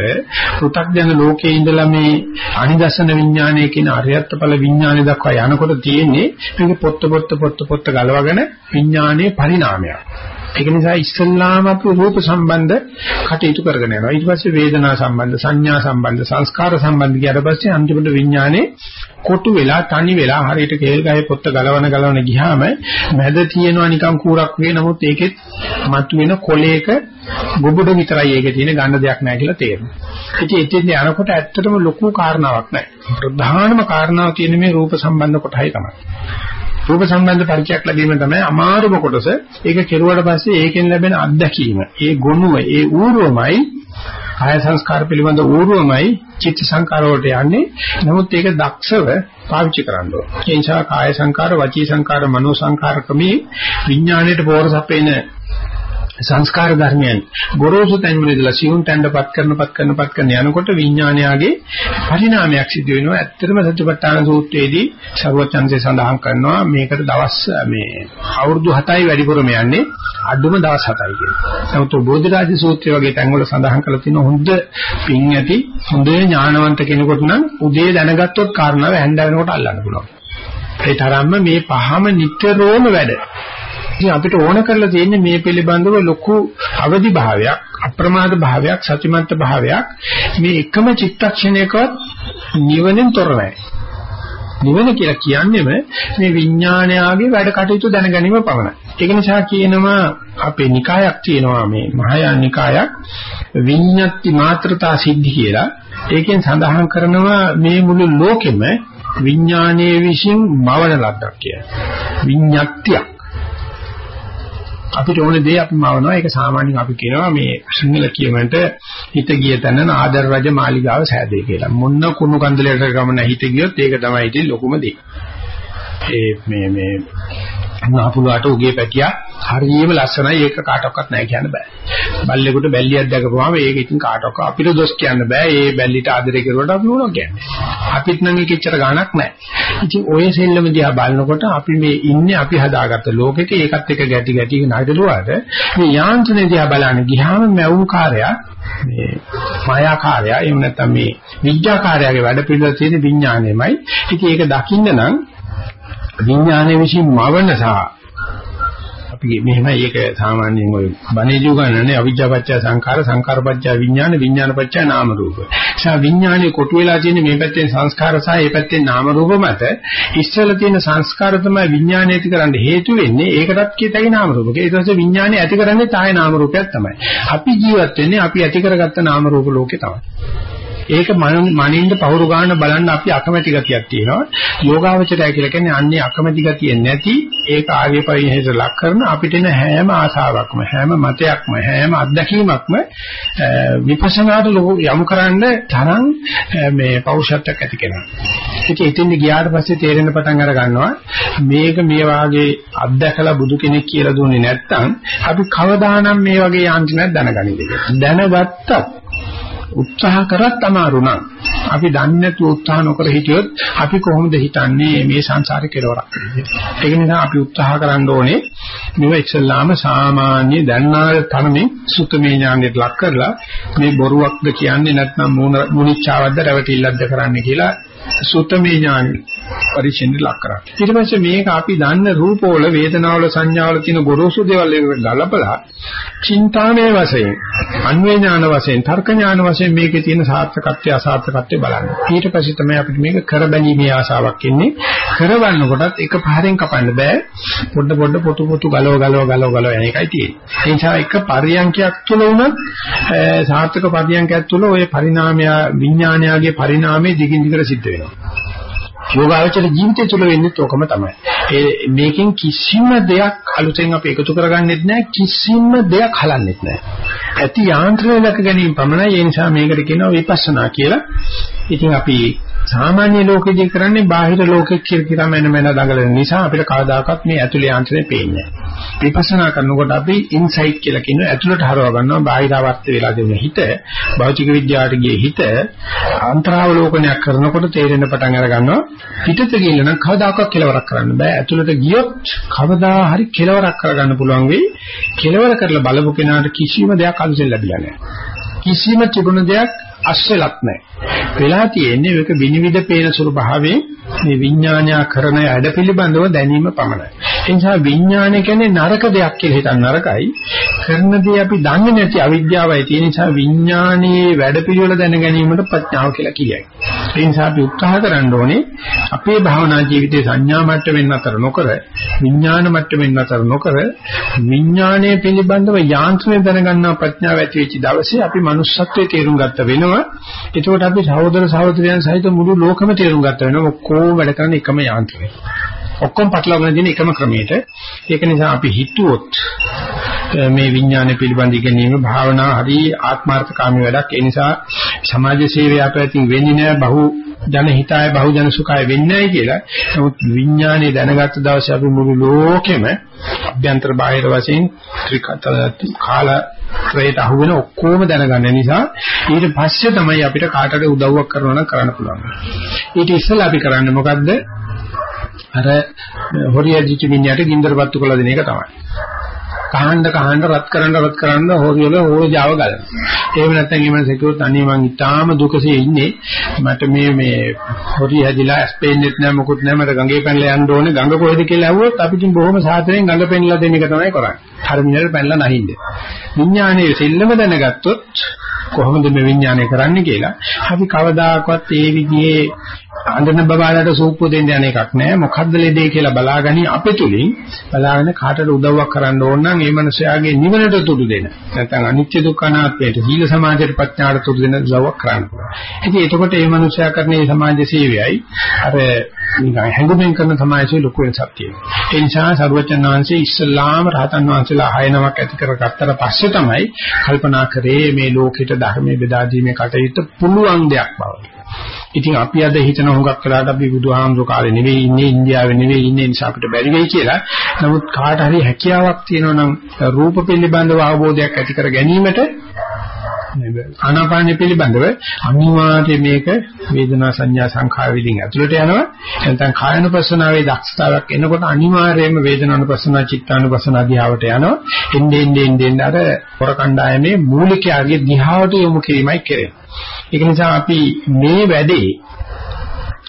පෘථග්ජන ලෝකයේ ඉඳලා මේ අනිදසන විඥානයේ කියන අරියත්ත ඵල විඥානයේ දක්වා යනකොට තියෙන්නේ මේක පොත්ත පොත්ත පොත්ත පොත්ත ගලවගෙන විඥානයේ පරිණාමයක්. ඒක නිසා ඉස්සල්ලාම අපි රූප සම්බන්ධ කටයුතු කරගෙන යනවා. ඊට පස්සේ වේදනා සම්බන්ධ, සංඥා සම්බන්ධ, සංස්කාර සම්බන්ධ කියාට පස්සේ අන්තිමට විඥානේ කොටු වෙලා, තනි වෙලා හරියට කේල් ගහේ පොත්ත ගලවන ගලවන ගියාම මැද තියෙනවා නිකන් කූරක් වේ. නමුත් ඒකෙත් මතුවෙන කොලයක ගොබඩ විතරයි ඒකේ තියෙන ගන්න දෙයක් නැහැ කියලා තේරෙනවා. ඉතින් එතෙන් යනකොට ඇත්තටම ලොකු කාරණාවක් නැහැ. ප්‍රධානම කාරණාව තියෙන්නේ මේ රූප සම්බන්ධ කොටයි තමයි. රූප සම්බන්ධ පරිචයක් ලැබීම තමයි අමාරුම කොටස. ඒක කෙරුවට පස්සේ ඒකෙන් ලැබෙන අත්දැකීම, ඒ ගුණය, ඒ ඌරුවමයි කාය සංස්කාර පිළිබඳ ඌරුවමයි චිත්ත සංකාර වලට යන්නේ. නමුත් ඒක දක්ෂව පාවිච්චි කරන්න ඕන. ඒ නිසා කාය සංකාර, වචී සංකාර, මනෝ සංකාර ක්‍රමී විඥාණයට පෝරසපේන සංස්කාර ධර්මයන් ගොරෝසු තැන්වල ඉඳලා සියුම් තැන්ඩපත් කරනපත් කරනපත් කරන යනකොට විඥානයාගේ පරිණාමයක් සිදු වෙනවා. ඇත්තටම සත්‍යපට්ඨාන සූත්‍රයේදී ਸਰවචන්සේ සඳහන් කරනවා මේකට දවස් මේ අවුරුදු 7යි වැඩිපුරම යන්නේ අඩුම දවස් 7යි කියලා. නමුත් බෝධිරාජ සූත්‍රය වගේ තැන්වල සඳහන් කරලා තියෙන හොඳ පිං ඇති හොඳ ඥානවන්ත කෙනෙකුට නම් උදේ දැනගත්තොත් කාරණාව හැන්ද වෙනකොට අල්ලන්න පුළුවන්. ඒ තරම්ම මේ පහම නිතරම වැඩ. ඉතින් අපිට ඕන කරලා තියෙන්නේ මේ පිළිබඳව ලොකු අවදි භාවයක්, අප්‍රමාද භාවයක්, සතිමත් භාවයක් මේ එකම චිත්තක්ෂණයකවත් නිවනෙන් තොර නැහැ. නිවන කියලා කියන්නේම මේ විඥානයාගේ වැඩ කටයුතු දැනගැනීම පමණයි. ඒක නිසා කියනවා අපේ නිකායක් තියෙනවා මේ මහායාන නිකායක් විඤ්ඤාති මාත්‍රතා සිද්ධි කියලා. ඒකෙන් සඳහන් කරනවා මේ මුළු ලෝකෙම විඥානයේ විසින් මවන ලද්දක් කියලා. විඤ්ඤාත්තියක්. අපිට ඕන දේ අපි මවනවා ඒක සාමාන්‍යයෙන් අපි කියනවා මේ සිංහල කියමන්ට හිත ගිය තැන ආදර රජ මාලිගාව සෑදේ කියලා. මොන්න කුණු කන්දලයට ගමන හිත ගියොත් ඒක තමයි ඉතින් ලොකුම දේ. ඒ මේ මේ නාපුලාට උගේ පැටියා හරියම ලස්සනයි ඒක කාටවත් නැහැ කියන්න බෑ. බල්ලෙකුට බැල්ලියක් දැකපුවාම ඒක ඉතින් කාටවත් අපිට දොස් කියන්න බෑ. ඒ බැල්ලිට ආදරය කරුවට අපි මොනවද කියන්නේ. අපිට නම් ඒකෙච්චර ගාණක් නැහැ. ඉතින් ඔය සෙල්ලම දිහා බලනකොට අපි මේ ඉන්නේ අපි හදාගත්ත ලෝකෙක ඒකත් එක්ක ගැටි ගැටි නඩලුවාට මේ යාන්ත්‍රණය දිහා බලන්න ගියාම මැවුම් කාර්යයක් මේ මායාකාරය එහෙම නැත්නම් මේ විඥාකාරයගේ වැඩ පිළිවෙල තියෙන විඥාණයමයි. ඉතින් ඒක දකින්න නම් විඥානයේ විසින් මවන සහ අපි මෙහෙමයි ඒක සාමාන්‍යයෙන් ඔය බණේජු ගන්නනේ අවිජ්ජාපච්චය සංඛාර සංඛාරපච්චය විඥාන විඥානපච්චය නාම රූප. ඒ විඥානයේ කොටු වෙලා තියෙන මේ පැත්තෙන් සංස්කාර සහ මේ පැත්තෙන් නාම රූප මත ඉස්සෙල්ලා තියෙන සංස්කාර තමයි විඥානය ඇති කරන්න හේතු වෙන්නේ. ඒකටත් කියතයි නාම රූප. ඊට පස්සේ විඥානය ඇති කරන්නේ තාය නාම රූපයක් තමයි. අපි ජීවත් වෙන්නේ අපි ඇති කරගත්ත නාම රූප ලෝකේ තමයි. ඒක මනින්ද පවුරු ගන්න බලන්න අපි අකමැති ගතියක් තියෙනවා. යෝගාවචරය කියලා කියන්නේ අන්නේ අකමැති ගතිය නැති ඒක ආර්ය පරිහේත ලක් කරන අපිට එන හැම ආසාවක්ම හැම මතයක්ම හැම අත්දැකීමක්ම විපස්සනාට යොමු කරන්න තරම් මේ පෞරුෂත්වයක් ඇති කෙනා. ඉතින් එතෙන් ගියාට පස්සේ තේරෙන පටන් අර ගන්නවා මේක මේ වාගේ අත්දැකලා බුදු කෙනෙක් කියලා දුන්නේ නැත්නම් අපි කවදානම් මේ වගේ යාන්ත්‍රණයක් දැනගනිද දැනගත්තත් උත්සාහ කරත් අමාරු නම් අපි දන්නේ නැතුව උත්සාහ නොකර හිටියොත් අපි කොහොමද හිතන්නේ මේ සංසාරේ කෙලවරක්? ඒක නිසා අපි උත්සාහ කරන්න ඕනේ මේව ඉස්සල්ලාම සාමාන්‍ය දැන්නා තරමේ සුතමේ ඥානෙට ලක් කරලා මේ බොරුවක්ද කියන්නේ නැත්නම් මුනිච්චාවක්ද රැවටිල්ලක්ද කරන්නේ කියලා සුතමේ ඥානෙ පරිචින්න ලක් කරා. ඊට පස්සේ මේක අපි දන්න රූපවල වේදනාවල සංඥාවල තියෙන ගොරෝසු දේවල් එකට ගලපලා චින්තාමය වශයෙන් අන්වේ ඥාන වශයෙන් තර්ක ඥාන වශයෙන් මේකේ තියෙන සාර්ථකත්වය අසාර්ථකත්වය බලන්න. ඊට පස්සේ තමයි අපිට මේක කරබැලීමේ ආසාවක් එන්නේ. කරවන්නකොටත් එක පාරෙන් කපන්න බෑ. පොඩ පොඩ පොතු පොතු ගලව ගලව ගලව ගලව යන එකයි තියෙන්නේ. ඒ නිසා එක පරියන්කයක් තුළ වුණත් සාර්ථක පරියන්කයක් තුළ ওই පරිණාමය විඥානයගේ පරිණාමය දිගින් දිගට සිද්ධ වෙනවා. යෝගාවචර ජීවිතය තුළ වෙන්නේ ඔකම තමයි. ඒ මේකෙන් කිසිම දෙයක් අලුතෙන් අපි එකතු කරගන්නෙත් නැහැ කිසිම දෙයක් හලන්නෙත් නැහැ. ඇති යාන්ත්‍රණය දැක ගැනීම පමණයි ඒ නිසා මේකට කියනවා විපස්සනා කියලා. ඉතින් අපි සාමාන්‍ය ලෝකෙදී කරන්නේ බාහිර ලෝකෙ කිර කිර මන මන දඟලන නිසා අපිට කවදාකවත් මේ ඇතුලේ යාන්ත්‍රණය පේන්නේ නැහැ. විපස්සනා කරනකොට අපි ඉන්සයිට් කියලා කියන ඇතුලට හරව ගන්නවා බාහිරවත් වෙලා දෙන හිත භෞතික විද්‍යාවට ගියේ හිත අන්තරාවලෝකනයක් කරනකොට තේරෙන පටන් අර ගන්නවා පිටත ගිහින් නම් කවදාකවත් කෙලවරක් කරන්න බෑ. ඇතුලට ගියොත් කවදා හරි කෙලවරක් කරගන්න පුළුවන් වෙයි. කෙලවර කරලා බලපු කෙනාට කිසිම දෙයක් අලුතෙන් ලැබිලා නැහැ. කිසිම තිබුණ දෙයක් අස්වලක් නැහැ. වෙලා තියෙන්නේ මේක විනිවිද පේන සුළු භාවයේ මේ විඥානයා කරන වැඩ පිළිබඳව දැනීම පමණයි. ඒ නිසා විඥානය කියන්නේ නරක දෙයක් කියලා හිතන්න නරකයි. කරන දේ අපි දන්නේ නැති අවිද්‍යාවයි. ඒ නිසා විඥානයේ වැඩ පිළිවෙල දැන ගැනීමට ප්‍රඥාව කියලා කියයි. ඒ නිසා අපි උත්සාහ කරන්න ඕනේ අපේ භාවනා ජීවිතයේ සංඥා මට්ටමින් අතර නොකර විඥාන මට්ටමින් අතර නොකර විඥානයේ පිළිබඳව යාන්ත්‍රණය දැනගන්නා ප්‍රඥාව ඇති වෙච්ච දවසේ අපි manussත්වයේ තේරුම් ගත්ත වෙනවා. එතකොට අපි සහෝදර සහෝදරයන් සහිත මුළු ලෝකෙම තේරුම් ගත්ත වෙනවා. ඔක්කොම වැඩ කරන එකම යාන්ත්‍රණය. ඔක්කොම පටලවාගෙන දෙන එකම ක්‍රමයට. ඒක නිසා අපි හිතුවොත් මේ විඥානය පිළිබඳ ඉගෙනීම භාවනා හරි ආත්මార్థකාමී වැඩක්. ඒ නිසා සමාජ සේවය අපැතින් වෙන්නේ නැහැ බහු ජන හිතාය බහු ජන සුඛාය වෙන්නේ නැහැ කියලා. නමුත් විඥානය දැනගත්ත දවසේ අපි මුළු ලෝකෙම අභ්‍යන්තර බාහිර වශයෙන් ත්‍රිකත කාල ත්‍රේට අහු වෙන ඔක්කොම දැනගන්න නිසා ඊට පස්සේ තමයි අපිට කාටට උදව්වක් කරනවා නම් කරන්න පුළුවන්. ඊට ඉස්සෙල්ලා අපි කරන්නේ මොකද්ද? අර හොරියදිච්ච මිනිහට ගින්දරපත්තු කළ දෙන එක තමයි. කහන්න කහන්න රත් කරන්න රත් කරන්න හොරියල හොරජාව ගලන. එහෙම නැත්නම් එමන් සෙකුවත් අනේ මං ඉතාලම දුකසේ ඉන්නේ. මට මේ මේ හොරිය හැදිලා ස්පේන්නෙත් නෑ මොකුත් නෑ මට ගඟේ පැනලා යන්න ඕනේ. ගඟ කොහෙද කියලා ඇහුවොත් අපි කින් බොහොම සාතරෙන් ගඟ පෙන්ලා දෙන එක තමයි කරන්නේ. ටර්මිනල් පැනලා නැහින්නේ. විඥානයේ සෙල්ලම දැනගත්තොත් කොහොමද මේ විඥානය කරන්නේ කියලා අපි කවදාකවත් ඒ විදිහේ අඳන බබාලට සූප්පු දෙන්න යන එකක් නෑ මොකද්ද ලෙඩේ කියලා බලාගනි අපේ තුලින් බලාගෙන කාටට උදව්වක් කරන්න ඕන නම් ඒ මනුස්සයාගේ නිවනට තුඩු දෙන්න නැත්නම් අනිත්‍ය දුක්ඛ අනාත්මයට සීල සමාධියට ප්‍රඥාට තුඩු දෙන්න උදව්වක් කරන්න පුළුවන්. ඉතින් එතකොට මේ මනුස්සයා කරන මේ සමාජ සේවයයි අර නිකන් හැඟුමෙන් කරන සමාජයේ ලොකු වෙනසක් තියෙනවා. ඒ නිසා සරුවචන් වහන්සේ ඉස්ලාම රහතන් වහන්සේලා හය නමක් ඇති කරගත්තට පස්සේ තමයි කල්පනා කරේ මේ ලෝකෙට ධර්මයේ බෙදා දීමේ කටයුත්ත පුළුවන් දෙයක් බව. ඉතින් අපි අද හිතන හුඟක් වෙලාවට අපි බුදුහාමුදුර කාලේ නෙවෙයි ඉන්නේ ඉන්දියාවේ නෙවෙයි ඉන්නේ නිසා අපිට බැරි වෙයි කියලා. නමුත් කාට හරි හැකියාවක් තියෙනවා නම් රූප පිළිබඳව අවබෝධයක් ඇති කර ගැනීමට ආනාපාන පිළිබඳව අනිවාර්යයෙන් මේක වේදනා සංඥා සංඛාර විදිහින් ඇතුළට යනවා. නැත්නම් කායනුපස්සනාවේ දක්ෂතාවක් එනකොට අනිවාර්යයෙන්ම වේදනානුපස්සනා චිත්තානුපස්සනා දිහාවට යනවා. එන්නේ එන්නේ එන්නේ අර පොර කණ්ඩායමේ මූලිකයාගේ දිහාවට යොමු කිරීමයි කරන්නේ. ඒක නිසා අපි මේ වැඩේ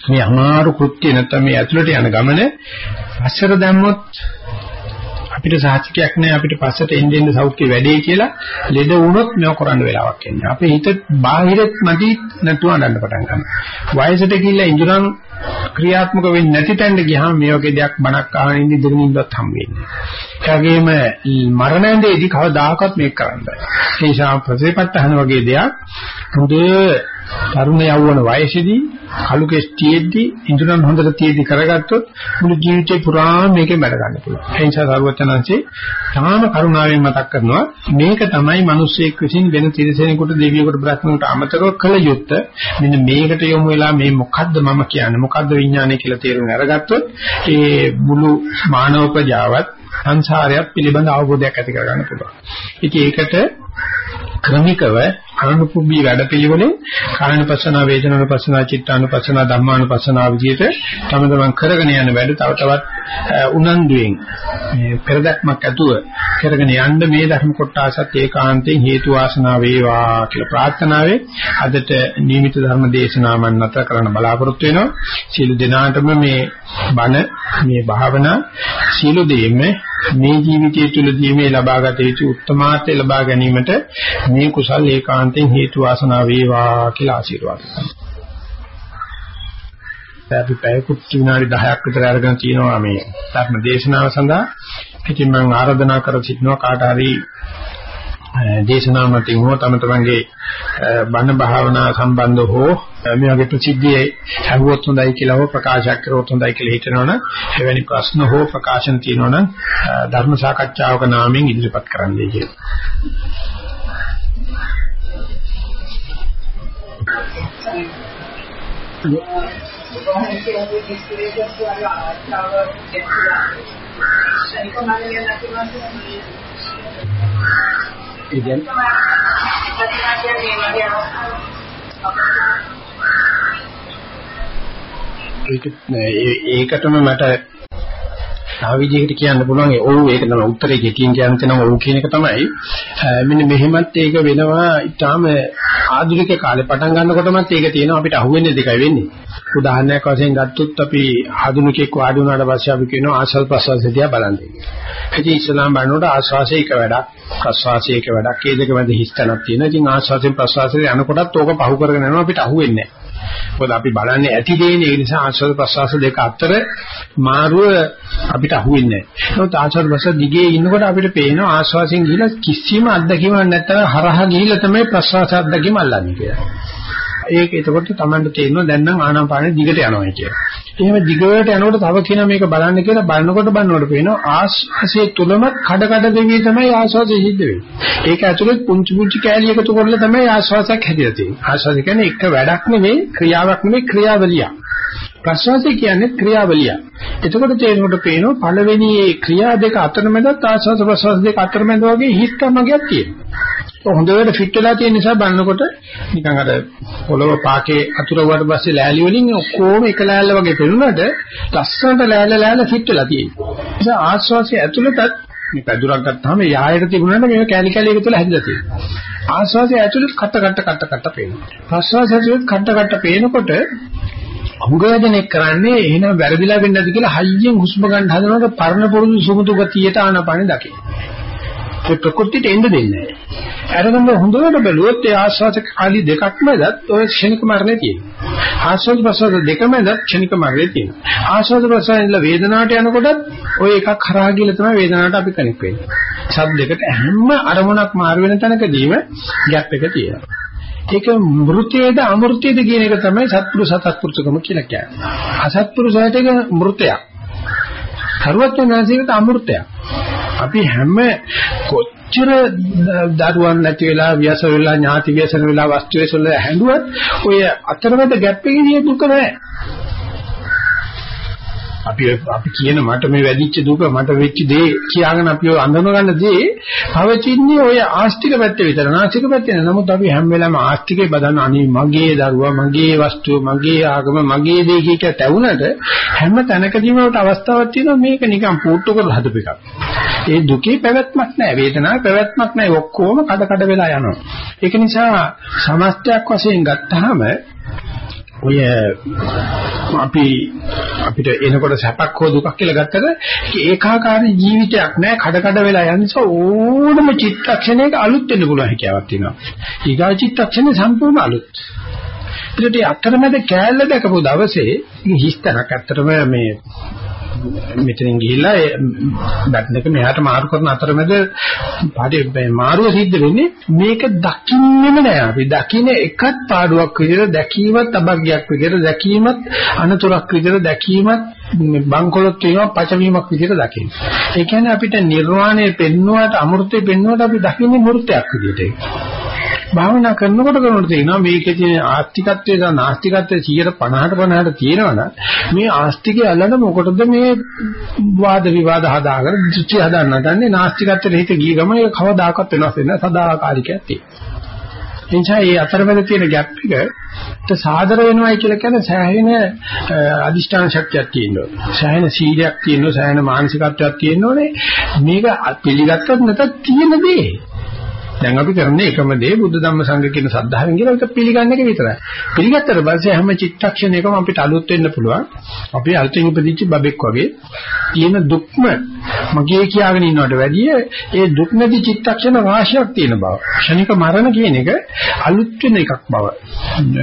මේ අමාරු කෘත්‍ය නැත්නම් මේ ඇතුළට යන ගමන පස්සට දැම්මොත් අපිට සාහිත්‍යයක් නැහැ අපිට පස්සට එන්නේ එන්නේ සෞඛ්‍ය වැඩේ කියලා ලෙඩ වුණොත් මේව කරන්න වෙලාවක් එන්නේ. අපේ හිත බාහිරත් නැති නැතුව අඬන්න පටන් ගන්නවා. වයසට ගිහිල්ලා ඉඳුරන් ක්‍රියාත්මක වෙන්නේ නැති තැනට ගියාම මේ වගේ දෙයක් බණක් අහන ඉඳි ඉඳගෙන ඉන්නවත් හම් වෙන්නේ. ඒ වගේම මරණයේදී කවදාකවත් මේක කරන්න බෑ. ඒ නිසා ප්‍රතිපත්තහන වගේ දෙයක් හොඳේ තරුණ යෞවන වයසේදී කලු කෙස් තියෙද්දී ඉඳුරන් හොඳට තියෙද්දී කරගත්තොත් මුළු ජීවිතේ පුරාම මේකෙන් වැඩ ගන්න පුළුවන්. ඒ නිසා සරුවචනංශේ තාම කරුණාවෙන් මතක් කරනවා මේක තමයි මිනිස්සෙක් විසින් වෙන තිරසනෙකුට දෙවියෙකුට බ්‍රහ්මණයට අමතරව කළ යුත්තේ. මෙන්න මේකට යොමු වෙලා මේ මොකද්ද මම කියන්නේ මොකද්ද විඥානය කියලා තේරුම් අරගත්තොත් ඒ මුළු මානව ප්‍රජාවත් සංසාරයක් පිළිබඳ අවබෝධයක් ඇති කරගන්න පුළුවන්. ඉතින් ඒකට ක්‍රමිකව අනුපුබ්බී වැඩපිළිවෙලේ කායනුපස්සනා වේදනානුපස්සනා චිත්තානුපස්සනා ධම්මානුපස්සනා විදිහට තම තමන් කරගෙන යන වැඩ තව තවත් උනන්දුවෙන් මේ පෙරදක්මක් ඇතුව කරගෙන යන්න මේ ධර්ම කොටසත් ඒකාන්තයෙන් හේතු වාසනා වේවා කියලා ප්‍රාර්ථනාවේ අදට නියමිත ධර්ම දේශනාව මම නැතර කරන්න බලාපොරොත්තු වෙනවා. සීල දිනාටම මේ බණ මේ භාවනා සීල දෙීම මේ ජීවිතය තුළදී මේ ලබාගත යුතු උත්තමාර්ථය ලබා ගැනීමට මේ කුසල් ඒකාන්තයෙන් හේතු වාසනා වේවා කියලා ආශිර්වාද කරනවා. අපි පැයකුත් විනාඩි 10ක් විතර අරගෙන තියෙනවා මේ ධර්ම දේශනාව සඳහා. ඉතින් මම ආරාධනා කර සිටිනවා කාට හරි දේශනා මතින් හෝ තම තමන්ගේ බණ භාවනා සම්බන්ධ හෝ මේ වගේ ප්‍රසිද්ධියේ හැවුවොත් හොඳයි කියලා හෝ ප්‍රකාශයක් කරොත් හොඳයි කියලා හිතනවනම් එවැනි ප්‍රශ්න හෝ ප්‍රකාශන තියෙනවනම් ධර්ම සාකච්ඡාවක නාමයෙන් ඉදිරිපත් කරන්නයි කියලා. ඉතින් ඒක ඒකටම මට තව විදිහකට කියන්න පුළුවන් ඒ ඔව් ඒක තමයි උත්තරේ ගෙටින් කියන්න තියෙන ඔව් කියන එක තමයි. මෙන්න මෙහෙමත් ඒක වෙනවා ඊටාම ආධුනික කාලේ පටන් ගන්නකොටමත් ඒක තියෙනවා අපිට අහුවෙන්නේ දෙකයි වෙන්නේ. උදාහරණයක් වශයෙන් ගත්තොත් අපි ආධුනිකෙක් වාඩි වුණාට පස්සේ අපි කියනවා ආසල් ප්‍රසවාසය දිහා බලන්න කියලා. ඉතින් ඉස්ලාම් බලනකොට ආශ්වාසය එක වැඩක් ප්‍රශ්වාසය එක වැඩක් ඒ දෙක මැද හිස්තනක් තියෙනවා. ඉතින් ආශ්වාසයෙන් ප්‍රශ්වාසයෙන් යනකොටත් ඕක පහු කරගෙන යනවා අපිට අහුවෙන්නේ නැහැ. මොකද අපි බලන්නේ ඇති දෙන්නේ ඒ නිසා ආශ්වාස ප්‍රශ්වාස දෙක අතර මාරුව අපිට අහුවෙන්නේ නැහැ. නමුත් ආශ්වාස ප්‍රශ්වාස දිගේ ඉන්නකොට අපිට පේනවා ආශ්වාසයෙන් ගිහලා කිසිම අත්දැකීමක් නැත්නම් හරහා ගිහිල්ලා තමයි ප්‍රශ්වාස අත්දැකීම අල්ලන්නේ කියලා. ඒක එතකොට Tamanට තේරෙනවා දැන් නම් ආනාපානෙ දිගට යනවා කියලා. එහෙම දිගට යනකොට තව කියන මේක බලන්න කියලා බලනකොට බලනකොට පේනවා ආශ්වාසයේ තුලම කඩ කඩ දෙවිය තමයි ආශ්වාසය සිද්ධ වෙන්නේ. ඒක ඇතුළේ පුංචි පුංචි කෑලි එකතු කරලා තමයි ආශ්වාසයක් හැදිලා තියෙන්නේ. ආශ්වාසය කියන්නේ එක වැඩක් නෙවෙයි ක්‍රියාවක් නෙවෙයි ක්‍රියාවලියක්. ප්‍රශ්වාසය කියන්නේ ක්‍රියාවලිය. එතකොට තේරෙනකොට පේනවා පළවෙනි මේ ක්‍රියා දෙක අතරමැදත් ආශ්වාස ප්‍රශ්වාස දෙක අතරමැද වගේ හිස්කමක් තියෙනවා. හොඳට ෆිට වෙලා තියෙන නිසා බලනකොට නිකන් අර පොළව පාකේ අතුර වුණාට පස්සේ ලෑලි වලින් ඔක්කොම එක ලෑල්ල වගේ පෙනුනට ලස්සනට ලෑල්ල ලෑල්ල ෆිට වෙලා තියෙනවා. ඒ නිසා ආශ්වාසය ඇතුළතත් මේ පැදුරක් ගත්තාම යායට තිබුණාට මේක කැලි කැලි එක තුළ හැදිලා තියෙනවා. ආශ්වාසය ඇතුළත කට කට කට කට පේනවා. ප්‍රශ්වාසය ඇතුළත කට කට පේනකොට අංගවදනයක් කරන්නේ එහෙනම් වැරදිලා වෙන්නේ නැති කියලා හයියෙන් හුස්ම ගන්න හදනකොට පරණ පුරුදු සුමුදු ගතියට ආනපන දකින්න. ඒ ප්‍රകൃතියට එන්න දෙන්නේ නැහැ. අරගෙන හොඳට බැලුවොත් ඒ ආස්වාද කාලි දෙකක් මැදත් ඔය ක්ෂණික මරණය තියෙනවා. ආස්වාද ප්‍රසවාස දෙක මැදත් ක්ෂණික මරණය තියෙනවා. ආස්වාද ප්‍රසවාසයෙන් වේදනාවට යනකොටත් ඔය එකක් හරහා ගිහලා තමයි වේදනාවට අපි කනෙක් වෙන්නේ. ශබ්දයකට හැම අරමුණක් මාරු වෙන තැනකදීම ગેප් එක තියෙනවා. ඒක මෘතයේද අමෘතයේද කියන එක තමයි සත්පුරුෂ සත්පුරුෂකම කියලා කියන්නේ. අසත්පුරුෂයට ඒක මෘතයක්. කරුවත් වෙනාසීකට අමෘතයක්. අපි හැම කොච්චර දරුවන් නැති වෙලා ව්‍යස වෙලා ඥාති ව්‍යසන වෙලා වස්තු වේසල හැඬුවත් ඔය අතරමැද ගැප් එකේ දුක නැහැ. අපි අපි කියන මට මේ වැඩිච්ච දුක මට වෙච්ච දේ කියාගෙන අපි අඳුන ගන්න දේ පවතින්නේ ඔය ආස්තික පැත්තේ විතර නාස්තික පැත්තේ නෑ නමුත් අපි හැම වෙලාවෙම ආස්තිකේ බදන්න අනේ මගේ දරුවා මගේ වස්තුව මගේ ආගම මගේ දේ කිය තැවුනට හැම තැනකදීම උට අවස්ථාවක් තියෙනවා මේක නිකන් පුට්ටු කරලා හදපු එකක්. ඒ දුකේ පැවැත්මක් නෑ වේදනාවේ පැවැත්මක් නෑ. ඔක්කොම කඩ කඩ වෙලා යනවා. ඒක නිසා සමස්තයක් වශයෙන් ගත්තාම ඔය අපි අපිට එනකොට සැපක් හෝ දුකක් කියලා ගත්තට ඒකාකාරී ජීවිතයක් නෑ කඩ කඩ වෙලා යන නිසා ඕනම චිත්තක්ෂණයක අලුත් වෙන්න පුළුවන් හැකියාවක් තියෙනවා. ඊගා චිත්තක්ෂණය සම්පූර්ණ අලුත්. ඊට අතරමැද කෑල්ල දැකපු දවසේ හිස්තනක් ඇත්තටම මේ මෙතනින් ගිහිල්ලා බැට් එක මෙහාට මාරු කරන අතරමැද පාඩේ මාරුව සිද්ධ වෙන්නේ මේක දකින්නෙම නෑ අපි දකින්න එකත් පාඩුවක් විදිහට දැකීමත් අභග්යක් විදිහට දැකීමත් අනතුරක් විදිහට දැකීමත් බංකොලොත් වීමක් පචවීමක් විදිහට දකින්න. ඒ කියන්නේ අපිට නිර්වාණය පෙන්වුවාට අමෘතය පෙන්වුවාට අපි දකින්නේ මූර්තයක් විදිහට. භාවනා කරනකොට කරනකොට තේනවා මේකේ තියෙන ආස්තිකත්වයේ සහ නාස්තිකත්වයේ 150ට 50ට තියෙනවනම් මේ ආස්තිකය අල්ලන්න මොකටද මේ වාද විවාද හදාගෙන දෘෂ්ටි හදන්න නැත්නම් නාස්තිකත්වයට හිත ගිය ගම ඒක කවදාකවත් වෙනස් වෙන්නේ නැහැ සදාකාලිකයක් තියෙනවා. එනිසා මේ අතරමැද තියෙන ગેප් එකට සාදර වෙනවයි කියලා කියන්නේ සෑහෙන අදිෂ්ඨාන ශක්තියක් තියෙනවා. සෑහෙන සීලයක් තියෙනවා, සෑහෙන මානසිකත්වයක් තියෙනෝනේ. මේක පිළිගත්තොත් නැත්නම් තියෙන දේ. දැන් අපි කරන්නේ එකම දේ බුද්ධ ධම්ම සංඝ කියන සද්ධාවෙන් කියන එක පිළිගන්න එක විතරයි. පිළිගත්තට පස්සේ හැම චිත්තක්ෂණයකම අපිට අලුත් වෙන්න පුළුවන්. අපි අලුතින් ඉපදිච්ච බබෙක් වගේ තියෙන දුක්ම මගේ කියාගෙන ඉන්නවට වැඩිය ඒ දුක් නැති චිත්තක්ෂණ රාශියක් තියෙන බව. ක්ෂණික මරණ කියන එක අලුත් වෙන එකක් බව.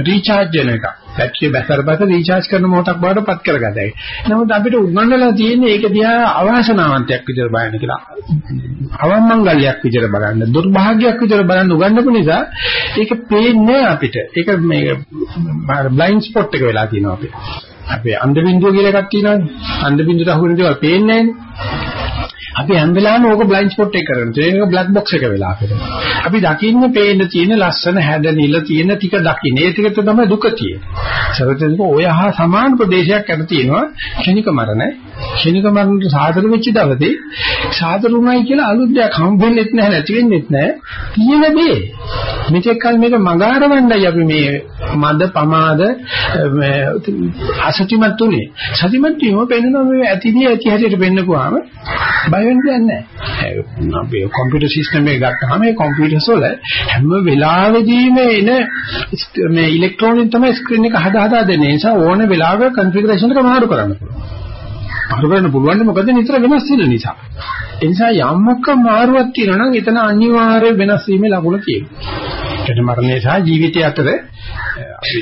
රීචාර්ජ් වෙන එකක්. බැටරිය බැසරපත රීචාර්ජ් කරන මොහොතක් බවට පත් කරගතයි. නමුත් අපිට උගන්වලා තියෙන්නේ ඒක දිහා අවාසනාවන්තයක් විදිහට බලන්න කියලා. අවමංගල්‍යයක් විදිහට බලන්න, දුර්භාග්‍යයක් විදිහට බලන්න උගන්වපු නිසා ඒක පේන්නේ අපිට. ඒක මේ බ්ලයින්ඩ් ස්පොට් එක වෙලා තියෙනවා අපිට. අපේ අන්ධ බින්දුව කියලා එකක් තියෙනවානේ. අන්ධ බින්දුවට අහු වෙන දේවල් පේන්නේ නැහැනේ. අපි හැම වෙලාවෙම ඕක බ්ලයින්ඩ් ස්පොට් එක කරනවා. ඒක බ්ලැක් බොක්ස් එක වෙලා අපිට. අපි දකින්න පේන්න තියෙන ලස්සන හැඩ නිල තියෙන ටික දකින්න. ඒ ටික තමයි දුක තියෙන්නේ. සරතෙන්ක ඔය හා සමාන ප්‍රදේශයක් අතර තියෙනවා ක්ෂණික මරණ. ක්ෂණික මරණට සාදර වෙච්ච දවසේ සාදරුණයි කියලා අලුත් දෙයක් හම් වෙන්නෙත් නැහැ නැති වෙන්නෙත් නැහැ. තියෙන දේ. මෙතෙක් කල මේක මගාරවණ්ඩයි අපි මේ මද පමාද අසතිමත් උනේ. සතිමත් වීම පෙන්වන මේ ඇතිදී ඇති හැටියට පෙන්නකුවාම බය වෙන්න දෙයක් නැහැ. අපි කම්පියුටර් සිස්ටම් එක ගත්තාම මේ කම්පියුටර්ස් වල හැම වෙලාවෙදීම එන මේ ඉලෙක්ට්‍රෝනින් තමයි ස්ක්‍රීන් එක හදා හදා දෙන්නේ. ඒ නිසා ඕන වෙලාවක කන්ෆිගරේෂන් එක මාරු කරන්න පුළුවන්. මාරු කරන්න පුළුවන් මොකද නිතර වෙනස් වෙන නිසා. ඒ නිසා යම්මක මාරුවක් තියෙනවා නම් එතන අනිවාර්ය වෙනස් වීමේ ලකුණ තියෙනවා. එතන මරණය සහ ජීවිතය අතර අපි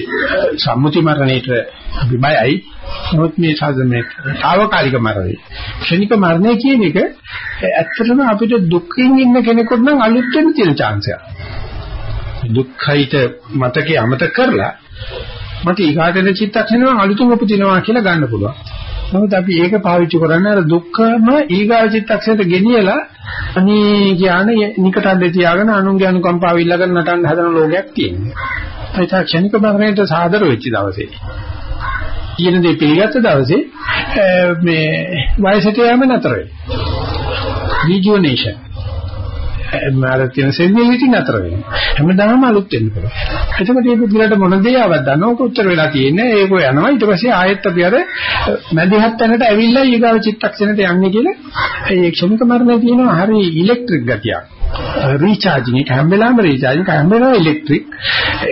සම්මුති මරණයට අපි බයයි. නමුත් මේ සාධනේ తాවකාලික මරණය. ක්ෂණික මරණය කියන එක ඇත්තටම අපිට දුකින් ඉන්න කෙනෙකුට නම් අලුත් වෙන්න තියෙන chance එකක්. දුක්ඛයිත මතකේ අමතක කරලා මට ඊගාටෙන චිත්තක්ෂණය අලුතුම උපදිනවා කියලා ගන්න පුළුවන්. නමුත් අපි ඒක පාවිච්චි කරන්නේ අර දුක්ඛම ඊගා චිත්තක්ෂණයට ගෙනියලා අනේ කියන්නේ නිකටල්ලේ තියාගෙන අනුන්ගේ අනුකම්පාව ඉල්ලගෙන නටන්න හදන ලෝකයක් තියෙනවා. ඒ තාක්ෂණික මරණයට සාදර වෙච්ච දවසේ. කියන දේ පිළිගත්ත දවසේ මේ වයසට යෑම නතර වෙනවා. රිජුවනේෂන් මාර තියෙන සෙන්සිටිවිටි නතර වෙනවා. හැමදාම අලුත් වෙන්න පුළුවන්. එතකොට මේ පුදුලට මොන දේ ආවත් දන්නවක උත්තර වෙලා තියෙන්නේ ඒක යනවා ඊට පස්සේ ආයෙත් අපි අර මැදිහත් තැනට ඇවිල්ලා ඊගාව චිත්තක්ෂණයට යන්නේ කියලා ඒ ක්ෂණික මරණය තියෙනවා හරි ඉලෙක්ට්‍රික් ගතියක්. රීචාර්ජින් එක හැම වෙලාවෙම රීචාර්ජින් හැම වෙලාවෙම ඉලෙක්ට්‍රික්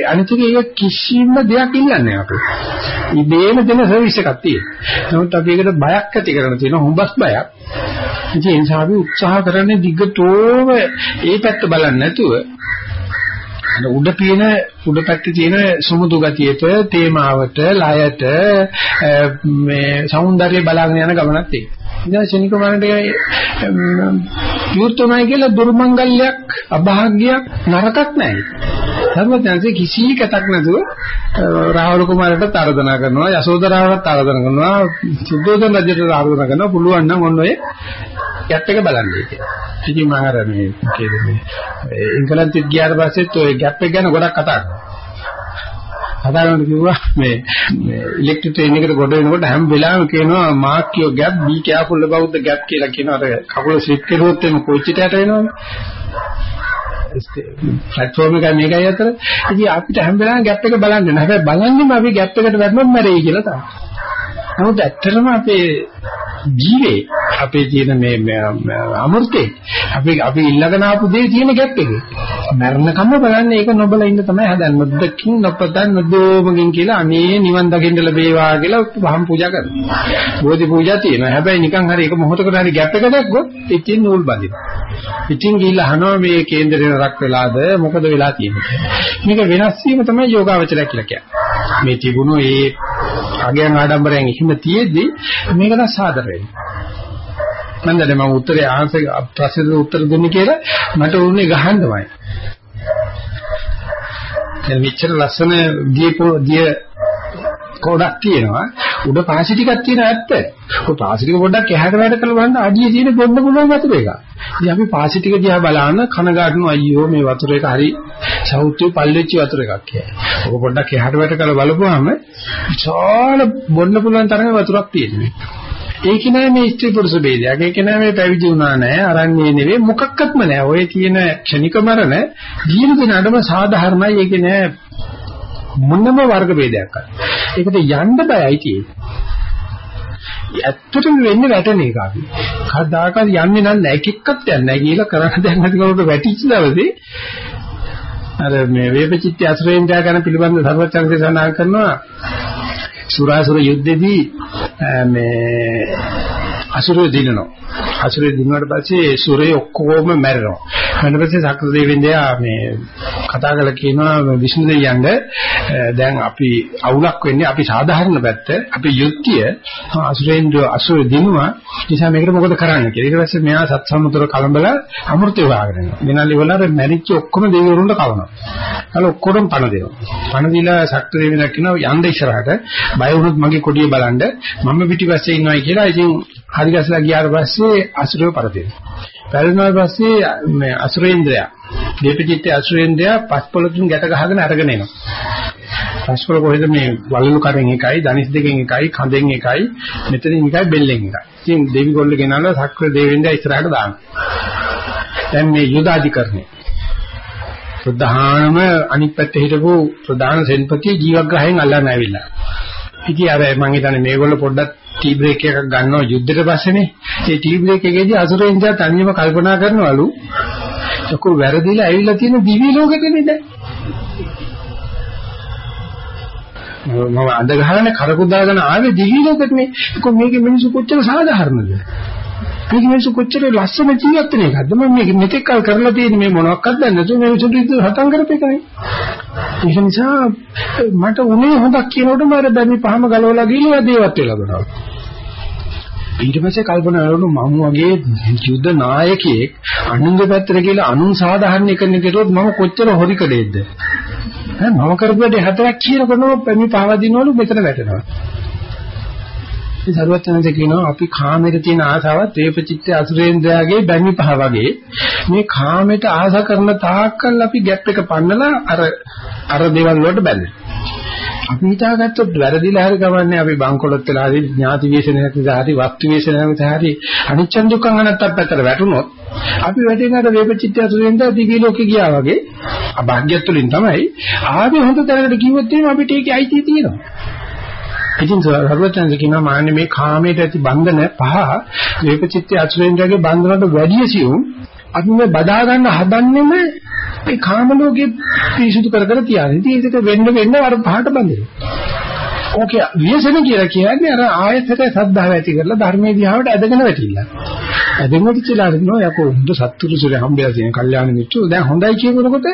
අනිත් එක කිසිම දෙයක් ඉල්ලන්නේ නැහැ අපි. ඉබේම දෙන සර්විස් එකක් තියෙනවා. නමුත් අපි ඒකට බයක් ඇති කරන තියෙනවා හුඹස් බයක්. ඉතින් ඒ නිසා අපි උත්සාහ කරන්නේ දිගටම ඒ පැත්ත බලන්නේ නැතුව උඩ තියෙන උඩ පැත්තේ තියෙන සුමුදු ගතියට තේමාවට ලයට මේ సౌందර්යය බලාගෙන යන ගමනක් තියෙනවා. ඉතින් ශනික මරණයට විවෘතමයි කියලා දුර්මංගල්‍යයක් අභාග්‍යයක් නරකක් නැහැ. සර්වඥාන්සේ කිසි කැතක් නැතුව රාහුල කුමාරට ආරාධනා කරනවා යසෝදරාවට ආරාධනා කරනවා සුද්ධෝදන රජුට ආරාධනා කරනවා පුළුවන් නම් ඔන්න ඔය ගැප් එක බලන්නේ කියලා. ඉතින් මම අර මේ කියන්නේ ඉංගලන්තෙත් ගියාට පස්සෙත් ඔය ගැප් එක ගැන ගොඩක් කතා කරනවා. සාමාන්‍යයෙන් කිව්වා මේ ඉලෙක්ට්‍රික් ට්‍රේන් එකට ගොඩ වෙනකොට හැම වෙලාවෙම කියනවා mark you gap be careful about the gap කියලා කියනවා අර කකුල ස්ලිප් කරුවොත් එම කොච්චිට යට වෙනවනේ ප්ලැට්ෆෝම් එක මේකයි අතර. ඉතින් අපිට හැම වෙලාවෙම ගැප් එක බලන්න ඕනේ හැබැයි බලන්නේම අපි ගැප් එකට වැටුනොත් මැරෙයි කියලා තමයි. නමුත් ඇත්තටම අපේ ජීවේ අපේ තියෙන මේ අමෘතේ අපි අපි ඉල්ලගෙන ආපු දේ තියෙන ගැප් එකේ. මරණකම බලන්නේ ඒක නොබල ඉන්න තමයි හදන්නේ. මුද්දකින් නොපතන් නොදෝමකින් කියලා අනේ නිවන් දකින්න ලැබේවා කියලා වහම් පූජා කරනවා. බෝධි පූජා තියෙනවා. හැබැයි නිකන් හරි ඒක මොහොතකට හරි ගැප් එක දැක්කොත් ඉතින් නූල් බඳිනවා. ඉතින් ගිහිල්ලා අහනවා මේ කේන්දරේ රක් වෙලාද? මොකද වෙලා තියෙන්නේ මේක වෙනස් වීම තමයි යෝගාවචරය කියලා කියන්නේ. මේ තිබුණු ඒ අගයන් ආඩම්බරයෙන් එහෙම තියෙද්දි මේකට සාදර වෙනවා. මම දැන් මම උත්තරේ ආන්සර් ප්‍රශ්නෙට උත්තර දෙන්නේ කියලා මට උන්නේ ගහන්නමයි. දැන් මෙච්චර ලස්සන දියපෝ දිය කොටක් තියෙනවා උඩ පාසි ටිකක් තියෙන ඇත්ත. ඔය පාසි ටික පොඩ්ඩක් එහාට වැඩ කරලා බලන්න අඩිය තියෙන බොන්න පුළුවන් වතුර එක. ඉතින් අපි පාසි ටික දිහා බලන කනගාටුන අයියෝ මේ වතුර එක හරි සෞත්‍ය පල්ලෙච්ච වතුර එකක් කියලා. ඔක පොඩ්ඩක් එහාට වැඩ කරලා බලපුවාම විශාල බොන්න පුළුවන් තරමේ වතුරක් තියෙනවා. ඒක නෑ මේ ස්ත්‍රී පුරුෂ ભેදයක්. ඒක නෑ මේ පැවිදි වුණා නෑ, අරන්නේ නෙවෙයි මොකක්වත්ම නෑ. ඔය කියන ක්ෂණික මරණ ජීවිත නඩම සාධාරණයි. ඒක නෑ මොනම වර්ග ભેදයක් අර. ඒකට යන්න බයයි තියෙන්නේ. ඇත්තටම වෙන්නේ වැටෙන එක අපි. කවදාකවත් යන්නේ නැහැ එක එක්කත් යන්නේ නැහැ කියලා කරන්න දැන් නැති කවුරුට වැටිච්ච දවසේ අර මේ වේපචිත්‍ය අසුරේන්ද්‍රය ගැන පිළිබඳ සර්වචන්සේ සඳහන් කරනවා. සුරාසුර යුද්ධෙදී මේ අසුරය දිනනවා. අසුරය දිනුවාට පස්සේ සුරේ ඔක්කොම මැරෙනවා. ඊට පස්සේ සක්‍ර දෙවියන්දයා මේ කතා කරලා කියනවා විෂ්ණු දෙවියන්ට දැන් අපි අවුලක් වෙන්නේ අපි සාධාරණ පැත්ත අපි යුක්තිය අසුරේන්ද්‍ර අසුර දිනුවා නිසා මේකට මොකද කරන්න කියලා. ඊට පස්සේ මෙයා සත් සමුද්‍ර කලඹලා අමෘතය වාගෙන යනවා. මෙනලි වල මැරිච්ච ඔක්කොම දෙවිවරුන්ට කවනවා. අර ඔක්කොම පණ දෙනවා. පණ දීලා ශක්‍ර දෙවියන් කියනවා යන්න ඉස්සරහට බය වුණොත් මගේ කොඩිය බලන්න මම පිටිපස්සේ ඉන්නවයි කියලා. ඉතින් හරි ගැසලා ගියාට පස්සේ අසුරව පරදිනවා. පැලුණාට පස්සේ මේ අසුරේන්ද්‍රයා දීපචිත්තේ අසුරේන්ද්‍රයා පස්පොලකින් ගැට ගහගෙන අරගෙන එනවා. පස්පොල කොහෙද මේ වලලු කරෙන් එකයි, ධනිස් දෙකෙන් එකයි, කඳෙන් එකයි, මෙතනින් එකයි, බෙල්ලෙන් එකයි. ඉතින් දෙවි ගොල්ල ගෙනල්ලා සක්‍ර දෙවියන්ට ඉස්සරහට දානවා. දැන් මේ යුදාධිකරණය ප්‍රධානම අනිත් පැත්තේ හිටපු ප්‍රධාන සෙන්පති ජීවග්‍රහයෙන් අල්ලන්න ඇවිල්ලා. ඉතින් අර මම හිතන්නේ මේගොල්ලෝ පොඩ්ඩක් ටී බ්‍රේක් එකක් ගන්නවා යුද්ධෙට පස්සේනේ. ඒ ටී බ්‍රේක් එකේදී අසුරෙන් දැන් තනියම කල්පනා කරනවලු. චකු වැරදිලා ඇවිල්ලා තියෙන දිවි ලෝකෙකනේ දැන්. මම අඳ ගහන්නේ කරකුදාගෙන ආවේ දිවි ලෝකෙටනේ. ඒක මේකේ මිනිස්සු කොච්චර සාධාරණද? මේක මිනිස්සු කොච්චර ලස්සන ජීවත් වෙන එකක්ද? මම මේක මෙතෙක් කල් කරලා තියෙන්නේ මේ මොනවක්වත් දන්නේ නැතුව මේ විසුදු ඉතින් හතන් කරපේකනේ ඒක නිසා මට උනේ හොඳක් කියනකොට මම බැමි පහම ගලවලා ගිහලා දේවත් වෙලා බලනවා ඊට පස්සේ කල්පනා කරනවා මම වගේ යුද්ධ නායකයෙක් අනුන්ගේ පැත්තට කියලා අනුන් සාධාරණීකරණය කරුවොත් මම කොච්චර හොරිකඩේද ඈ මම කරපු වැඩේ හතරක් කියනකොටම පැමි පහව දිනවලු මෙතන වැටෙනවා. ඉතින් සරුවචනන්ද කියනවා අපි කාමයට තියෙන ආසාවත් වේපචිත්ත අසුරේන්ද්‍රයාගේ බැමි පහ වගේ මේ කාමයට ආස කරන තාක්කල් අපි ગેප් එක පන්නලා අර අර දේවල් වලට බැඳෙනවා. අපි හිතාගත්තොත් වැරදිලා හරි ගමන්නේ අපි බංකොලොත් වෙලා හරි ඥාති වේශන නැතිද හරි වස්තු වේශන නැතිද හරි අනිච්චන් දුක්ඛං අනත්තත් පැත්තට වැටුනොත් අපි වැටෙනාට වේපචිත්ත අසුරේන්ද්‍රයා දිවි ලෝකේ ගියා වගේ අභාග්‍යත් තුලින් තමයි ආවේ හොඳ තැනකට කිව්වොත් එහෙනම් අපිට ඒකේ අයිතිය තියෙනවා. ඉතින් සර්වඥාන්ස කියනවා මාන්නේ මේ කාමයට ඇති බන්ධන පහ වේපචිත්ත අසුරේන්ද්‍රගේ බන්ධනට වැඩි සියුම් අපි මේ බදා ගන්න හදන්නෙම මේ කාම ලෝකේ පිරිසුදු කර කර තියාගෙන. ඉතින් ඒක වෙන්න වෙන්න අර පහට බඳිනවා. ඕකේ විශේෂණ කියලා කියන්නේ අර ආයතයට සද්ධාව ඇති කරලා ධර්මයේ දිහාවට ඇදගෙන වැටිලා. ඇදගෙන ඉච්චලා ඉන්නවා යකෝ හොඳ සත්තුරුසුරේ හම්බෙලා තියෙන කල්යාණ මිත්‍රෝ දැන් හොඳයි කියනකොට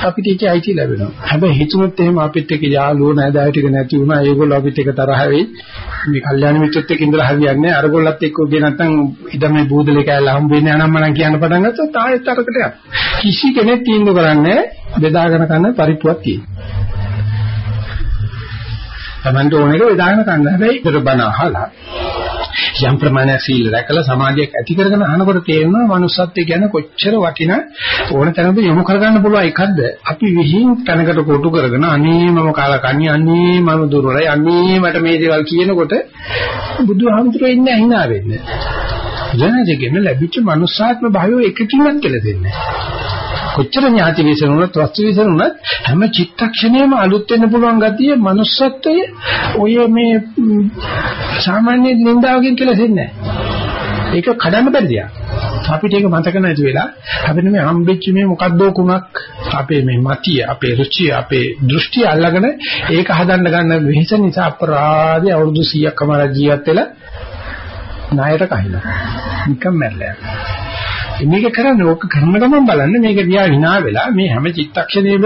අපිට ඒකයි අයිති ලැබෙනවා. හැබැයි හිතුනොත් එහෙම අපිත් එක්ක යාළුවෝ නැදාය ටික නැති වුණා. ඒගොල්ලෝ අපිත් එක්ක තරහ වෙයි. මේ කල්යාණ මිත්‍රත් එක්ක ඉඳලා හරියන්නේ නැහැ. අරගොල්ලත් එක්ක උගේ නැත්තම් ඉදමේ බූදලේ කෑල්ල හම්බ වෙන්නේ අනම්මනම් කියන්න පටන් ගත්තොත් ආයෙත් අරකට යනවා. කිසි කෙනෙක් තීන්දුව කරන්නේ බෙදාගෙන කන්න පරිප්පුවක් තියෙනවා. Tamanට ඕන එක බෙදාගෙන කන්න. හැබැයි ඒකට බණ අහලා යම් ප්‍රමාණයක් සීල රැකලා සමාධියක් ඇති කරගෙන අහනකොට තේරෙනවා manussත්වය කියන්නේ කොච්චර වටින ඕන තැනක යොමු කරගන්න පුළුවන් එකක්ද? අපි විහිං තැනකට කොටු කරගෙන අනේ මම කාලා කන්නේ අනේ මම දුර්වලයි අනේ මට මේ දේවල් කියනකොට බුදුහාමුදුරුවෝ ඉන්නේ අහිනා වෙන්නේ. ජනජගෙම ලැබිච්ච manussාත්ම භාවය එකකින්වත් කියලා දෙන්නේ කොච්චර ඥාති විසන උනත් වස්තු විසන උනත් හැම චිත්තක්ෂණයම අලුත් වෙන්න පුළුවන් ගතිය manussත්වයේ ඔය මේ සාමාන්‍ය නින්දාවකින් කියලා දෙන්නේ නැහැ. ඒක කඩන්න බැරි දෙයක්. අපිට ඒක මතක නැති වෙලා අපිට මේ හම්බෙච්ච මේ මොකද්දෝ කුණක් අපේ මේ මතිය, අපේ රුචිය, අපේ දෘෂ්ටි අල්ලගෙන ඒක හදන්න ගන්න වෙහෙස නිසා අපරාධي අවුරුදු 100ක් කමාර ජීවත් වෙලා ණයට කහිනවා. නිකම් මැරලා යනවා. මේක කරන්නේ ඕක කරන ගමන් බලන්න මේක දිහා hina වෙලා මේ හැම චිත්තක්ෂණයේම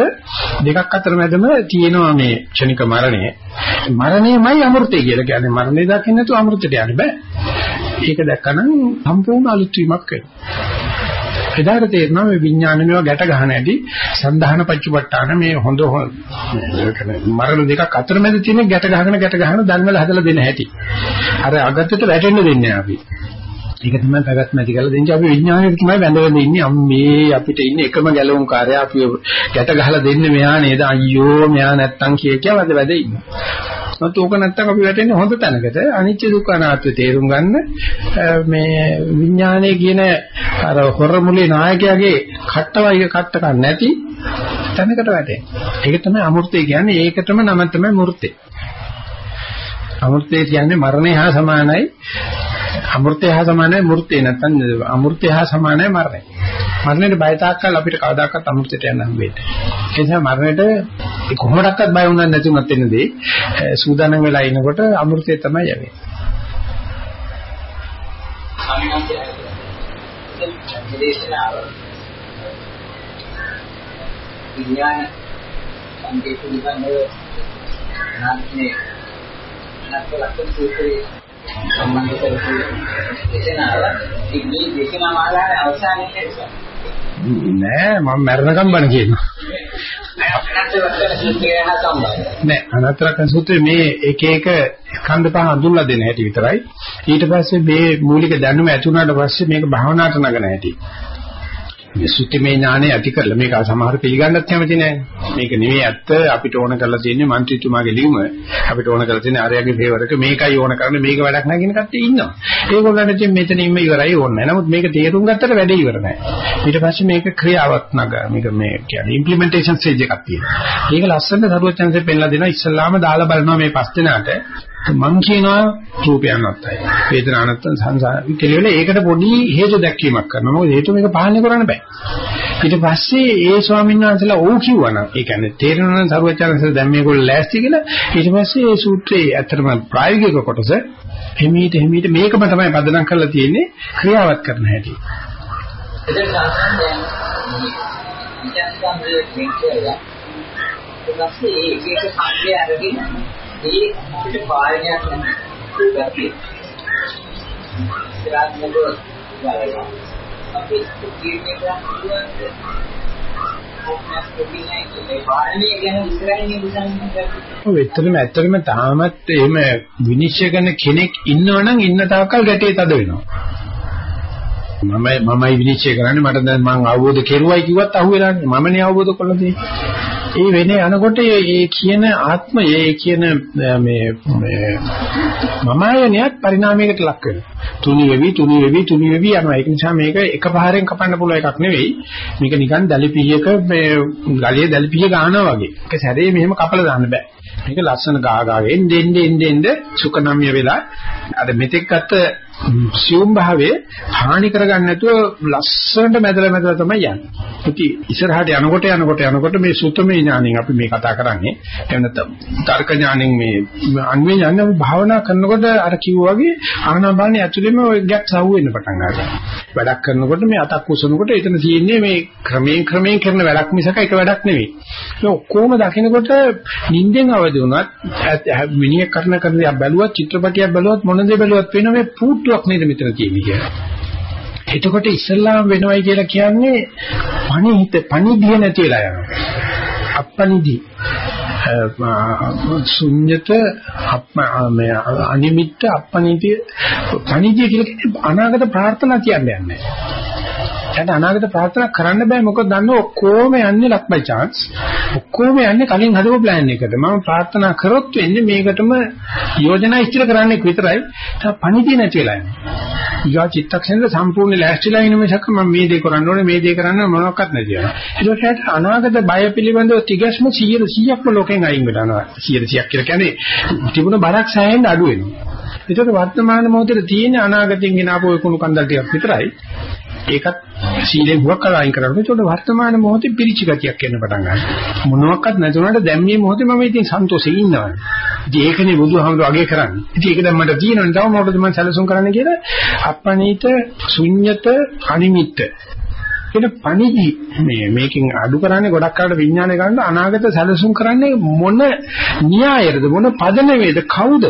දෙකක් අතර මැදම තියෙනවා මේ ක්ෂණික මරණය. මරණයමයි අමෘතය කියලා කියන්නේ මරණය දකින්න නැතුව අමෘතයට යන්න බෑ. ඒක දැක්කනම් සම්පූර්ණ අලුත් වීමක් වෙනවා. එදාට තේරෙනවා මේ විඥාන මේවා ගැට ගන්න ඇති සන්ධාන පච්චපට්ඨාන මේ හොඳ මරණ දෙකක් අතර මැද තියෙන ගැට ගහගෙන ගැට ගහන දන්වල හදලා දෙන හැටි. අර අගත්තට වැටෙන්න දෙන්නේ අපි. ඒක තමයි පැවැත්ම ඇති කරලා දෙන්නේ. අපි විඥාණයට තමයි වැඳගෙන ඉන්නේ. අම්මේ අපිට ඉන්නේ එකම ගැලවුම් කාර්යය අපි ගැට ගහලා දෙන්නේ මෙහා නේද? අයියෝ මෙහා නැත්තම් කිය කිය වද වැද ඉන්නවා මත ඕක නැත්තම් අපි වැටෙන්නේ හොඳ තැනකට. අනිත්‍ය දුක්ඛ අනාත්ම තේරුම් ගන්න මේ විඥානයේ කියන අර හොරමුලේ නායකයාගේ කට්ටවයික කට්ට ගන්න නැති තැනකට වැටෙන්නේ. ඒක තමයි අමෘතය කියන්නේ. ඒකටම නම තමයි මූර්තේ අමෘතය කියන්නේ මරණය හා සමානයි. අමෘතය හා සමානයි මූර්තේ නැත්නම් අමෘතය හා සමානයි මරණය. මරණයට බය තාක්කල් අපිට කවදාකවත් අමෘතයට යන්න හම්බෙන්නේ. ඒ නිසා මරණයට කොහොමඩක්වත් බය වුණා නැතුණත් එන්නදී සූදානම් වෙලා ඉනකොට අමෘතය තමයි යන්නේ. විඥාන සංකේත විඥානයේ නාමයේ නැත්නම් ලක්ෂණ සූත්‍රයේ සම්බන්ධ කරපු දේශනාව ඉන්නේ දේශනා මාලාවේ අවසානයේ නිසා නෑ මම මරණකම් බණ කියනවා. නෑ අනතරකන් සූත්‍රයේ මේ එක එක ස්කන්ධ පහ හඳුන්ලා දෙන හැටි විතරයි. ඊට පස්සේ මේ මූලික දැනුම ඇති වුණාට පස්සේ මේක භාවනාවට නගන හැටි. මේ සුත්තිමේ ඥානය ඇති කරලා මේක සමහර පිළිගන්නත් කැමති නෑ. මේක නෙමෙයි ඇත්ත අපිට ඕන කරලා තියෙන්නේ മന്ത്രിතුමාගේ ලියුම. අපිට ඕන කරලා තියෙන්නේ ආර්යගේ ෆේවරක මේකයි ඕන කරන්නේ මේක වැඩක් නෑ කියන කට්ටිය ඉන්නවා. ඒගොල්ලන්ට ඉතින් මෙතන ඉන්න ඉවරයි ඕනේ. නමුත් මේක තේරුම් ගත්තට වැඩේ ඉවර නෑ. ඊට පස්සේ මේක ක්‍රියාවත් නගා. මේක මේ කියන්නේ ඉම්ප්ලිමන්ටේෂන් ස්ටේජ් එකක් තියෙනවා. මේක ලස්සනට සරුවචන්සේ පෙන්ලා දෙනවා ඉස්සල්ලාම දාලා බලනවා මේ පස් දෙනාට මං කියනවා රූපයන් නැත්තයි. වේදනා නැත්තම් සංසාර කියලා ඒකට පොඩි හේතු දැක්වීමක් කරනවා. මොකද හේතු මේක පාලනය කරන්න බෑ. ඊට පස්සේ ඒ ස්වාමීන් වහන්සේලා ඕ කිව්වනම් ඒ කියන්නේ තේරෙනවා නම් සරුවචාරන්සල දැන් මේගොල්ලෝ ලෑස්ති කියලා ඊට පස්සේ මේ සූත්‍රයේ ඇත්තටම ප්‍රායෝගික කොටස හිමීට හිමීට මේකම තමයි පදනම් කරලා තියෙන්නේ ක්‍රියාවත් කරන හැටි. එතන සාමාන්‍යයෙන් මේ විචාරකම් වල කියන්නේ ඊපස්සේ ඒක එක සංකේය අරගෙන ඒ අපිට පාලනයක් නැහැ. ඉස්සරහට බලනවා. අපි කියන්නේ කරන්නේ වෙත්තරම ඇත්තටම තාමත් එහෙම විනිශ්චය කරන කෙනෙක් ඉන්නවනම් ඉන්න තාක්කල් ගැටේ තද වෙනවා. මම මමයි විනිශ්චය කරන්නේ මට දැන් මම අවබෝධ කෙරුවයි කිව්වත් අහුවෙලා නැහැ. මමනේ අවබෝධ කරලා තියෙන්නේ. ඒ වෙන්නේ යනකොට ඒ කියන ආත්මය ඒ කියන මේ මේ මමායනියත් පරිණාමයකට ලක් වෙනවා. තුනි වෙවි තුනි වෙවි තුනි වෙවි යනවා. ඒක නිසා මේක එකපාරෙන් කපන්න පුළුවන් එකක් නෙවෙයි. මේක නිකන් දලිපියක මේ ගලියේ දලිපිය ගන්නවා වගේ. ඒක සැරේ මෙහෙම කපලා දාන්න බෑ. මේක ලස්සන ගා ගාගෙන එන්න එන්න එන්න සුකනම්ය වෙලා අර මෙතෙක් ගත්ත සියුම් භාවයේ හානි කරගන්න නැතුව ලස්සනට මැදලා මැදලා තමයි යන්නේ. ඉතින් ඉස්සරහට යනකොට යනකොට යනකොට මේ සුතමේ ඥාණයෙන් අපි මේ කතා කරන්නේ එහෙම නැත්නම් තර්ක ඥාණයෙන් මේ අන්වේ ඥාන භාවනා කරනකොට අර කිව්වා වගේ ආනාපානිය ඇතුළෙම ඔය ගැප් සව් වෙන්න පටන් ගන්නවා. වැඩක් කරනකොට මේ අතක් උසනකොට එතන තියෙන්නේ මේ ක්‍රමයෙන් ක්‍රමයෙන් කරන වැඩක් මිසක එක වැඩක් නෙවෙයි. ඒ ඔක්කොම දකිනකොට නිින්දෙන් අවදි වුණත් මිනිහ කරන කරන දේ බැලුවත් චිත්‍රපටියක් බැලුවත් මොන දේ බැලුවත් වෙන මේ පුට්ටුවක් නේද මෙතන තියෙන්නේ කියලා. එතකොට ඉස්ලාම් වෙනවයි කියලා කියන්නේ පණිහිත පණිදිය නැතිලා යනවා. අප්පනිදි ශුන්්‍යත මේ අනිමිත්ත අප්පනිදි පණිදිය කියලා කියන්නේ අනාගත ප්‍රාර්ථනා කියන්නේ නැහැ. එයාට අනාගත ප්‍රාර්ථනා කරන්න බෑ මොකද දන්නේ ඔක්කොම යන්නේ ලක් බයි chance. ඔක්කොම යන්නේ කලින් හදපු plan එකට. මම ප්‍රාර්ථනා කරොත් වෙන්නේ මේකටම යෝජනා ඉස්තර කරන්නේ විතරයි. ඒක පණිතිය නැති වෙලා යන්නේ. ඊගා චිත්තක්ෂණය සම්පූර්ණ ලෑස්තිලා ඉන්න මිසක් මම මේ දේ කරන්න ඕනේ මේ දේ කරන්න මොනවක්වත් නැති වෙනවා. ඒකට අනාගත බය පිළිබඳව තිගැස්ම 100%ක්ම ලෝකෙන් අයින් වෙනවා. 100%ක් කියලා කියන්නේ තිබුණ බරක් සෑහෙන්න අඩු වෙනවා. ඒකට වර්තමාන මොහොතේ තියෙන අනාගතෙන් ගෙන ආපු කුණු කන්දල් ටිකක් විතරයි. ඒකත් සීලෙන් හුවක් කරලා අයින් කරනවා. ඒකට වර්තමාන මොහොතේ පිරිචි ගතියක් එන්න පටන් ගන්නවා. මොනවාක්වත් නැතුණාට දැන් මේ මොහොතේ මම ඉතින් සන්තෝෂෙන් ඉන්නවා. ඉතින් ඒකනේ බුදුහාමුදුරුවෝ අගය කරන්නේ. ඉතින් ඒක දැන් මට තියෙනවනේ තව මොකටද මම සැලසුම් කරන්න කියලා අපණීත ශුන්්‍යත අනිමිත්ත කියන පණිදි මේ මේකෙන් අඩු කරන්නේ ගොඩක් කාලට විඥානය ගන්න අනාගත සැලසුම් කරන්නේ මොන න්‍යායයද මොන පදනමේද කවුද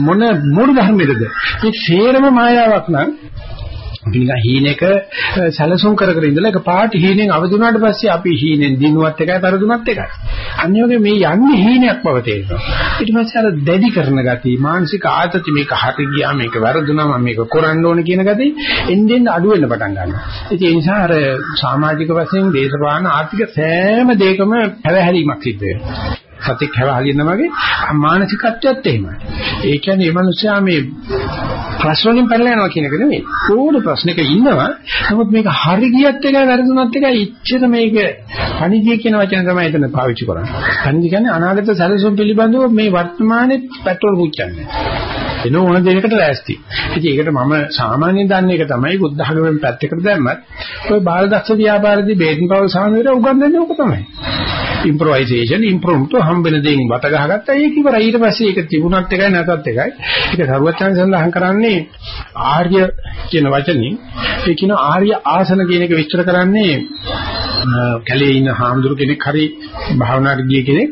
මොන මූල ධර්මයේද මේ සේරම මායාවක් නම් අපි නිකන් හීනෙක සැලසුම් කර කර ඉඳලා ඒක පාට හීනෙන් අවදි වුණාට පස්සේ අපි හීනෙන් දිනුවත් එකයි පරදුනත් එකයි. අනිවාර්ය මේ යන්නේ හීනයක් බව තේරෙනවා. ඊට පස්සේ අර දැඩි කරන ගතිය, මානසික ආතති මේක හරි ගියා මේක වැරදුනා මම මේක කරන්න ඕනේ කියන ගතිය එන්නෙන් අඩු වෙන්න පටන් ගන්නවා. ඒ නිසා අර සමාජික වශයෙන් දේශපාලන ආර්ථික සෑම දෙයකම හැවහැරීමක් සිද්ධ වෙනවා. සතෙක් හැවහලින්න වගේ මානසිකත්වයත් එහෙමයි. ඒ කියන්නේ මේ මිනිස්සයා මේ ප්‍රශ්න වලින් පැනලා යනවා කියන එක නෙමෙයි. ඕන ප්‍රශ්නක ඉන්නවා. නමුත් මේක හරි ගියත් එකයි වැරදුනත් එකයි ඉච්ඡර මේක පණිජිය කියන වචන තමයි එතන පාවිච්චි කරන්නේ. පණිජිය කියන්නේ අනාගත සැලසුම් පිළිබඳව මේ වර්තමානයේ පෙට්‍රල් පුච්චන්නේ. වෙන ඕන දෙයකට ලෑස්ති. ඉතින් ඒකට මම සාමාන්‍යයෙන් දන්නේ ඒක තමයි බුද්ධ ධර්මයෙන් පැත්තකට දැම්මත් ඔය බාලදක්ෂ ව්‍යාපාරදී බේතින් පවල් සාමීරය උගන්වන්නේ ඕක තමයි. ඉම්ප්‍රොයිසේෂන් ඉම්ප්‍රොම්තු හම්බෙන දෙයින් වත ගහගත්තා ඒක ඉවරයි. ඊට පස්සේ ඒක තිබුණත් එකයි නැතත් එකයි. ඒක සරුවචන සඳහන් කරන්නේ ආර්ය කියන වචنين ඒ කියන ආර්ය ආසන කියන එක විස්තර කරන්නේ කැලේ ඉන්න හාමුදුරු කෙනෙක් හරි භාවනාවට ගිය කෙනෙක්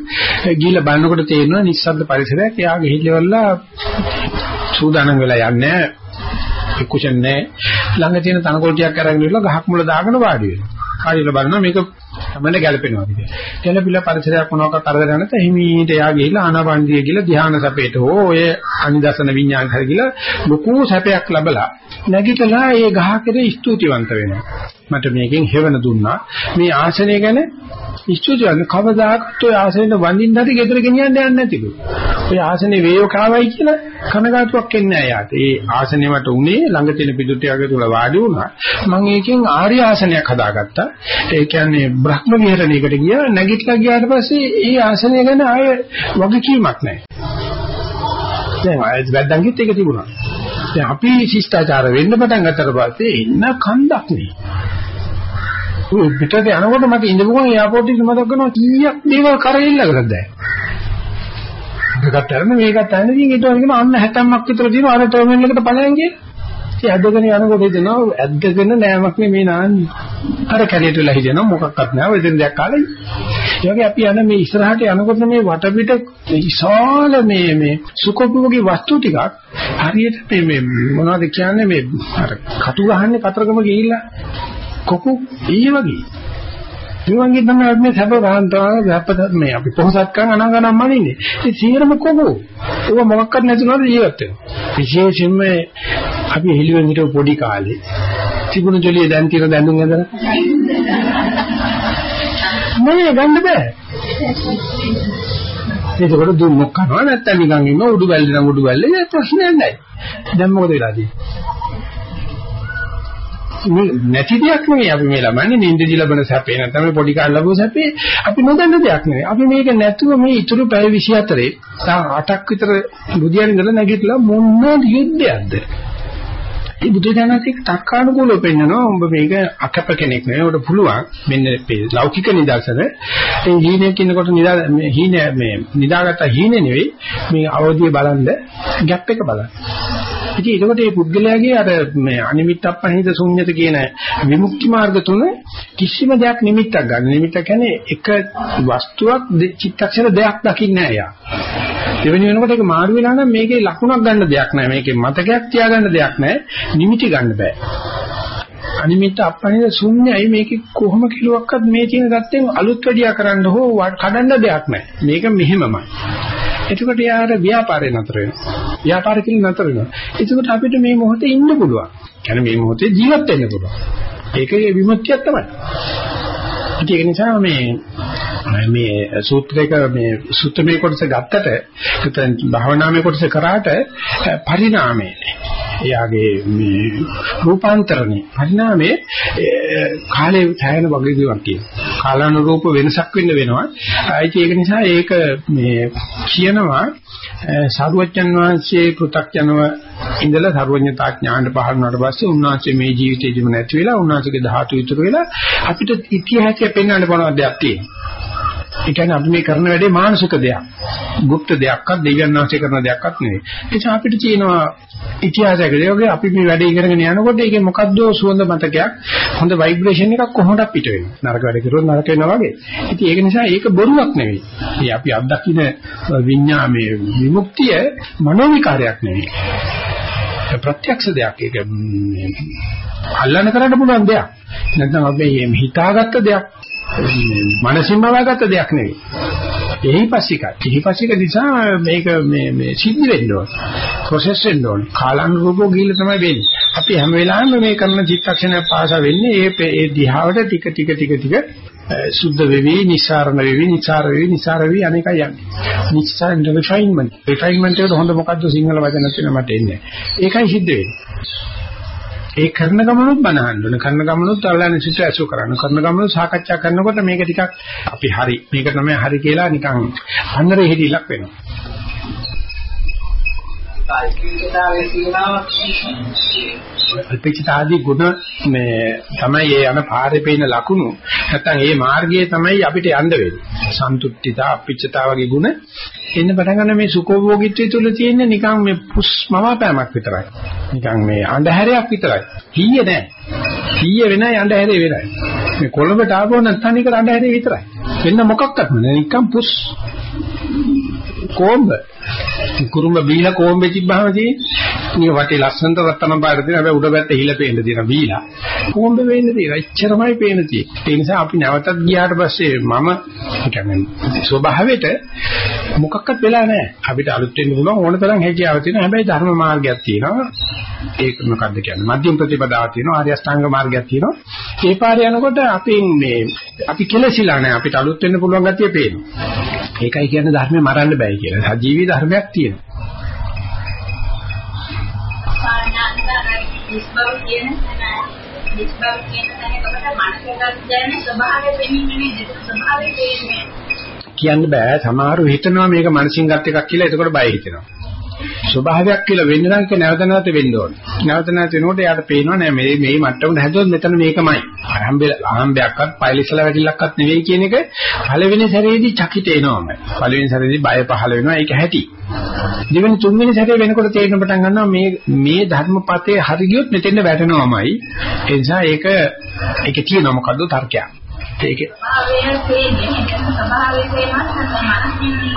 ගිහිල්ලා බලනකොට තේරෙනවා නිස්සද්ද පරිසරයක් එයා ගිහිල්ලා සූදානම් වෙලා යන්නේ කුෂන් නැහැ. ළඟ තියෙන තනකොළ ටිකක් අරගෙන ඉන්න ගහක් මුල දාගෙන වාඩි වෙනවා. කාරියල බලනවා මේක තමයි ගැලපෙනවා කියන්නේ. ගැලපිලා පරිසරයක් මොනවාක කරදර නැත හිමීට යා ගිහිල්ලා ආනාපානිය ගිහිල්ලා ධ්‍යාන සැපේට හෝ ඔය අනිදසන විඥාන හරි ගිහිල්ලා ලොකු සැපයක් ලැබලා නැගිටලා ඒ ගහ කෙරේ ස්තුතිවන්ත වෙනවා. මට මේකෙන් හේවන දුන්නා. මේ ආසනය ගැන ස්තුතිවන්ත කවදාත් ඔය ආසනෙට වඳින්න හරි ගෙදර ගෙනියන්න යන්නේ නැතිලු. ඔය ආසනේ වේයෝ කාවයි කියලා කනගාටුවක් එන්නේ නැහැ යාට. ඒ ආසනේ මට උනේ ළඟ තියෙන පිටුටියක තුල වාඩි වුණා. මම ඒකෙන් ආර්ය ආසනයක් හදාගත්තා. ඒ කියන්නේ බ්‍රහ්ම විහරණයකට ගියා. නැගිටලා ගියාට පස්සේ ඒ ආසනය ගැන ආය වගකීමක් නැහැ. දැන් ආයෙත් වැද්දන්ගෙත් ඒක තිබුණා. දැන් අපි ශිෂ්ටාචාර වෙන්න පටන් ගත්තට පස්සේ එන්න කන්දක් නේ. ඔය පිටට යනකොට මට ඉඳපු ගමන් එයාපෝට් එකේ මතක් කරනවා කීයක් දේවල් කරෙilla කරද්ද. එකකට අරන මේකත් අරන ඉතින් ඊට වගේම අන්න 70ක් විතර දිනන අර ටර්මිනල් එකට ඵලයන් කියලා. ඉතින් ඇදගෙන යනකොට හිතෙනවා ඇදගෙන නෑමක් නෙමේ නාන්නේ. අර කැලේට වෙලා හිටිනවා මොකක්වත් නෑ ඔය දෙන දෙයක් කාලේ. ඒ වගේ අපි යන මේ ඉස්සරහට යනකොට මේ වටපිට විශාල මේ මේ සුකොපුවගේ වස්තු ටිකක් හරියට මේ මේ මොනවද කියන්නේ මේ අර කටු ගහන්නේ කතරගම ගිහිල්ලා කොකු ඒ වගේ. ඒ වගේ තමයි අපි මේ සැප ගන්නතව සැප මේ අපි පොහසත්කම් අනගනම් මනින්නේ. ඒ සියරම කොකු. ඒක මොකක්වත් නැතුනොත් ජීවත් වෙනවා. විශේෂයෙන්ම අපි හෙළුවෙන් හිටපු පොඩි කාලේ තිබුණු ජොලිය දැන් තියෙන දැනුම් ඇදලා නෑ ගන්න බෑ. ඒකවල දුන්නක් කරනවා නැත්තම් නිකන් ඉන්න උඩු බැල්ලේ නම් උඩු බැල්ලේ ප්‍රශ්නයක් නැහැ. දැන් මොකද වෙලා තියෙන්නේ? නැති දෙයක් නෙවෙයි අපි මේ ළමන්නේ නින්දදි ලැබෙන සැපේ නැත්නම් මේ පොඩි කාලේ ලැබුව සැපේ අපි නොදන්න දෙයක් නෙවෙයි. අපි මේක නැතුව මේ ඉතුරු පැය 24 තා 8ක් විතර බුදියන් ඉඳලා නැගිටලා මොන යුද්ධයක්ද? ඒ බුදුදහමේ තක්කානුකූලව පෙන්නනවා උඹ මේක අකප කෙනෙක් නෙවෙයි උඹට පුළුවන් මෙන්න ලෞකික නිදර්ශන ඒ හීනෙක ඉන්නකොට නිදා මේ හීන මේ නිදාගත්ත හීනේ නෙවෙයි මේ අවදිය බලන්න ගැප් එක බලන්න ඉතින් ඒකට මේ පුද්ගලයාගේ අර මේ අනිමිත්තප්පහිත ශුන්්‍යත කියන විමුක්ති මාර්ග තුන කිසිම දෙයක් නිමිත්තක් ගන්න. නිමිත්ත කියන්නේ එක වස්තුවක් චිත්තක්ෂණ දෙයක් දකින්නේ නැහැ යා. දෙවෙනි වෙනකොට ඒක මාරු වෙලා නම් මේකේ ලකුණක් ගන්න දෙයක් නැහැ. මේකේ මතකයක් තියාගන්න දෙයක් නැහැ. නිමිටි ගන්න බෑ. අනිමිත්ත අපණිද ශුන්‍යයි මේක කොහොම කිලුවක්වත් මේ තියෙන தත්යෙන් අලුත් වැඩියා කරන්න හෝ කඩන්න දෙයක් නැහැ. මේක මෙහෙමමයි. එතකොට යාර ව්‍යාපාරේ නතර වෙනවා. ව්‍යාපාර කියලා නතර වෙනවා. එතකොට අපිට මේ මොහොතේ ඉන්න පුළුවන්. يعني මේ මොහොතේ ජීවත් වෙන්න පුළුවන්. ඒකේ විමුක්තියක් තමයි. ඒක නිසා මේ මේ සූත්‍රයක මේ සූත්‍රමේ කොටස ගත්තට නැත්නම් භාවනාමේ කොටස කරාට පරිණාමය එයාගේ මේ රූපාන්තරණේ පරිණාමයේ කාලේ සෑහෙන වගේ දේවල් තියෙනවා. කාලානුරූප වෙනසක් වෙන්න වෙනවා. ඒක නිසා ඒක මේ කියනවා සාරුවච්චන් වහන්සේ පෘ탁ජනව ඉඳලා සර්වඥතා ඥාණයට පහළ වුණාට පස්සේ උන්වහන්සේ මේ ජීවිතේදිම නැති වෙලා උන්වහන්සේගේ ධාතු ඉතුරු වෙලා අපිට ඉතිහාසය අපිට පෙන්වන්න පුළුවන් දෙයක් තියෙනවා. ඒ කියන්නේ අපි මේ කරන වැඩේ මානසික දෙයක්. গুপ্ত දෙයක්වත් දෙවියන් වහන්සේ කරන දෙයක්වත් නෙවෙයි. ඒ නිසා අපිට තියෙනවා ඉතිහාසයකදී වගේ අපි මේ වැඩේ ඉගෙනගෙන යනකොට ඒකේ මොකද්ද සුවඳ මතකයක් හොඳ ভাইබ්‍රේෂන් එකක් කොහොමද අපිට වෙන්නේ. නරක වැඩ කරොත් නරක වෙනවා වගේ. ඉතින් ඒක නිසා ඒක බොරුවක් නෙවෙයි. මේ අපි අත්දකින විඤ්ඤාමය විමුක්තිය මනෝවිකාරයක් නෙවෙයි. ප්‍රත්‍යක්ෂ දෙයක්. ඒක අල්ලන්න කරන්න පුළුවන් දෙයක්. නැත්නම් අපි හිතාගත්ත දෙයක්. මනසින්ම වාගත්ත දෙයක් නෙවෙයි. එහිපස්සික. එහිපස්සික නිසා මේක මේ මේ සිද්ධ වෙන්න ඕන. ප්‍රොසෙස් වෙන්න ඕන. කාලානුරූපව ගිහිල්ලා තමයි වෙන්නේ. අපි හැම වෙලාවෙම මේ කරන චිත්තක්ෂණය පාස වෙන්නේ ඒ ඒ දිහාවට ටික ටික ටික ටික Eh, සුද්ධ වෙවි, නිසාරණ වෙවි, නිසාර වෙවි, නිසාර වෙවි අනේකයි යන්නේ. නිසාර රිෆයින්මන්ට්. රිෆයින්මන්ට් එකට හොඳ මොකද්ද සිංහල වචන තියෙන මට එන්නේ. ඒකයි සිද්ධ වෙන්නේ. ඒ කරන ගමනොත් බනහන්න ඕන. කරන ගමනොත් අවලන්නේ සිට ඇසු කරන්න. කරන ගමනොත් සාකච්ඡා කරනකොට මේක ටිකක් අපි හරි. මේක තමයි හරි කියලා නිකන් අන්නරේ හිතිලක් වෙනවා. අල්පේක්ෂතාදී ගුණ මේ තමයි ඒ යන පාරේ පේන ලකුණු. නැත්නම් ඒ මාර්ගයේ තමයි අපිට යන්න වෙන්නේ. සන්තුට්ඨිතා අපිච්චතා වගේ ගුණ. එන්න පටන් ගන්න මේ සුඛෝභෝගීත්වය තුළ තියෙන නිකන් මේ පුස් මවාපෑමක් විතරයි. නිකන් මේ අඳුරයක් විතරයි. කීය නෑ. කීය වෙනයි අඳුරේ වෙනයි. මේ කොළඹට ආවෝ නැත්නම් නිකන් අඳුරේ විතරයි. වෙන මොකක්වත් නෑ. නිකන් පුස්. කොම්බ කුරුම්බ බීලා කොම්බේ තිබ්බහම තියෙන්නේ මේ වටේ ලස්සනට රත්තරන් පාට තියෙන හැබැයි උඩ පැත්තේ හිල පේන්න තියෙන බීලා. කොහොමද වෙන්නේ තියෙන? එච්චරමයි පේන්න තියෙන්නේ. ඒ නිසා අපි නැවතත් ගියාට පස්සේ මම කියන්නේ ස්වභාවයට මොකක්වත් වෙලා නැහැ. අපිට අලුත් වෙන්න පුළුවන් ඕන තරම් හැකියාව තියෙනවා. හැබැයි ධර්ම මාර්ගයක් තියෙනවා. ඒක මොකද්ද කියන්නේ? මධ්‍යම ප්‍රතිපදාවක් තියෙනවා. ආර්ය අෂ්ටාංග මාර්ගයක් තියෙනවා. ඒ පාරේ යනකොට අපි මේ අපි කෙලසිලා නැහැ. අපිට අලුත් වෙන්න පුළුවන් ගතිය පේනවා. ඒකයි කියන්නේ ධර්මය මරන්න බෑ කියලා. සජීවී ධර්මයක් තියෙනවා. නිස්බව කියන නිස්බව කියන තැනකට මනසට දැනෙන ස්වභාවය වෙන්නේ නේද? ස්වභාවය කියන්නේ කියන්න බෑ. සමහරව හිතනවා මේක මනසින් ගත් එකක් කියලා. එතකොට බය හිතෙනවා. ස්වභාවයක් කියලා වෙන්න නම් ඒක නැවත නැවත වෙන්න ඕනේ. නැවත නැවත වෙනකොට එයාට පේනවා නෑ මේ මේ මට්ටමට හැදුවොත් මෙතන මේකමයි. අහම්බෙ අහම්බයක්වත් පයිලිසල වැටිලක්වත් නෙවෙයි කියන එක පළවෙනි සැරේදී චකිත එනවාම. පළවෙනි සැරේදී බය පහළ වෙනවා ඒක ඇති. දෙවෙනි තුන්වෙනි සැරේ වෙනකොට තේරෙන පටන් ගන්නවා මේ මේ ධර්මපතේ හරි ගියොත් මෙතෙන්ද වැටෙනවමයි. ඒ නිසා ඒක ඒකේ තියෙන මොකද්ද තර්කයක්. ඒක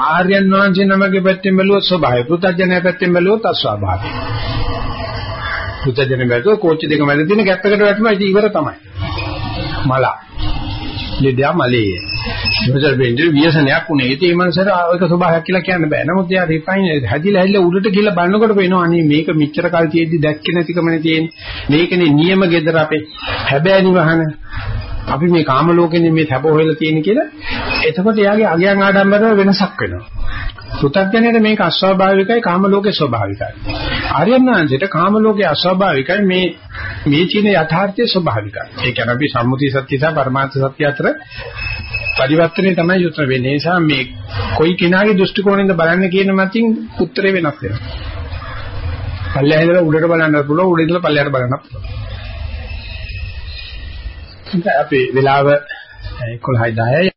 ආර්යයන් වහන්සේ නමගේ පැත්තෙන් බැලුවොත් ස්වභාවය පුතඥය පැත්තෙන් බැලුවොත් අස්වාභාවික පුතඥය බැලුවොත් කෝච්චි දෙක මැද තියෙන ගැප් එකට වැටුණා ඉතින් ඉවර තමයි. මල. ලෙඩයා මලේ. ඉවසල් වෙන්නේ? ව්‍යසනයක් උනේ. ඒ මනසට ඒක ස්වභාවයක් කියලා කියන්න බෑ. නමුත් එයා රිෆයින් හැදිලා හැදිලා උඩට ගිහලා බලනකොට පේනවා අනේ මේක මෙච්චර කල් තියෙද්දි දැක්කේ නැතිකමනේ තියෙන්නේ. මේකනේ නියම gedara අපේ හැබෑ නිවහන. අපි මේ කාම ලෝකෙන්නේ මේ සැප හොයලා තියෙන කියලා එතකොට එයාගේ අගයන් ආඩම්බර වෙනසක් වෙනවා. පුතග්ජනයට මේක අස්වාභාවිකයි කාම ලෝකේ ස්වභාවිකයි. ආර්යනාංශයට කාම ලෝකේ අස්වාභාවිකයි මේ මේ චින යථාර්ථයේ ස්වභාවිකයි. ඒ කියන්නේ අපි සම්මුති සත්‍ය සහ පරමාර්ථ සත්‍ය අතර පරිවර්තනය තමයි යුතුය වෙන්නේ. ඒ නිසා මේ කොයි කෙනාගේ දෘෂ්ටි කෝණයෙන්ද බලන්න කියන මතින් උත්තරේ වෙනස් වෙනවා. පල්ලෙහා ඉඳලා උඩට බලන්නත් පුළුවන් උඩ ඉඳලා පල්ලෙහාට බලන්නත් පුළුවන්. අපේ වෙලාව 11යි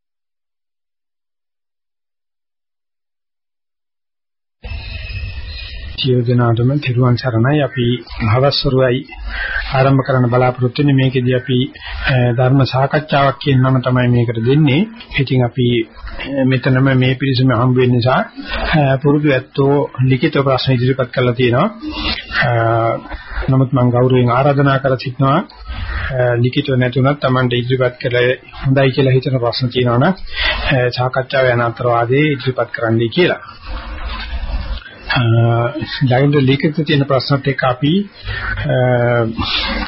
සියලු දෙනාටම තිරුවන් සරණයි අපි භවස්වරයයි ආරම්භ කරන්න බලාපොරොත්තු වෙන්නේ මේකෙදී අපි ධර්ම සාකච්ඡාවක් කියන නම තමයි මේකට දෙන්නේ. ඉතින් අපි මෙතනම මේ පිරිසම හම්බ වෙන්න නිසා පුරුදු ඇත්තෝ ලිඛිත ප්‍රශ්න ඉදිරිපත් කරලා තියෙනවා. නමුත් මම ගෞරවයෙන් ආරාධනා කර සිටිනවා ලිඛිතව නැතුණත් Tamante ඉදිරිපත් කළේ හොඳයි කියලා හිතන ප්‍රශ්න තියෙනවා නම් සාකච්ඡාව යන අතරවාදී ඉදිරිපත් කරන්නයි කියලා. ඩයින්ඩ ලිඛිත තියෙන ප්‍රශ්නත් එක්ක අපි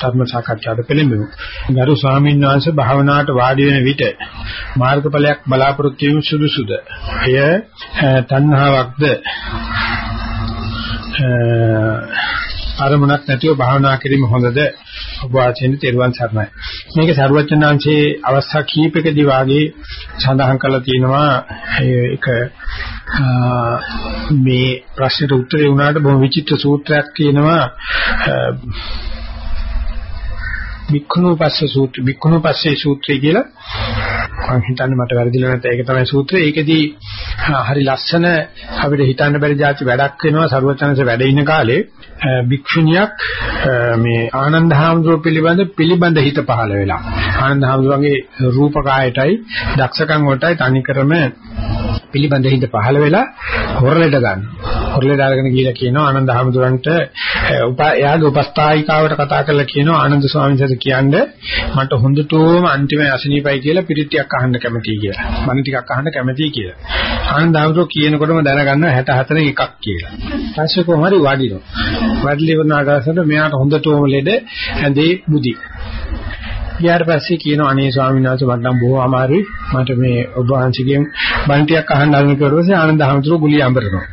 ධර්ම සාකච්ඡාවට පෙළඹෙමු. ගරු ස්වාමීන් වහන්සේ භාවනාවට වාඩි වෙන විට මාර්ගඵලයක් බලාපොරොත්තු වීම සුදුසුද? එය තණ්හාවක්ද? අරමුණක් නැතිව භාවනා කිරීම හොඳද? ඔබ වාචින් තෙරුවන් සරණයි. මේක සරුවචනාංශයේ අවස්ථා කීපකදී වාගේ සඳහන් කරලා තියෙනවා ඒක මේ ප්‍රශ්නෙට උත්තරේ වුණාට බොහොම විචිත්‍ර සූත්‍රයක් කියනවා වික්ඛුණෝපස්ස සූත්‍ර වික්ඛුණෝපස්සේ සූත්‍රය කියලා මම හිතන්නේ මට වැරදිලා නැත්නම් ඒක තමයි සූත්‍රය. ඒකෙදී හරි ලස්සන අපිට හිතන්න බැරි જાති වැඩක් වෙනවා සරුවචනසේ වැඩ ඉන කාලේ භික්ෂුණියක් මේ ආනන්ද හාමුදුරුවෝ පිළිබඳ පිළිබඳ හිත පහළ වෙලා. ආනන්ද හාමුදුරුවන්ගේ රූපකායයටයි දක්ෂකම් වලටයි තනිකරම පිළිබඳ හිත පහළ වෙලා හොරලෙට ගන්න. හොරලෙට අරගෙන ගිහලා කියනවා ආනන්ද හාමුදුරන්ට එයාගේ උපස්ථායිකාවට කතා කරලා කියනවා ආනන්ද ස්වාමීන් වහන්සේ කියන්නේ මට හොඳටම අන්තිම අසනීපයි කියලා පිරිටියක් අහන්න කැමතියි කියලා. මම ටිකක් අහන්න කැමතියි කියලා. ආනන්ද හාමුදුරුවෝ කියනකොටම දැනගන්නවා 64 එකක් කියලා. ඊපස්සේ කොහොම හරි වඩිනවා. වැඩලිවනාට අසල මෙයාට හොඳටම ලෙඩ ඇඳේ බුදි. ඊට පස්සේ කියනවා අනේ ස්වාමීන් වහන්සේ මට නම් බොහෝ අමාරුයි. මට මේ ඔබ වහන්සේගෙන් බණ්ටියක් අහන්න ආරම්භ කරුවසේ ආනන්ද හැමතුරු ගුලිය අඹරනවා.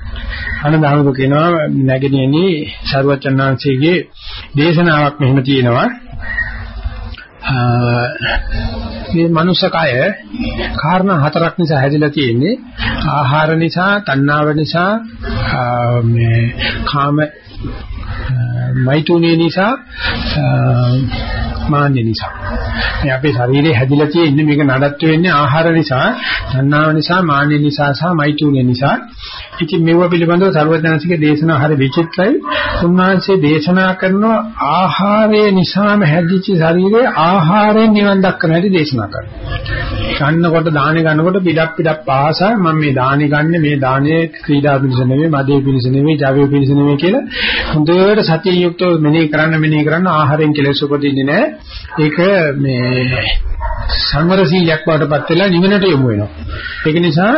ආනන්ද හැමතුරු කියනවා නැගණියනි සර්වචන්නාංශයේ දේශනාවක් මෙහෙම තියෙනවා. මේ මනුෂ්‍ය කය කාරණා හතරක් නිසා හැදිලා තියෙන්නේ. ආහාර නිසා, තණ්හාව නිසා, මේ කාම මෛතුනිය නිසා මාන්‍ය නිසා. මේ අපේ ශරීරේ හැදිලා තියෙන්නේ මේක නඩත්තු වෙන්නේ ආහාර නිසා, තණ්හාව නිසා, මාන්‍ය නිසා සහ මෛතුනිය නිසා. ඉතින් මේව පිළිබඳව සර්වඥාන්සේගේ දේශනාව හරි විචිත්‍රයි. උන්වහන්සේ දේශනා කරන ආහාරය නිසාම හැදිච්ච ශරීරය ආහාරයෙන් නිවන් දක්වන හැටි දේශනා කරනවා. ගන්නකොට දානේ ගන්නකොට පිටක් පිටක් පාසා මම මේ දානේ ගන්න මේ දානේ ක්‍රීඩා පිණිස නෙවෙයි මදේ පිණිස නෙවෙයි ජවයේ පිණිස නෙවෙයි කියලා හොඳට සතිය යුක්තව මෙනෙහි කරන්න මෙනෙහි කරන්න ආහාරයෙන් කෙලෙස් උපදින්නේ නැහැ. ඒක මේ සංවර සීලයක් වඩපත් වෙලා නිවනට යොමු වෙනවා. ඒක නිසා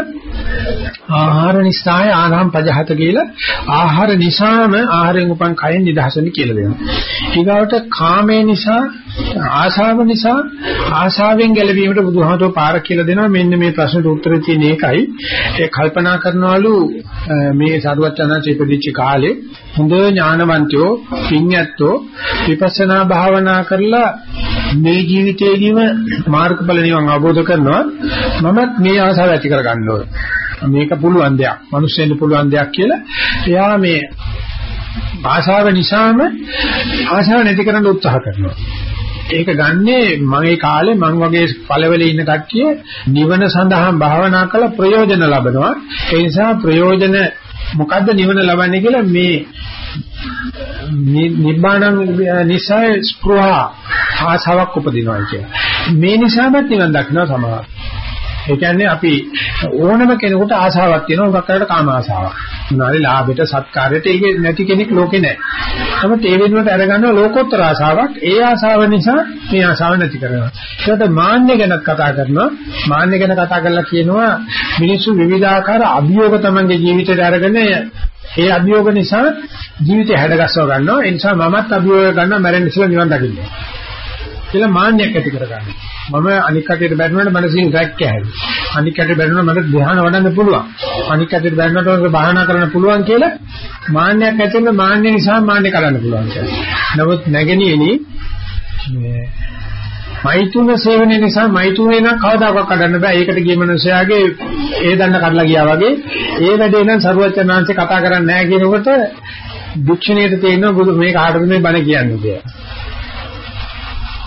ආහාර නිසාය ආගම් පජහත කියලා ආහාර නිසාම ආහාරයෙන් උපන් කයෙන් නිදහසෙන් කියලා දෙනවා. ඊගාවට කාමේ නිසා ආශාව නිසා ආශාවෙන් ගැලවීමට බුදුහාමතෝ පාර කියලා දෙනවා. මෙන්න මේ ප්‍රශ්නට උත්තර තියෙන එකයි. ඒ කල්පනා කරනවලු මේ සරුවචනanse ඉපදිච්ච කාලේ හොඳ ඥානවන්තයෝ පිඤ්ඤත්තෝ විපස්සනා භාවනා කරලා මේ ජීවිතේදීම මාර්ගඵල නිවන් අවබෝධ කරනවා. මමත් මේ ආශාව ඇති කරගන්න ඕන. මේක පුළුවන් දෙයක්. මිනිස්සුන්ට පුළුවන් දෙයක් කියලා. එයා මේ ආශාව නිසාම ආශාව නැති කරන්න උත්සාහ කරනවා. ඒක ගන්නේ මගේ කාලේ මං වගේ පළවෙලේ ඉන්න කට්ටිය නිවන සඳහා භාවනා කළ ප්‍රයෝජන ලබනවා. ඒ නිසා ප්‍රයෝජන මොකද්ද නිවන ලබන්නේ කියලා මේ නිබ්බාණං නිසා ස්පෘහා ආසාවක් උපදිනවා කියන්නේ මේ නිසාමත් නිවන් දකින්න සමාන ඒ කියන්නේ අපි ඕනම කෙනෙකුට ආසාවක් තියෙනවා මොකක් කරලා කාම ආසාවක්. මොනවාරි ලාභයට සත්කාරයට ඒක නැති කෙනෙක් ලෝකේ නැහැ. නමුත් ඒ වෙනුවට අරගන්නවා ලෝකෝත්තර ආසාවක්. ඒ ආසාව නිසා මේ ආසාව නැති කරනවා. ඒකට මාන්නය ගැන කතා කරනවා. මාන්නය ගැන කතා කරලා කියනවා මිනිස්සු විවිධාකාර අභියෝග තමන්ගේ ජීවිතේට අරගෙන ඒ අභියෝග නිසා ජීවිතය හැඩගස්ව ගන්නවා. ඒ නිසා මමත් අභියෝග ගන්නවා මැරෙන්න ඉස්සෙල්ලා නිවන් දකින්න. කියලා මාන්නයක් ඇති කරගන්නවා. මම අනික් කටේට බැරිනොට මනසින් රැක් ඇහැරි. අනික් කටේට බැරිනොට මට ධ්‍යාන වඩන්න පුළුවන්. අනික් කටේට බැරිනොට මට භාවනා කරන්න පුළුවන් කියලා මාන්නයක් ඇති වෙන මාන්නය නිසා මාන්නේ කරන්න පුළුවන් කියලා. නමුත් නැගෙනියනි මේ මෛතුන සේවනයේ නිසා මෛතුනේ නම් කවදාකවත් කඩන්න බෑ. ඒකට ගිය මනුස්සයාගේ ඒ දන්න කඩලා ගියා වගේ ඒ වැඩේ නම් සරුවචනාංශේ කතා කරන්නේ නැහැ කියනකොට දුක්ෂණයට තේිනවා බුදු මේ කාටද මේ බණ කියන්නේ කියලා.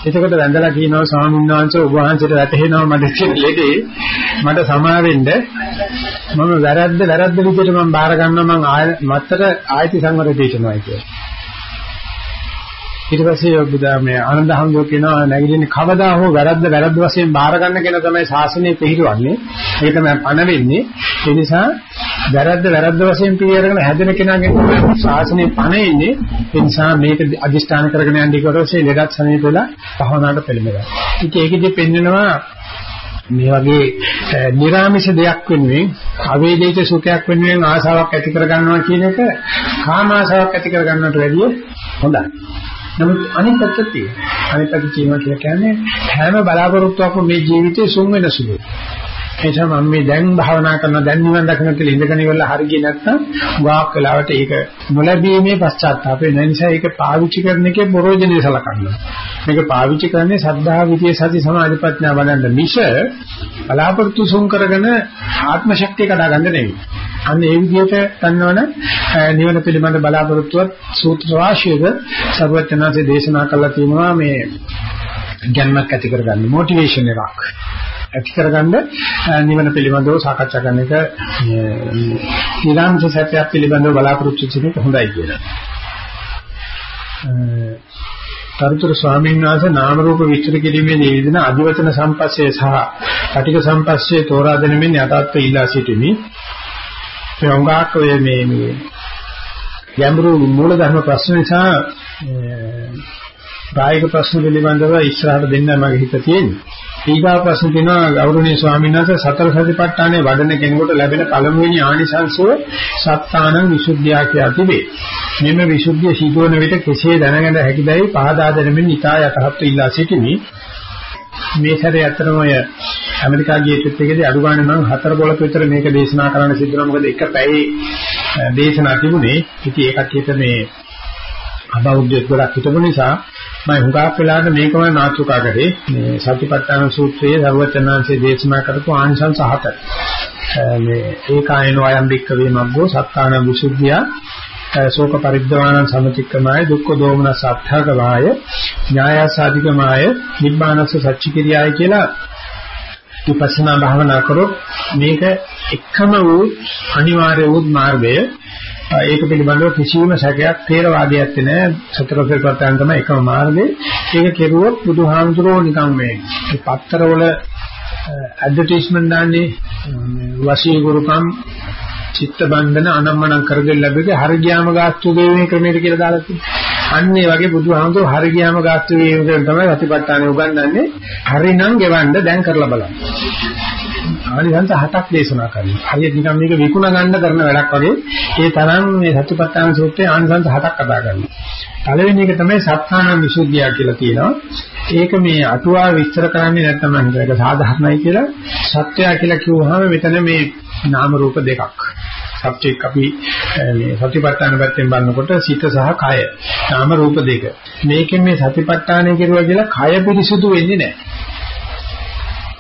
එතකොට වැඳලා කියනවා ස්වාමීන් වහන්සේ ඔබ වහන්සේට වැටහෙනවා මට තියෙන ලෙඩේ මට සමා වෙන්න මම වැරද්ද වැරද්ද විදිහට මම බාර ගන්නවා මම මත්තර ආයති සංවර දෙයටමයි කියලා. ඊට පස්සේ බුදුමේ ආනන්ද හඳුෝ කියනවා නැගිටින්නේ කවදා හෝ වැරද්ද වැරද්ද වශයෙන් බාර ගන්න කෙනා තමයි ශාසනය පිළිරවන්නේ. ඒක තමයි පණ වෙන්නේ. ඒ නිසා වැරද්ද වැරද්ද වශයෙන් පිළිඅරගෙන හැදෙන කෙනාගේ ශාසනය පණ එන්නේ. ඒ නිසා මේක අදිෂ්ඨාන කරගෙන යන්නේ ඊටවසේ ලෙඩත් සනීප වෙලා භවනාට පෙළඹෙනවා. ඉතින් ඒකෙදි පෙන්නනවා මේ වගේ නිර්ාමිෂ දෙයක් වෙනුවෙන් අවේදිත සුඛයක් වෙනුවෙන් ආසාවක් ඇති කරගන්නවා කියන එක කාම ආසාවක් ඇති කරගන්නට වැඩිය හොඳයි. නමුත් අනිත් පැත්ත තියෙනවා. අනිත් පැත්ත තියෙනවා කියලා කියන්නේ හැම බලාපොරොත්තුවක්ම මේ ජීවිතේ සුන් වෙන සුළුයි. ඒ නිසා මම මේ දැන් භාවනා කරනවා දැන් නිවන් දකින්න කියලා ඉඳගෙන ඉවරලා හරිය නැත්නම් වාක් වෙලාවට ඒක නොලැබීමේ පශ්චාත්තාපය නිසා ඒක පාවිච්චි කරන එකේ ප්‍රයෝජනෙයි සලකන්න. මේක පාවිච්චි කරන්නේ සද්ධා විදියේ සති සමාධි ප්‍රඥා වඩන්න මිස බලාපොරොත්තු සුන් කරගෙන ආත්ම ශක්තිය කඩා ගන්න නෙවෙයි. අන්න ඒ විදිහට ගන්නවනම් නිවන පිළිබඳ බලාපොරොත්තුවත් සූත්‍ර රාශියක සර්වඥාන්සේ දේශනා කළා තියෙනවා මේ ගැන්මක් ඇති කරගන්න මොටිවේෂන් එකක්. ඇති කරගන්න නිවන පිළිබඳව සාකච්ඡා කරන එක නිරාංශ සත්‍යයක් පිළිබඳව බලාපොරොත්තු වෙන එක හොඳයි කියලා. තරුතර ස්වාමීන් වහන්සේ නාම රූප විස්තර කිරීමේ නිවිදන අධිවචන සම්පස්සේ සහ පටික සම්පස්සේ තෝරා දෙනමින් යටත්ව ඉලා සිටිමි. ප්‍රංගාක වේ මේ මේ ගැඹුරු මූල ධර්ම ප්‍රශ්න නිසා ප්‍රායෝගික ප්‍රශ්න පිළිබඳව ඉස්සරහට දෙන්න මගේ හිත තියෙන්නේ. ඊගා ප්‍රශ්න තියෙනවා ගෞරවනීය ස්වාමීන් වහන්සේ සතර සතිපට්ඨානයේ වඩන කෙනෙකුට ලැබෙන පළමුවෙනි ආනිසංසය සත්තානං විසුද්ධිය කියලා තිබේ. මෙම විසුද්ධිය සිදුවන විට කෙසේ දැනගන්න හැකිදයි පහදා දෙනමින් ඉතා යටහත් ඉල්ලා සිටිමි. මේ සැරේ ඇත්තටම ඔය ඇමරිකා ගිය ට්‍රිප් එකේදී අඩු ගන්න මම හතර පොලක විතර මේක දේශනා කරන්න සිද්ධ වුණා. මොකද එක පැයේ දේශනා තිබුණේ. ඉතින් ඒ කට්ටියට මේ අබෞද්ධයෙක් ගොඩක් හිටපු නිසා මම හුඟක් වෙලාවට මේකම නාතුකා කරේ මේ සතිපට්ඨාන සූත්‍රයේ සර්වචනාංශයේ දේශනා කරපු ආනිසංස හතර. මේ ඒකායන වයම් බික්ක වේමග්ගෝ සත්තාන විසුද්ධිය ශෝක පරිද්දවාන සමතික්‍රමය දුක්ඛ දෝමන සත්‍යකමාය ඥායසාධිකමාය නිබ්බානස්ස සච්චිකිරියයි කියලා විපස්සනා භාවනා කරොත් මේක එකම වූ අනිවාර්ය වූ මාර්ගය ඒක පිළිබඳව කිසිම සැකයක් තේරවාදයක් නැහැ සතර සතිපට්ඨාන තමයි එකම මාර්ගය ඒක කෙරුවොත් බුදුහාමුදුරුවෝ නිකන් මේ පත්තරවල ඇඩ්වර්ටයිස්මන්ට් දාන්නේ වශී ගුරුකම් චිත්ත බන්ධන අනම්මනම් කරගෙන ලැබෙක හරි ගියාම ගාස්තු ගෙවීමේ ක්‍රමයට කියලා දාලා තියෙනවා. අන්න ඒ වගේ බුදුහාමුදුරුවෝ හරි ගියාම ගාස්තු ගෙවීම ක්‍රම තමයි රතිපට්ඨානෙ උගන්වන්නේ. හරිනම් ගෙවන්න දැන් කරලා බලන්න. ආනිසංස හතක් දේශනා කරනවා. හරියට නිකන් මේක විකුණ ගන්න කරන වැඩක් වගේ ඒ තරම් මේ සතිපට්ඨාන සූත්‍රයේ ආනිසංස හතක් කතා කරනවා. පළවෙනි එක තමයි සත්‍යාන විසුද්ධිය කියලා කියනවා. ඒක මේ අටුවා විස්තර කරන්නේ නැත්නම් මම ඒක සාධාරණයි කියලා සත්‍යය කියලා කිව්වහම මෙතන මේ නාම රූප දෙකක්. සබ්ජෙක්ට් අපි මේ සතිපට්ඨාන පැත්තෙන් බලනකොට සිත සහ කය නාම රූප දෙක. මේකෙන් මේ සතිපට්ඨානය කෙරුවා කියලා කය පිරිසුදු වෙන්නේ නැහැ.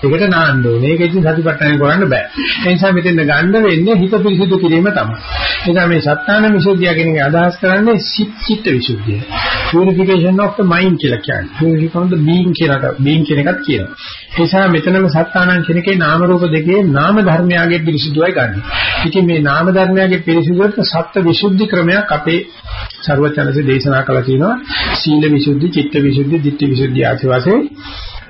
ඒකට නාන්න ඕනේ. ඒක ඉතින් සතිපට්ඨාන කරන්න බෑ. ඒ නිසා මෙතෙන් ගන්න වෙන්නේ හිත පිරිසිදු කිරීම තමයි. ඒ නිසා මේ සත්‍යාන විසුද්ධිය කියන එක අදහස් කරන්නේ සිත් චිත්ත විසුද්ධිය. purification of the mind කියලා කියන්නේ. purification of the being කියලා being කියන එකත් කියනවා. ඒ නිසා මෙතනම සත්‍යානං කියන එකේ නාම රූප දෙකේ නාම ධර්මයාගේ පිරිසිදුවයි ගන්න. ඉතින් මේ නාම ධර්මයාගේ පිරිසිදුවට සත්‍ය විසුද්ධි ක්‍රමයක් අපේ ਸਰවචනසේ දේශනා කළා තියෙනවා. සීල විසුද්ධි, චිත්ත විසුද්ධි, ditthi විසුද්ධි ආදී වශයෙන්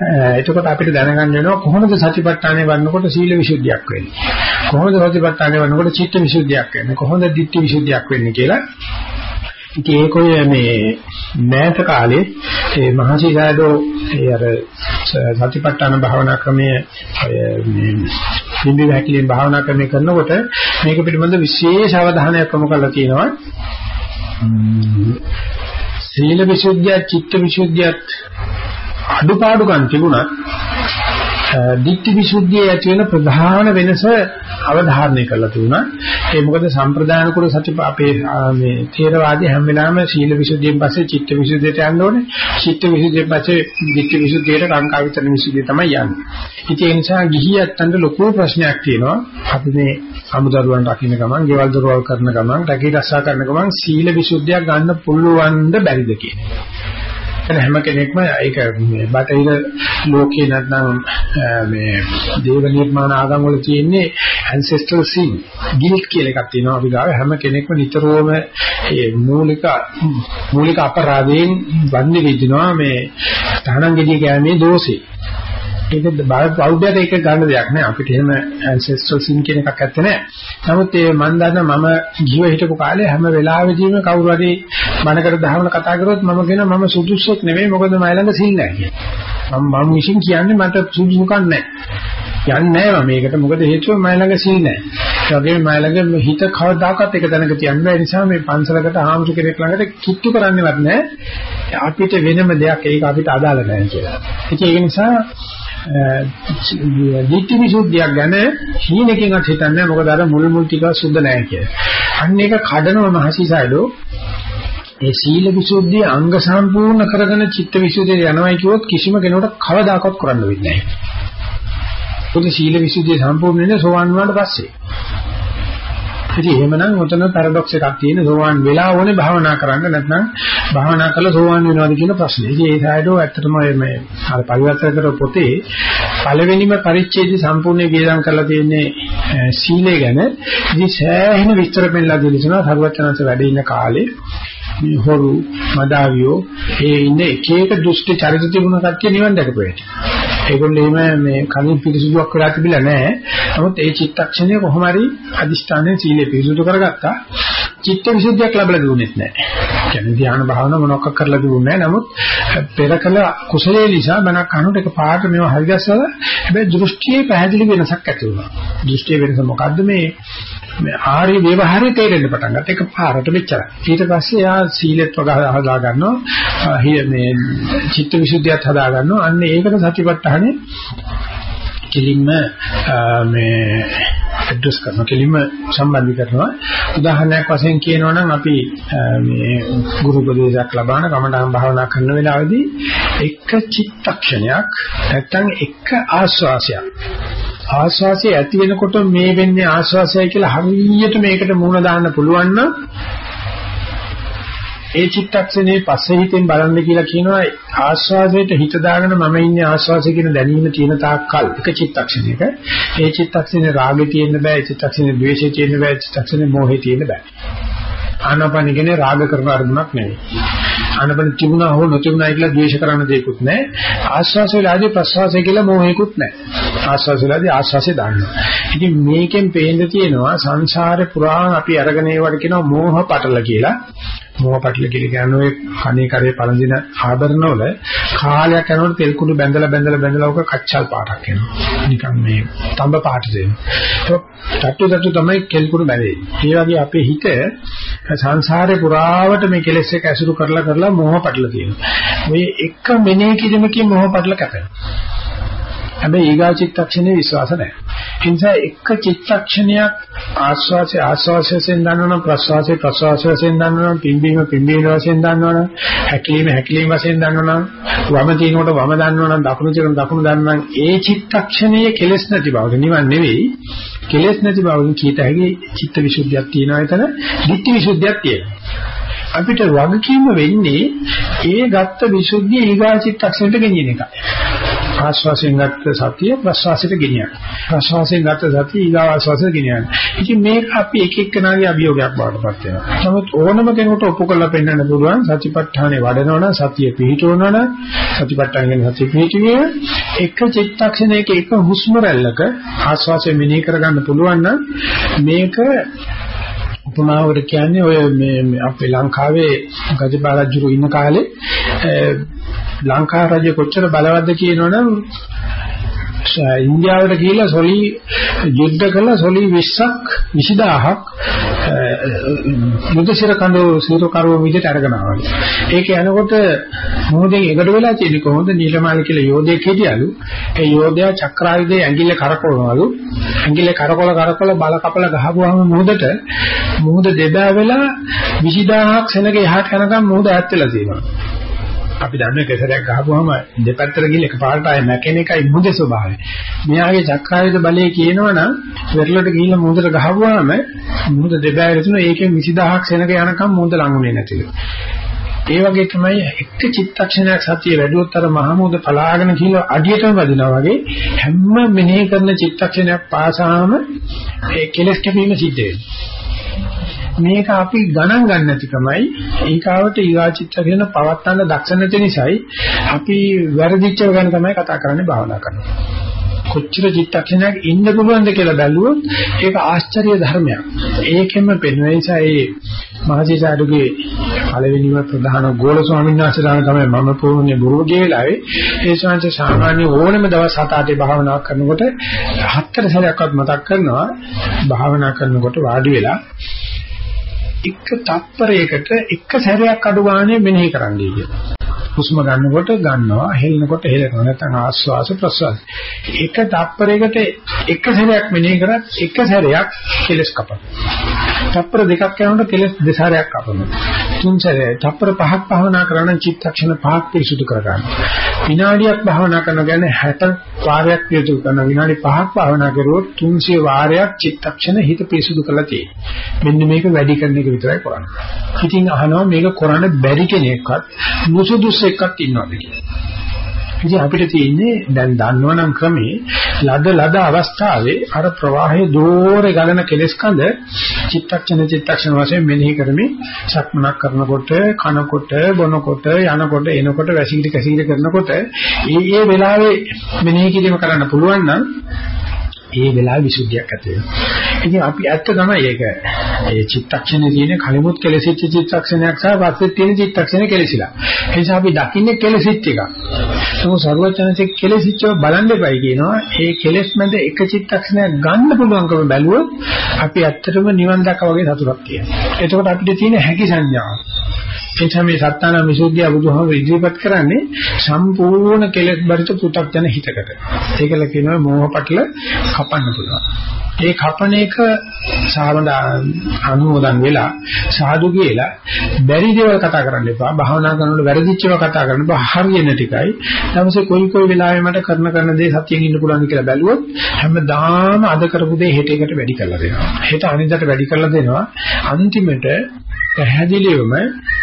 එතකොට අපිට දැනගන්න වෙනවා කොහොමද සතිපට්ඨානය වඩනකොට සීල විසුද්ධියක් වෙන්නේ? කොහොමද සතිපට්ඨානය වඩනකොට චිත්ත විසුද්ධියක් වෙන්නේ? කොහොමද ditthi විසුද්ධියක් වෙන්නේ කියලා? ඉතින් ඒකෝය මේ මෑත කාලේ ඒ මහසිසාරෝ ඒ අර සතිපට්ඨාන භාවනා ක්‍රමයේ මේ පිම්බි වැකිලෙන් භාවනා ක්‍රමය කරනකොට මේක පිළිබඳ විශේෂ අවධානයක් යොමු කරලා තියෙනවා. සීල විසුද්ධිය චිත්ත විසුද්ධියත් අඩුපාඩුකම් තිබුණත් දිට්ඨි විසුද්ධියේ ඇති වෙන ප්‍රධාන වෙනස අවධාරණය කරලා තිබුණා. ඒ මොකද සම්ප්‍රදාන කුල සති අපේ මේ ථේරවාදී හැම වෙලාවෙම සීල විසුද්ධියෙන් පස්සේ චිත්ත විසුද්ධියට යන්න ඕනේ. චිත්ත විසුද්ධියෙන් පස්සේ දිට්ඨි විසුද්ධියට කාංකා විතරන විසුද්ධිය තමයි යන්නේ. ඉතින් ඒ නිසා ගිහියන්ට ලොකු ප්‍රශ්නයක් තියෙනවා. අපි මේ අමුදරුවන් රකින්න ගමන්, ගෙවල් දොරවල් කරන ගමන්, රැකී රක්ෂා කරන ගමන් සීල විසුද්ධියක් ගන්න පුළුවන්ද බැරිද කියන හැම කෙනෙක්ම ඒක මේ බටහිර ලෝකේ නැත්නම් මේ දේව නිර්මාණ ආගම් වල තියෙන්නේ ancestral sin guilt කියලා එකක් තියෙනවා අපි ගාව. හැම කෙනෙක්ම නිතරම මේ මූලික මූලික අපරාධයෙන් වන්නේ විදිනවා මේ තහනම් ගෙඩිය කෑමේ දෝෂේ. ඒක බෞද්ධයට ඒක ගන්න දෙයක් නෑ අපිට එහෙම ancestral sin කියන එකක් ඇත්තේ නෑ. නමුත් ඒ මම දන්න මම ජීව හිටපු කාලේ හැම වෙලාවෙදීම කවුරු හරි මනකට දහවන කතා කරොත් මම කියන මම සුදුසුෙක් නෙවෙයි මොකද මම ළඟ සිල් නෑ කියන්නේ. මම මම විශ්ින් කියන්නේ මට සුදුසුකම් නෑ. යන්නේ නෑ මම මේකට මොකද හේතුව මම ළඟ සිල් නෑ. ඒ වගේම මම ළඟ හිත කවදාකවත් එක තැනක තියන්න බැහැ නිසා මේ පන්සලකට ආම්සු කෙනෙක් ළඟට කිට්ටු කරන්නේවත් නෑ. අපිට වෙනම දෙයක් ඒක අපිට අදාළ නැහැ කියලා. ඒක නිසා දිට්ඨි විසුද්ධියක් ගැන හීනකින්වත් හිතන්නේ මොකද අර මුල් මුල් ටික සුද්ධ නැහැ කියලා. අන්න ඒක කඩනව මහසිසයිලෝ ඒ සීල විසුද්ධිය අංග සම්පූර්ණ කරගෙන චිත්ත විසුද්ධිය යනවායි කිව්වොත් කිසිම කෙනෙකුට කවදාකවත් කරන්න වෙන්නේ නැහැ. පොදු සීල විසුද්ධිය සම්පූර්ණ වෙන්නේ සෝවන් වුණාට පස්සේ. ඉතින් එහෙමනම් උතන පැරඩොක්ස් එකක් තියෙන සෝවාන් වෙලා ඕනේ භාවනා කරන්න නැත්නම් භාවනා කළා සෝවාන් වෙනවද කියන ප්‍රශ්නේ. ඉතින් ඒ සායදෝ ඇත්තටම මේ අර පරිවර්තන කර පොතේ පළවෙනිම පරිච්ඡේදය සම්පූර්ණ වියදම් කරලා තියෙන්නේ සීලය ගැන. ඉතින් සෑහෙන විස්තර පෙන්නලා දෙලිසනවා සරුවචනanse වැඩ ඉන්න කාලේ මේ හොරු මදාවියෝ ඒ ඉන්න එක එක දුෂ්ට චරිත තිබුණ කට්ටිය නිවන් දැකපු හැටි. ඒගොල්ලෝ එහෙම මේ කලින් පිරිසුදුවක් වෙලා තිබිලා නැහැ. නමුත් ඒ චිත්තක්ෂණය කොහොම හරි අදිෂ්ඨානයේ සීලය පිරිසුදු කරගත්තා. චිත්ත විසුද්ධියක් ලැබලා දුන්නෙත් නැහැ. කියන්නේ ධ්‍යාන භාවනා මොනවක් කරලා දුන්නේ නැහැ. නමුත් පෙර කළ කුසලයේ නිසා මනක් අනුට එක පාට මේව හරිගස්සලා හැබැයි දෘෂ්ටියේ පැහැදිලි වෙනසක් ඇති වුණා. දෘෂ්ටියේ වෙනස මොකද්ද මේ මේ ආර්ය ව්‍යවහාරය තේරෙන්න පටන් ගත්තා. ඒක පාරට මෙච්චරයි. ඊට පස්සේ යා සීලෙත් වගා හදා ගන්නවා. මේ චිත්ත විසුද්ධියත් හදා ගන්නවා. අන්න ඒකට සතිපට්ඨානේ කෙලින්ම මේ ඇඩ්‍රස් කරනවා කෙලින්ම සම්බන්ධ කරනවා උදාහරණයක් වශයෙන් කියනවා නම් අපි මේ ගුරු උපදේශයක් ලබන කමඨාන් භාවනා කරන වෙලාවේදී එක චිත්තක්ෂණයක් නැත්තම් එක ආස්වාසයක් ආස්වාසය ඇති වෙනකොට මේ වෙන්නේ ආස්වාසයයි කියලා හරියට මේකට මුණ දාන්න පුළුවන් නම් ඒ චිත්තක්ෂණේ පස්සේ හිතෙන් බලන්න කියලා කියනවා ආස්වාදයට හිත දාගෙන මම ඉන්නේ ආස්වාසය කියන දැනීම තියෙන තාක්කල් එක චිත්තක්ෂණයක. ඒ චිත්තක්ෂණේ රාගෙ තියෙන්න බෑ චිත්තක්ෂණේ ද්වේෂෙ තියෙන්න බෑ චිත්තක්ෂණේ මෝහෙ තියෙන්න බෑ. ආනාපාන කියන්නේ රාග කරන අරමුණක් නෙවෙයි. ආනපන තිබුණා හෝ නොතිබුණා කියලා ද්වේෂ කරන්න දෙයක්වත් නැහැ. ආස්වාස වෙලාදී ප්‍රස්වාසය කියලා මොහේකුත් නැහැ. ආස්වාස වෙලාදී ආස්වාසය දාන්නවා. ඉතින් මේකෙන් පේන්න තියෙනවා සංසාරේ පුරාණ අපි අරගෙන ඒවට කියනවා මෝහ පටල කියලා. මෝහ පටල කියලා කියන්නේ ඔය කණේ කරේ පළඳින ආභරණ වල කාලයක් යනකොට තෙල් කුඩු බැඳලා බැඳලා බැඳලා ඔක කච්චල් පාටක් එනවා. නිකන් මේ තඹ පාට දෙනවා. ටට්ටු ටට්ටු තමයි කෙල් කුඩු බැඳෙන්නේ. ඒ වගේ අපේ හිත සංසාරේ පුරාවට මේ කෙලෙස් එක ඇසුරු කරලා කරලා මෝහ පටල තියෙනවා. මේ එක මෙනෙහි කිරීමකින් මෝහ පටල කැපෙනවා. හැබැයි ඊගා චිත්තක්ෂණේ විශ්වාස නැහැ. ඒ නිසා එක චිත්තක්ෂණයක් ආස්වාසේ ආස්වාසයෙන් දන්නවනම් ප්‍රස්වාසේ ප්‍රස්වාසයෙන් දන්නවනම් පිම්බීම පිම්බීම වශයෙන් දන්නවනම් හැකිලිම හැකිලිම වශයෙන් දන්නවනම් වම තිනකොට වම දන්නවනම් දකුණු තිනකොට දකුණු දන්නවනම් ඒ චිත්තක්ෂණයේ කෙලෙස් නැති බව නිවන් නෙවෙයි කෙලෙස් නැති බව කීත හැකි චිත්ත විසුද්ධියක් තියෙනවා එතන ධිට්ඨි විසුද්ධියක් තියෙනවා අපිට වගකීම වෙන්නේ ඒ ගත්ත විසුද්ධිය ඊගා චිත්තක්ෂණයට ගෙනියන එකයි. ආශ්වාසයෙන් ගත්ත සතිය ප්‍රශ්වාසයට ගෙනියන. ප්‍රශ්වාසයෙන් ගත්ත සතිය ඊගා ආශ්වාසයට ගෙනියන. ඉතින් මේක අපි එක එක්කනාගේ අභියෝගයක් බවටපත් වෙනවා. නමුත් ඕනම කෙනෙකුට ඔප්පු කරලා පෙන්වන්න පුළුවන් සතිපට්ඨානේ වඩනවනම් සතිය පිහිටවනවනම් සතිපට්ඨානෙන් සතිය පිහිටුවේ එක චිත්තක්ෂණයක එක හුස්ම රැල්ලක ආශ්වාසය මෙනෙහි කරගන්න පුළුවන් නම් මේක උපමාවකට කියන්නේ ඔය මේ අපේ ලංකාවේ ගජපාලජ්ජුරු ඉන්න කාලේ ලංකා රජය කොච්චර බලවත්ද කියනවනම් ඉන්දියාවට ගිහිල්ලා සොලි යුද්ධ කළා සොලි 20ක් 20000ක් මුදසිර කඳු සිරු කරව විදිහට අරගෙන ආවා. ඒක යනකොට මොහොතෙන් එකට වෙලා තියෙන්නේ කොහොමද නීලමාල කියලා යෝධයෙක් හිටියලු. ඒ යෝධයා චක්‍රායුධයේ ඇඟිල්ල කරකවනවලු. ඇඟිල්ල කරකවල කරකවල බල කපල ගහපුවාම මොහොතට මොහොත දෙබෑ වෙලා 20000ක් සෙනග එහාට යනකම් මොහොත ඈත් වෙලා තියෙනවා. අපි දන්නේ කෙසරයක් ගහපුවාම දෙපැත්තට ගිහින් එකපාරට ආය නැකෙන එකයි මුදේ ස්වභාවය. මෙයාගේ චක්‍රායුධ බලය කියනවනම් වෙරළට ගිහින් මුහුදට ගහපුවාම මුහුද දෙබෑරේ තුන ඒකෙන් 20000ක් සෙනග යනකම් මුහුද ලඟුනේ නැතිලු. ඒ වගේ තමයි එක චිත්තක්ෂණයක් සතිය වැඩුවොත් අර මහමෝද පලාගෙන කියලා අඩියටම වදිනවා වගේ හැම මෙනෙහි කරන චිත්තක්ෂණයක් පාසාම ඒ කෙලස් කැපීම සිද්ධ වෙනවා. මේක අපි ගණන් ගන්න නැතිකමයි ඒකාවට ඊගාචිත්ත කියන පවත්තන්න දක්ෂ නැති නිසායි අපි වැරදිච්චව ගැන තමයි කතා කරන්නේ භාවනා කරනකොට. කොච්චර චිත්තක්ෂණයක් ඉන්න පුළුවන්ද කියලා බැලුවොත් ඒක ආශ්චර්ය ධර්මයක්. ඒකෙම පෙන්වෙන නිසා ඒ මහජීසාරුගේ පළවෙනිම ප්‍රධාන ගෝල ස්වාමීන් වහන්සේලා තමයි මම පොරොන්නේ බුරුගේ වෙලාවේ ඒ ශාන්ත සාමාන්‍ය ඕනම දවස් හත අටේ භාවනා කරනකොට හතර සැරයක්වත් මතක් කරනවා භාවනා කරනකොට වාඩි වෙලා එක තත්පරයකට එක සැරයක් අඩු ගානේ මෙනෙහි කරන්නයි කියලා. හුස්ම ගන්නකොට ගන්නවා, හෙලනකොට හෙලනවා. නැත්නම් ආස්වාස ප්‍රස්වාස. එක තත්පරයකට එක සැරයක් මෙනෙහි කරත් එක සැරයක් කෙලස් කපනවා. තප්පර දෙකක් යනකොට කෙලස් දෙසාරයක් කපනවා. තුන් සැරේ තප්පර පහක් භාවනා කරන චිත්තක්ෂණ පහක් පිරිසුදු කරගන්න. විනාඩියක් භාවනා කරන ගැන 60 වාරයක් පිරිසුදු කරන විනාඩි පහක් භාවනා කරුවොත් 300 වාරයක් චිත්තක්ෂණ හිත පිරිසුදු කරලා තියෙනවා. මෙන්න මේක වැඩි කරන එක විතරයි කරන්නේ. ඉතින් අහනවා මේක කරන්න බැරි කෙනෙක්වත් මුසුදුස්සෙක්වත් ඉන්නවද කියලා. ඉතින් අපිට තියෙන්නේ දැන් දන්නවනම් ක්‍රමේ ලද ලද අවස්ථාවේ අර ප්‍රවාහයේ දෝරේ ගලන කෙලස් කඳ චිත්තක්ෂණ චිත්තක්ෂණ වශයෙන් මෙනෙහි කරමින් සක්මනක් කරනකොට කනකොට බොනකොට යනකොට එනකොට වැසිකිලි කැසිකිලි කරනකොට ඒ ඒ වෙලාවේ මෙනෙහි කිරීම කරන්න පුළුවන් නම් ඒ වෙලාවේ විසුද්ධියක් ඇති වෙනවා. ඉතින් අපි ඇත්ත තමයි ඒක. ඒ චිත්තක්ෂණේ තියෙන කලිමුත් කෙලෙසිච්ච චිත්තක්ෂණයක් සහ පස්සේ තියෙන චිත්තක්ෂණේ කෙලෙසිලා. ඒ නිසා අපි දකින්නේ කෙලෙසිච්ච එක. ඒක සර්වචනසේ කෙලෙසිච්චව බලන්න එපයි කියනවා. ඒ කෙලෙස් මැද එක චිත්තක්ෂණයක් ගන්න පුළුවන්කම බැලුවොත් අපි ඇත්තටම නිවන් දැක්කා වගේ සතුටක් තියෙනවා. එතකොට අපිට තියෙන හැකි සංඥාව. එනිසා මේ සත්තාන විසුද්ධිය බුදුහාම ඉදිරිපත් කරන්නේ සම්පූර්ණ කෙලෙස් බරිත පු탁ජන හිතකට. ඒකල කියනවා මෝහපටල කපන්න පුළුවන්. ඒ කපන එක සාමදා අනුමෝදන් වෙලා සාදු කියලා බැරි දේවල් කතා කරන්න එපා. භාවනා කරනකොට වැරදිච්චව කතා කරන්න එපා. හරියන ටිකයි. ඊටමසේ කොයි කොයි වෙලාවෙ මට කරන කරන දේ සතියෙන් ඉන්න පුළුවන් කියලා බැලුවොත් හැමදාම අද කරපු දේ හෙට එකට වැඩි කරලා දෙනවා. හෙට අනිද්දාට වැඩි කරලා දෙනවා. අන්තිමට පැහැදිලිවම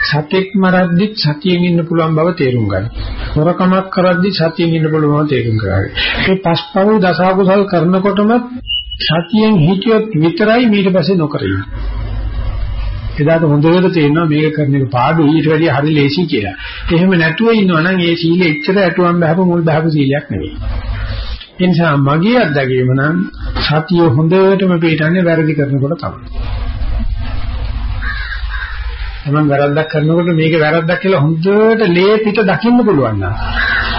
සතෙක් මරද්දිත් සතියෙන් ඉන්න පුළුවන් බව තේරුම් ගන්න. හොරකමක් කරද්දි සතියෙන් ඉන්න පුළුවන් බව තේරුම් ගන්න. මේ පස්පව් දසකුසල් කරනකොටම සතියෙන් හිටියොත් විතරයි ඊට පස්සේ නොකර එදාට හොඳට තේරෙනවා මේක කරන එක පාඩුයි ඊට වැඩිය හරි ලේසි කියලා. එහෙම නැතුව ඉන්නවනම් ඒ සීලෙ එච්චර ඇටුවම් බහපු මුල් බහපු සීලයක් නෙවෙයි. ඒ නිසා මගේ අත්දැකීම නම් සතිය හොඳටම පිටන්නේ වැරදි කරනකොට තමයි. තමන් වැරද්දක් කරනකොට මේක වැරද්දක් කියලා හොඳට ලේ පිට දකින්න පුළුවන් නම්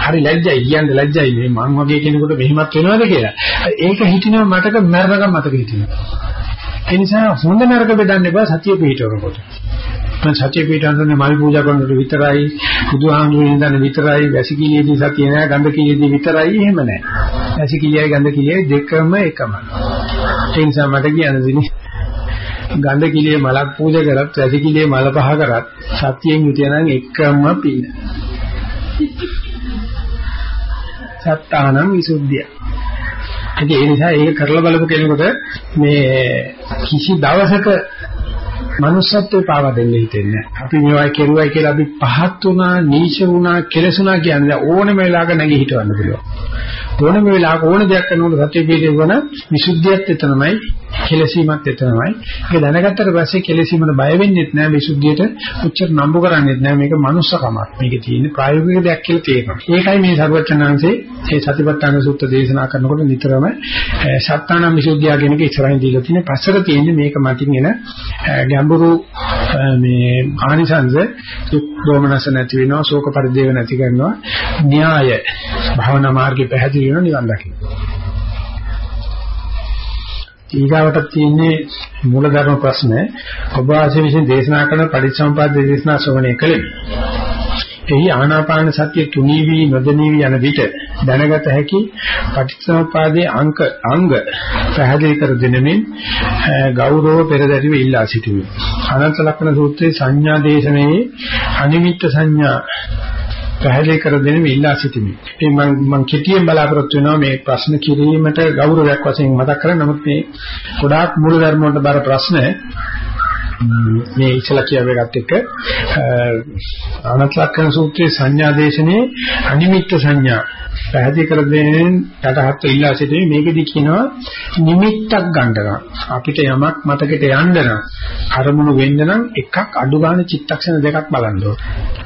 හරි ලැජ්ජයි කියන්නේ ලැජ්ජයි මේ මං වගේ කෙනෙකුට මෙහෙමත් වෙනවද කියලා. ඒක හිතිනවා මතක මරණකම් මතක හිතිනවා. ඒ නිසා හොඳ නරක බෙදන්න එපා සතිය පිටවනකොට. මම සතිය පිටවන්නේ මල් පූජා කරනකොට විතරයි, බුදුහාමුදුරුවෝ ඉඳන් විතරයි, වැසිකිළියේදී සතිය නෑ, ගන්ධ කිළියේදී විතරයි එහෙම නෑ. වැසිකිළියයි ගන්ධ කිළියයි දෙකම එකම. ඒ නිසා මට කියන්න දෙන්නේ ගන්ධ කිලියේ මලක් පූජා කරත් වැසි කිලියේ මල පහ කරත් සතියෙන් හිටියනම් එකම පින. සත්තානං විසුද්ධිය. ඒ නිසා ඒක කරලා බලපු කෙනෙකුට මේ කිසි දවසක manussත්වේ පාවා දෙන්න හිතෙන්නේ නැහැ. අපි මේවයි කෙරුවයි කියලා අපි පහත් වුණා, නීච වුණා, කෙලසුණා කියන්නේ ඕනම වෙලාවක නැගී හිටවන්න පුළුවන්. ඕනම වෙලාවක ඕන දෙයක් කරනකොට සත්‍ය පිළිවෙන විසුද්ධියත් එතනමයි, කෙලසීමත් එතනමයි. ඒක දැනගත්තට පස්සේ කෙලසීමට බය වෙන්නෙත් නැහැ, විසුද්ධියට උච්චර නම්බු කරන්නේත් නැහැ. මේක manussකමක්. මේකේ තියෙන ප්‍රායෝගික දෙයක් කියලා තේරෙනවා. ඒකයි මේ සර්වචනංශේ මේ සතිපට්ඨාන සූත්‍ර දේශනා කරනකොට නිතරම සත්තාන විසුද්ධිය කියන එක ඉස්සරහින් දීලා තියෙන පස්සට තියෙන්නේ මේක මතින් එන ගැඹුරු මේ ආනිසංස දුක් දෝමනස නැති වෙනවා ශෝක පරිදේව නැති කරනවා න්‍යාය භවනා මාර්ගේ පැහැදිලි වෙනවා නිවන් දකින්න. ඊගාවට තියෙන්නේ මූලධර්ම ප්‍රශ්න ඔබ වාසේ විසින් දේශනා කරන පරිසම්පාද දේශනා ශ්‍රවණය කළේ. එහි ආනාපාන සතිය තුනී වී නොදෙනී වී යන විට දැනගත හැකි පටිච්චසමුපාදයේ අංක අංග පැහැදිලි කර දෙනෙමින් ගෞරව පෙරදරිව ඉල්ලා සිටිමි. අනන්ත ලක්ෂණ සූත්‍රයේ සංඥා දේශනාවේ අනිමිත්ත සංඥා පැහැදිලි කර දෙනෙමින් ඉල්ලා සිටිමි. ඉතින් මම මම කෙටියෙන් බලාපොරොත්තු වෙනවා මේ ප්‍රශ්න කිරීමට ගෞරවයක් වශයෙන් මතක් කරගන්න. නමුත් මේ ගොඩාක් මූල ධර්ම වලට බර ප්‍රශ්න මේ ඉස්සලා කියවෙගත් එක ආනත්ලක්කන සූත්‍රයේ සංඥා දේශනේ අනිමිත්ත සංඥා. පැහැදිලි කර දෙන්නේ යටහත් ඉල්ලා සිටිනේ මේකෙදි කියනවා නිමිත්තක් ගන්න අපිට යමක් මතකෙට යන්න නම් අරමුණු වෙන්න නම් එකක් අඩු ගන්න චිත්තක්ෂණ දෙකක් බලන්න ඕනේ.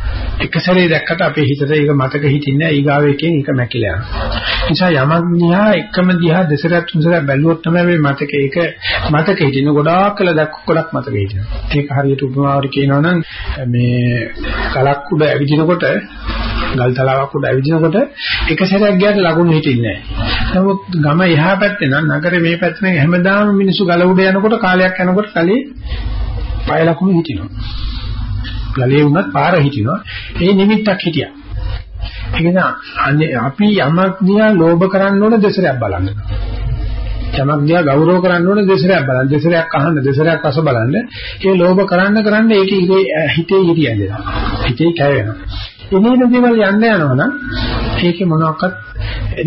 එක සැරේ දැක්කට අපේ හිතට ඒක මතක හිටින්නේ නැහැ ඊගාව එකෙන් ඒක මැකිලා යනවා. නිසා යමක් දිහා එකම දිහා දෙසරක් තුන්සරක් බැලුවොත් තමයි මේ මතක ඒක මතක හිටින ගොඩාක් කළ දැක්ක ගොඩක් මතක හිටිනවා. ඒක හරියට උපමාවට කියනවා නම් මේ කලක් උඩ ඇවිදිනකොට ගල් තලාවක් උඩ ඇවිදිනකොට එක සැරයක් ගියාට ලකුණු හිටින්නේ නැහැ. නමුත් ගම එහා පැත්තේ නම් නගරේ මේ පැත්තේ නම් හැමදාම මිනිස්සු ගල උඩ යනකොට කාලයක් යනකොට කලේ පය ලකුණු හිටිනවා. ගලේ වුණත් පාර හිටිනවා. ඒ නිමිත්තක් හිටියා. ඒ කියන්නේ අපි යමක් දිහා ලෝභ කරන්න ඕන දෙසරයක් බලන්න. යමක් දිහා ගෞරව කරන්න ඕන දෙසරයක් බලන්න. දෙසරයක් අහන්න, දෙසරයක් අස බලන්න. ඒ ලෝභ කරන්න කරන්න ඒක හිතේ හිටියද. හිතේ කැවෙනවා. එනේන දේවල් යන්න යනවනම් ඒකේ මොනවාක්වත්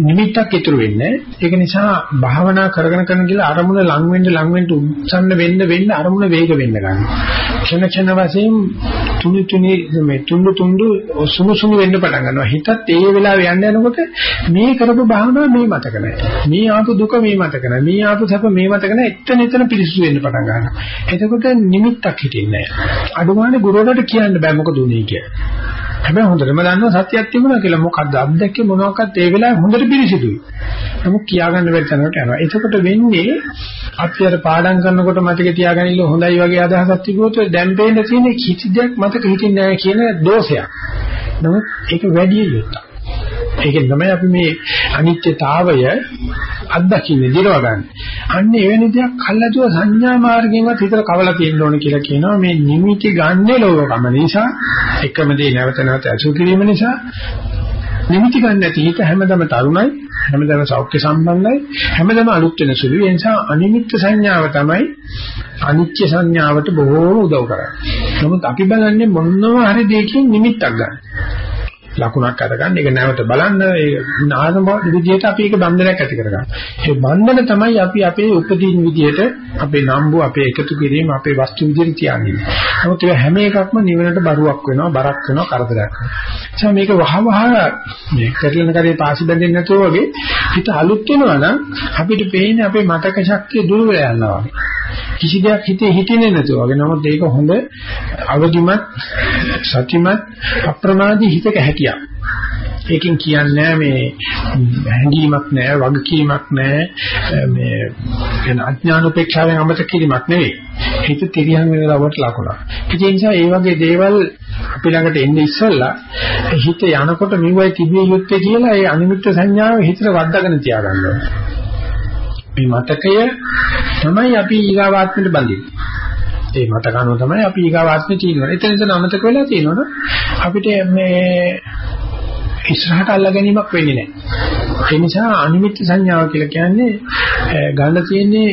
නිමිත්තක් ඉතුරු වෙන්නේ ඒක නිසා භාවනා කරගෙන කරන ගිහලා අරමුණ ලඟ වෙන්න ලඟ වෙන්න උත්සන්න වෙන්න වෙන්න අරමුණ වේග වෙන්න ගන්නවා ක්ෂණ ක්ෂණ වශයෙන් තුනි තුනි මේ තුන්දු තුන්දු සුමු සුමු වෙන්න පටන් ගන්නවා. හිතත් ඒ වෙලාවේ යන්න යනකොට මේ කරපු භාවනාව මේ මතක නැහැ. මේ ආපු දුක මේ මතක නැහැ. මේ ආපු සැප මේ මතක නැහැ. එතන එතන පිරිසුදු වෙන්න පටන් ගන්නවා. එතකොට නිමිත්තක් හිටින්නේ නැහැ. අඩුමානේ ගුරුවරට කියන්න බෑ මොකද උනේ කියලා. හැබැයි හොඳටම දන්නවා සත්‍යයක් තිබුණා කියලා. මොකද්ද අත්දැකේ මොනවාක්වත් ඒ වෙලාවේ හොඳට පිළිසිදුයි. නමුත් කියාගන්න බැරි තැනකට යනවා. එතකොට වෙන්නේ අපි අර පාඩම් කරනකොට මතක තියාගන්න හොඳයි වගේ අදහසක් තිබුණොත් දැන් පේන්න තියෙන කිසි දෙයක් මතක හිටින්නේ නැහැ කියන දෝෂයක්. නමුත් ඒක වැඩි යුක්තයි. ඒකෙන් තමයි අපි මේ අනිත්‍යතාවය අත්දකින්නේ දිරව ගන්න. අන්න එවැනි දෙයක් කල්ලාතුව සංඥා මාර්ගයෙන්වත් හිතට කවලා තියෙන්න ඕන කියලා කියනවා මේ නිමිති ගන්නේ ලෝකම නිසා එකම දේ නැවත නැවත අසු කිරීම නිසා නිමිති ගන්න නැති හිත හැමදම තරුණයි හැමදම සෞඛ්‍ය සම්බන්ධයි හැමදම අලුත් වෙන සුළු ඒ නිසා අනිමිත්ත සංඥාව තමයි අනිත්‍ය සංඥාවට බොහෝ උදව් කරන්නේ. නමුත් අපි බලන්නේ මොනවා හරි දෙයකින් නිමිත්තක් ගන්න. ලකුණක් අරගන්න ඒක නැවත බලන්න ඒ නාන විදියට අපි ඒක බන්ධනයක් ඇති කරගන්න. ඒ බන්ධන තමයි අපි අපේ උපදීන විදියට අපේ නම්බු අපේ එකතු කිරීම අපේ වස්තු විදියට තියන්නේ. නමුත් ඒ හැම එකක්ම නිවනට බරුවක් වෙනවා බරක් වෙනවා කරදරයක් වෙනවා. මේක වහවහ මේ කරලන කරේ පාසි බැඳෙන්නේ නැතුව වගේ හිත අලුත් වෙනවා නම් අපිට පේන්නේ අපේ මතක ශක්තිය දුර වෙලා යනවා වගේ. කිසි දෙයක් හිතේ හිටින්නේ නැතුව වගේ. නමුත් ඒක හොඳ අවදිමත් සතිමත් අප්‍රමාදී හිතක හැකියාව. ඒකෙන් කියන්නේ මේ හැඟීමක් නෑ වගකීමක් නෑ මේ වෙන අඥාන උපේක්ෂාවෙන් අමතක කිරීමක් නෙවෙයි. හිත තිරියන් වෙන ලවට ලකුණක්. ඒ නිසා ඒ වගේ දේවල් අපි ළඟට එන්නේ ඉස්සෙල්ලා හිත යනකොට මෙවයි තිබිය යුත්තේ කියලා ඒ අනිමිත්ත සංඥාව හිතට වද්දාගෙන තියාගන්න ඕනේ. මේ මතකය තමයි අපි ඊගාවාත්මෙට බඳින්නේ. ඒ මතක අනුව තමයි අපි ඊගාවාත්මෙ තියෙනවා එතන එතන අමතක වෙලා තියෙනවනේ අපිට මේ ඉස්සරහට අල්ලා ගැනීමක් වෙන්නේ නැහැ. ඒ නිසා අනිමිත්‍ය සංඥාව කියලා කියන්නේ ගන්න තියෙන්නේ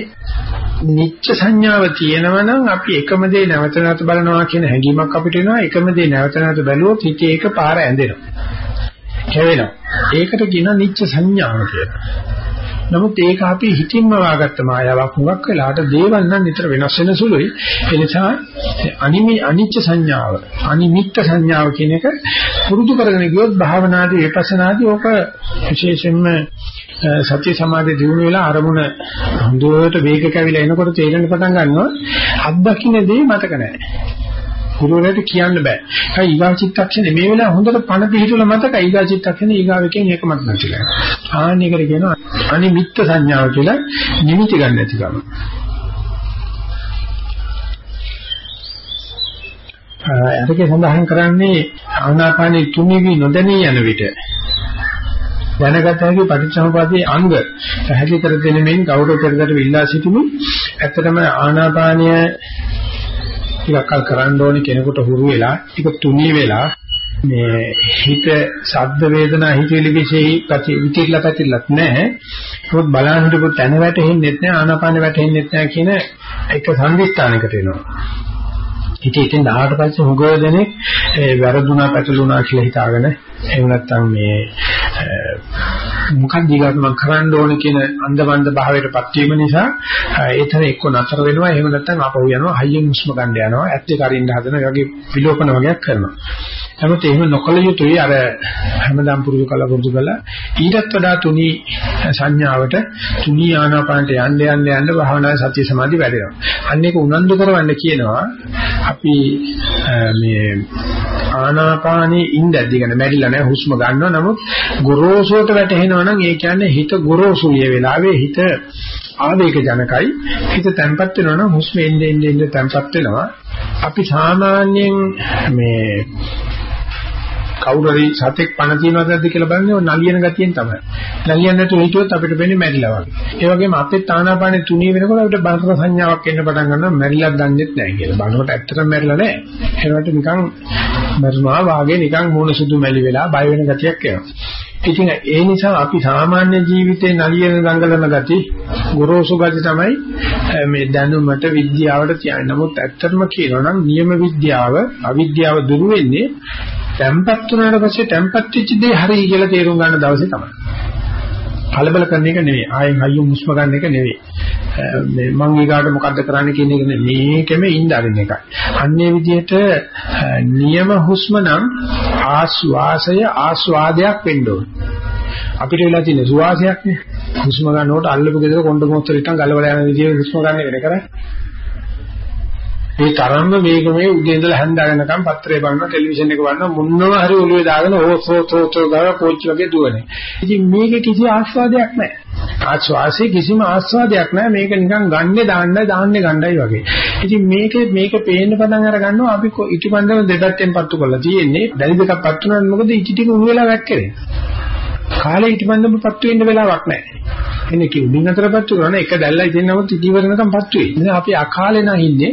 නිච්ච සංඥාව තියෙනවා නම් අපි එකම දේ නැවත නැවත බලනවා කියන හැඟීමක් අපිට එනවා එකම දේ නැවත නැවත බැලුවොත් හිතේ එක පාර ඇඳෙනවා. කැවෙනවා. ඒකට කියන නිච්ච සංඥාව කියලා. නමුත් ඒක අපි හිතින්ම වාගත්ත මායාවක් හුඟක් වෙලාට දේවල් නම් නිතර වෙනස් වෙන සුළුයි. ඒ නිසා අනිමි අනිච්ච සංඥාව, අනිමිත්ත සංඥාව කියන එක පුරුදු කරගෙන ගියොත් භාවනාදී විපස්සනාදී ඕක විශේෂයෙන්ම සත්‍ය සමාධිය දිනු වෙලා අරමුණ හොඳට වේග කැවිලා එනකොට තේරෙන්න පටන් ගන්නවා අත්දකින්න දේ මතක නැහැ. ගුරුවරයාට කියන්න බෑ. ඒ ඊගා චිත්තක්ෂණේ මේ වෙලාව හොඳට පණ පිළිතුල මතක ඊගා චිත්තක්ෂණේ ඊගාවකින් ඒකමත් නැතිලා. ආන්නයකට කියනවා අනිමිත්ත සංඥාව කියලා නිමිති ගන්න නැති කම. අරකේ සඳහන් කරන්නේ ආනාපානී තුනිවි නොදැනී යන විට දැනගත හැකි පටිච්චසමුප්පාදයේ අංග පැහැදිලි කර දෙන මෙන් ගෞරව පෙරදට විල්ලා සිටිමු. ඇත්තටම ආනාපානය ටිකක් කල් කරන්න ඕනේ කෙනෙකුට හුරු වෙලා ටික තුනී වෙලා මේ හිත ශබ්ද වේදනා හිතවිලි විශේෂයි පැති විතිරලා පැතිරලත් නැහැ. ඒකත් බලන්න හිටපු තැන වැටෙන්නේ නැහැ ආනාපාන වැටෙන්නේ නැහැ කියන එක සංදිස්ථානයකට එනවා. ඉතින් ඉතින් ආවට පස්සේ හුඟව දෙනෙක් වැරදුනා පැටලුණා කියලා හිතාගෙන එහෙම නැත්නම් මේ මොකක්ද ඊගාට මම කරන්න ඕනේ කියන අන්දමන්ද භාවයටපත් වීම නිසා ඒතර එක්ක නතර වෙනවා. එහෙම නැත්නම් ආපහු යනවා හයියෙන් හුස්ම ගන්න යනවා ඇත්තේ කරින්න හදන වගේ විලෝපන වගේක් කරනවා. නමුත් එහෙම නොකල යුතුයි අර හැමදාම පුරුදු කළ පුරුදු කළා. ඊටත් වඩා තුනි සංඥාවට තුනි ආනාපානට යන්න යන්න යන්න භාවනාවේ සතිය සමාධි වැඩෙනවා. අන්න ඒක උනන්දු කරවන්න කියනවා. අපි මේ ආනාපානයේ ඉඳද්දි කියන මැරිලා නැහැ හුස්ම ගන්නවා. නමුත් ගොරෝසුවට වැටෙනවා නම් ඒ කියන්නේ හිත ගොරෝසුයේ වෙලාවේ හිත ආවේග ජනකයි හිත තැම්පත් වෙනවා නම් හුස්ම එන්නේ එන්නේ තැම්පත් වෙනවා. අපි සාමාන්‍යයෙන් මේ කවුරු හරි සතෙක් පණ තියනවද නැද්ද කියලා බලන්නේ ඔය නලියන ගතියෙන් තමයි. නලියන්න නැතුව හිටියොත් අපිට වෙන්නේ මැරිලා වගේ. ඒ වගේම අපේ තානාපානේ තුනී වෙනකොට අපිට බංකර සංඥාවක් එන්න පටන් ගන්නවා මැරිලා දන්නේත් නැහැ කියලා. බලනකොට ඇත්තටම මැරිලා නැහැ. ඒකට නිකන් මරනවා වාගේ නිකන් මූණ සුදු මැලි වෙලා බය වෙන ගතියක් එනවා. ඉතින් ඒ නිසා අපි සාමාන්‍ය ජීවිතේ නලියන දඟලන ගති ගොරෝසු ගති තමයි මේ දැනුමට විද්‍යාවට තියන්නේ. නමුත් ඇත්තටම කියනවා නම් නියම විද්‍යාව අවිද්‍යාව දුරු වෙන්නේ තැම්පත් වුණාට පස්සේ තැම්පත් වෙච්ච දේ හරි කියලා තේරුම් ගන්න දවසේ තමයි. කලබල කරන එක නෙවෙයි. ආයෙන් අයියෝ මුස්ම ගන්න එක නෙවෙයි. මේ මං ඊගාට මොකද්ද කරන්න කියන එක නෙවෙයි. මේකෙම ඉඳ අරින එකයි. අන්නේ විදිහට නියම හුස්ම නම් ආස්වාසය ආස්වාදයක් වෙන්න ඕනේ. අපිට වෙලා තියෙන සුවාසයක් නේ. හුස්ම ගන්නකොට අල්ලපු ගෙදර කොණ්ඩ මොස්තර ඉතින් ගලවලා යන විදිහේ හුස්ම ගන්න එක කරන්නේ. ඒ තරම්ම වේගමේ උදේ ඉඳලා හැන්ද ගන්නකම් පත්‍රය බලනවා ටෙලිවිෂන් එක බලනවා මුන්නව හරි ඔළුවේ දාගෙන ඕසෝතෝතෝ ගාව කෝච්චි වගේ දුවන්නේ. ඉතින් මේකේ කිසි ආස්වාදයක් නැහැ. ආස්වාසේ කිසිම ආස්වාදයක් නැහැ. මේක නිකන් ගන්නේ දාන්නයි දාන්නේ ගන්නයි වගේ. ඉතින් මේකේ මේක පේන්න පටන් අර ගන්නවා අපි ඉටිපන්දම දෙපැත්තෙන් පත්තු කරලා තියෙන්නේ. දැලි දෙකක් පත්තු කරනවා මොකද ඉටි ටික උණු වෙලා වැක්කේ. කාලේ ඉටිපන්දම පත්තු වෙන්න වෙලාවක් නැහැ. එන්නේ කිව්මින් අතරපත්තු කරන එක දැල්ලයි දෙන්නවත් ඉතිවරනකම් පත්තු වෙයි. ඉතින් අපි අකාලේ නම් ඉන්නේ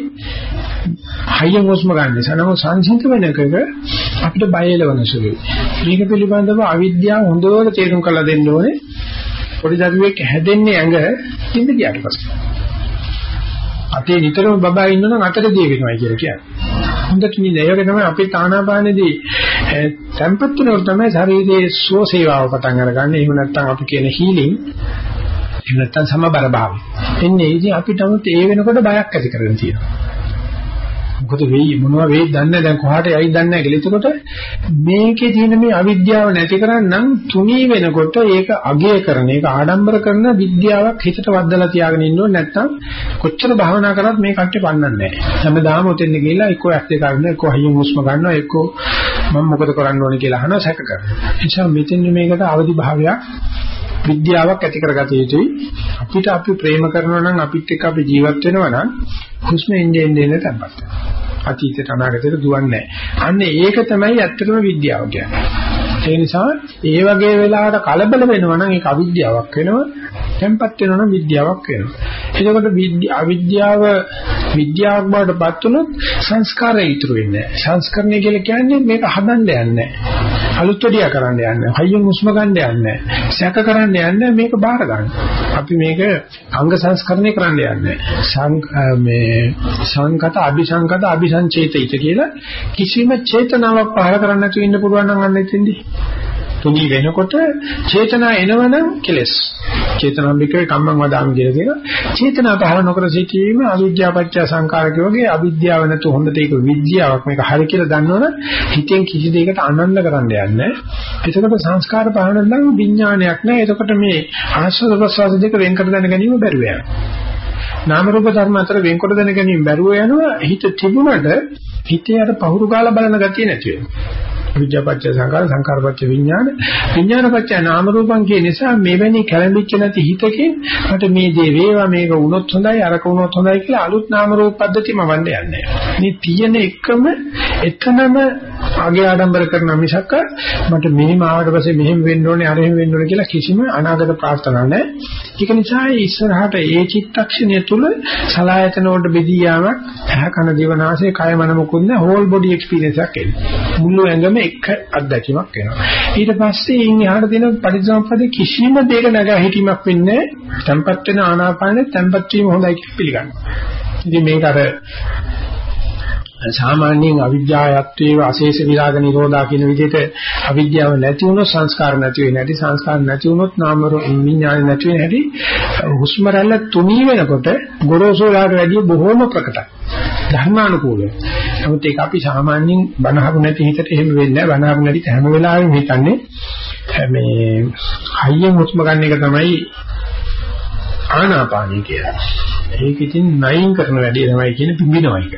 හයියෙන් හුස්ම ගන්න නිසා නම සංසිඳ වෙන එකක අපිට බය එලවන සුළුයි. මේක පිළිබඳව අවිද්‍යාව හොඳට තේරුම් කරලා දෙන්න ඕනේ. පොඩි දරුවෙක් හැදෙන්නේ ඇඟ ඉඳ ගියාට පස්සේ. අතේ නිතරම බබා ඉන්නනම් අතට දී වෙනවා කියලා කියන්නේ. හොඳට නිද ඒක තමයි අපේ තානාපානේදී tempat වෙනකොට තමයි ශරීරයේ සුව සේවාව පටන් අරගන්නේ. එහෙම නැත්නම් අපි කියන හීලින් එහෙම නැත්නම් සමබර භාවය. එන්නේ ඉතින් අපිට නමුත් ඒ වෙනකොට බයක් ඇති කරගෙන තියෙනවා. මොකද වෙයි මොනවා වෙයි දන්නේ දැන් කොහාට යයි දන්නේ නැහැ කියලා. එතකොට මේකේ තියෙන මේ අවිද්‍යාව නැති කරන්නම් තුනී වෙනකොට ඒක අගය කරන ඒක ආඩම්බර කරන විද්‍යාවක් හිතට වද්දලා තියාගෙන ඉන්න ඕනේ නැත්නම් කොච්චර භාවනා කරත් මේ කට්ටිය පන්නන්නේ නැහැ. හැමදාම උතෙන් ගිහිල්ලා එක්කෝ ඇස් දෙක අරින්න එක්කෝ හයියෙන් හුස්ම ගන්නවා එක්කෝ මම මොකද කරන්න ඕනේ කියලා අහනවා සැක කරනවා. ඒ නිසා මෙතෙන් මේකට අවදි භාවයක් විද්‍යාවක් ඇති කරගත යුතුයි. අපිට අපි ප්‍රේම කරනවා නම් අපිත් එක්ක අපි ජීවත් වෙනවා නම් හුස්ම එන්නේ එන්නේ එන්නේ තැම්පත් වෙනවා. අතීතයට අනාගතයට දුවන්නේ නැහැ. අන්න ඒක තමයි ඇත්තටම විද්‍යාව කියන්නේ. ඒ නිසා ඒ වගේ වෙලාවට කලබල වෙනවා නම් ඒක අවිද්‍යාවක් වෙනවා. තැම්පත් වෙනවා නම් විද්‍යාවක් වෙනවා. එතකොට අවිද්‍යාව විද්‍යාවක් බවට පත් වුණොත් සංස්කාරය ඉතුරු වෙන්නේ නැහැ. සංස්කරණය කියලා කියන්නේ මේක හදන්න යන්නේ නැහැ. අලුත් වැඩියා කරන්න යන්නේ. හයියෙන් හුස්ම ගන්න යන්නේ නැහැ. සැක කරන්න යන්නේ මේක බාර ගන්න. අපි මේක අංග සංස්කරණය කරන්න යන්නේ. මේ සංකත අபிසංකත අபிසංචේතිත කියලා කිසිම චේතනාවක් පහළ කරන්න නැතුව ඉන්න පුළුවන් නම් අන්න එතෙන්දී තුනී වෙනකොට චේතනා එනවනම් කෙලස්. චේතනාම්බිකේ කම්මං වදාමි කියලා තියෙනවා. චේතනා පහළ නොකර සිටීම අවිද්‍යාව පත්‍ය සංකාරක වගේ අවිද්‍යාව නැතු හොඳට ඒක විද්‍යාවක් මේක හරි කියලා දන්නවනම් හිතෙන් කිසි දෙයකට අනන්න කරන්න යන්නේ. එතකොට සංස්කාර පහළ නම් විඥානයක් නෑ. එතකොට මේ ආස්වාද ප්‍රසවාස දෙක වෙන් කර දැන ගැනීම බැරුව යනවා. නාම රූප ධර්ම අතර වෙන්කොට දැන ගැනීම බැරුව යනවා හිත තිබුණට හිතේ අර පහුරු ගාලා බලන ගතිය නැති වෙනවා විද්‍යාපච්ච සංකාර සංකාරපච්ච විඥාන. විඥානපච්ච නාම රූපං කියන නිසා මෙවැනි කැළඹිච්ච නැති හිතකින් මට මේ දේ වේවා මේක වුණොත් හොඳයි අරක වුණොත් හොඳයි කියලා අලුත් නාම රූප පද්ධතියම වන්න යන්නේ. මේ තියෙන එකම එතනම අගේ ආඩම්බර කරන මිසක් මට මෙහෙම ආවට පස්සේ මෙහෙම වෙන්න ඕනේ අර එහෙම වෙන්න ඕනේ කියලා කිසිම අනාගත ප්‍රාර්ථනා නැහැ ඒක නිසා ඉස්සරහට ඒ චිත්තක්ෂණය තුල සලායතන වලට බෙදී යාමක් ඇහ කන දිවනාසය කය මන මුකුත් නැහැ හෝල් බොඩි එක්ස්පීරියන්ස් එකක් එන්නේ මුළු ඇඟම එක අත්දැකීමක් වෙනවා. ඊට පස්සේ ඉන් එහාට දෙන පරිසම්පදේ කිසිම දෙයක නැගා හිටීමක් වෙන්නේ නැහැ. tempat වෙන ආනාපානෙ tempat වීම හොඳයි කියලා පිළිගන්නවා. ඉතින් මේක අර සාමාන්‍යයෙන් අවිද්‍යාවත්වයේ අශේෂ විරාග නිරෝධා කියන විදිහට අවිද්‍යාව නැති වුණොත් සංස්කාර නැති වෙන්නේ නැති සංස්කාර නැති වුණොත් නාම විඥාන නැති වෙන්නේ නැති හුස්ම රැල්ල තුනී වෙනකොට ගොරෝසු වලට වැඩිය බොහෝම ප්‍රකටයි ධර්මානුකූලව. නමුත් ඒක අපි සාමාන්‍යයෙන් බනහපු නැති හිතට එහෙම වෙන්නේ නැහැ. බනහපු නැති හැම වෙලාවෙම හිතන්නේ මේ හයියෙන් හුස්ම ගන්න එක තමයි ආනාපානිය කියලා. ඒක ඉතින් නයින් කරන වැඩේ තමයි කියන්නේ පිඹිනවා එක.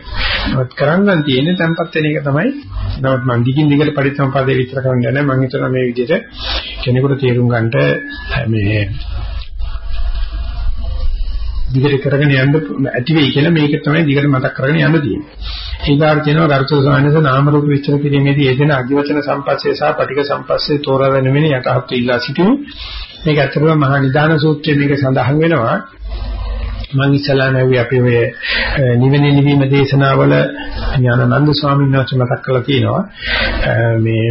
නමුත් කරන්න තියෙන්නේ tempat වෙන එක තමයි. නමුත් මම දිගින් දිගට පරිසම්පාදේ විතර කරන්න නැහැ. මම හිතනවා මේ විදිහට කෙනෙකුට තේරුම් ගන්නට මේ දිගට කරගෙන යන්න ඇති වෙයි කියලා මේක තමයි දිගට මතක් කරගෙන යන්න තියෙන්නේ. ඊගාට කියනවා ගරුතර සාමනස නාම රූප විස්තර කිරීමේදී යෙදෙන අධිවචන සම්පස්සේ සහ පටික සම්පස්සේ තෝරා වෙන වෙන යටහත් ඉල්ලා සිටිමු. මේක ඇත්තටම මහා නිදාන සූත්‍රයේ මේක සඳහන් වෙනවා. මම ඉස්සලා නැවි අපි ඔය නිවෙන නිවීම දේශනාවල ඥානানন্দ ස්වාමීන් වහන්සේ මතක් කරලා තියෙනවා මේ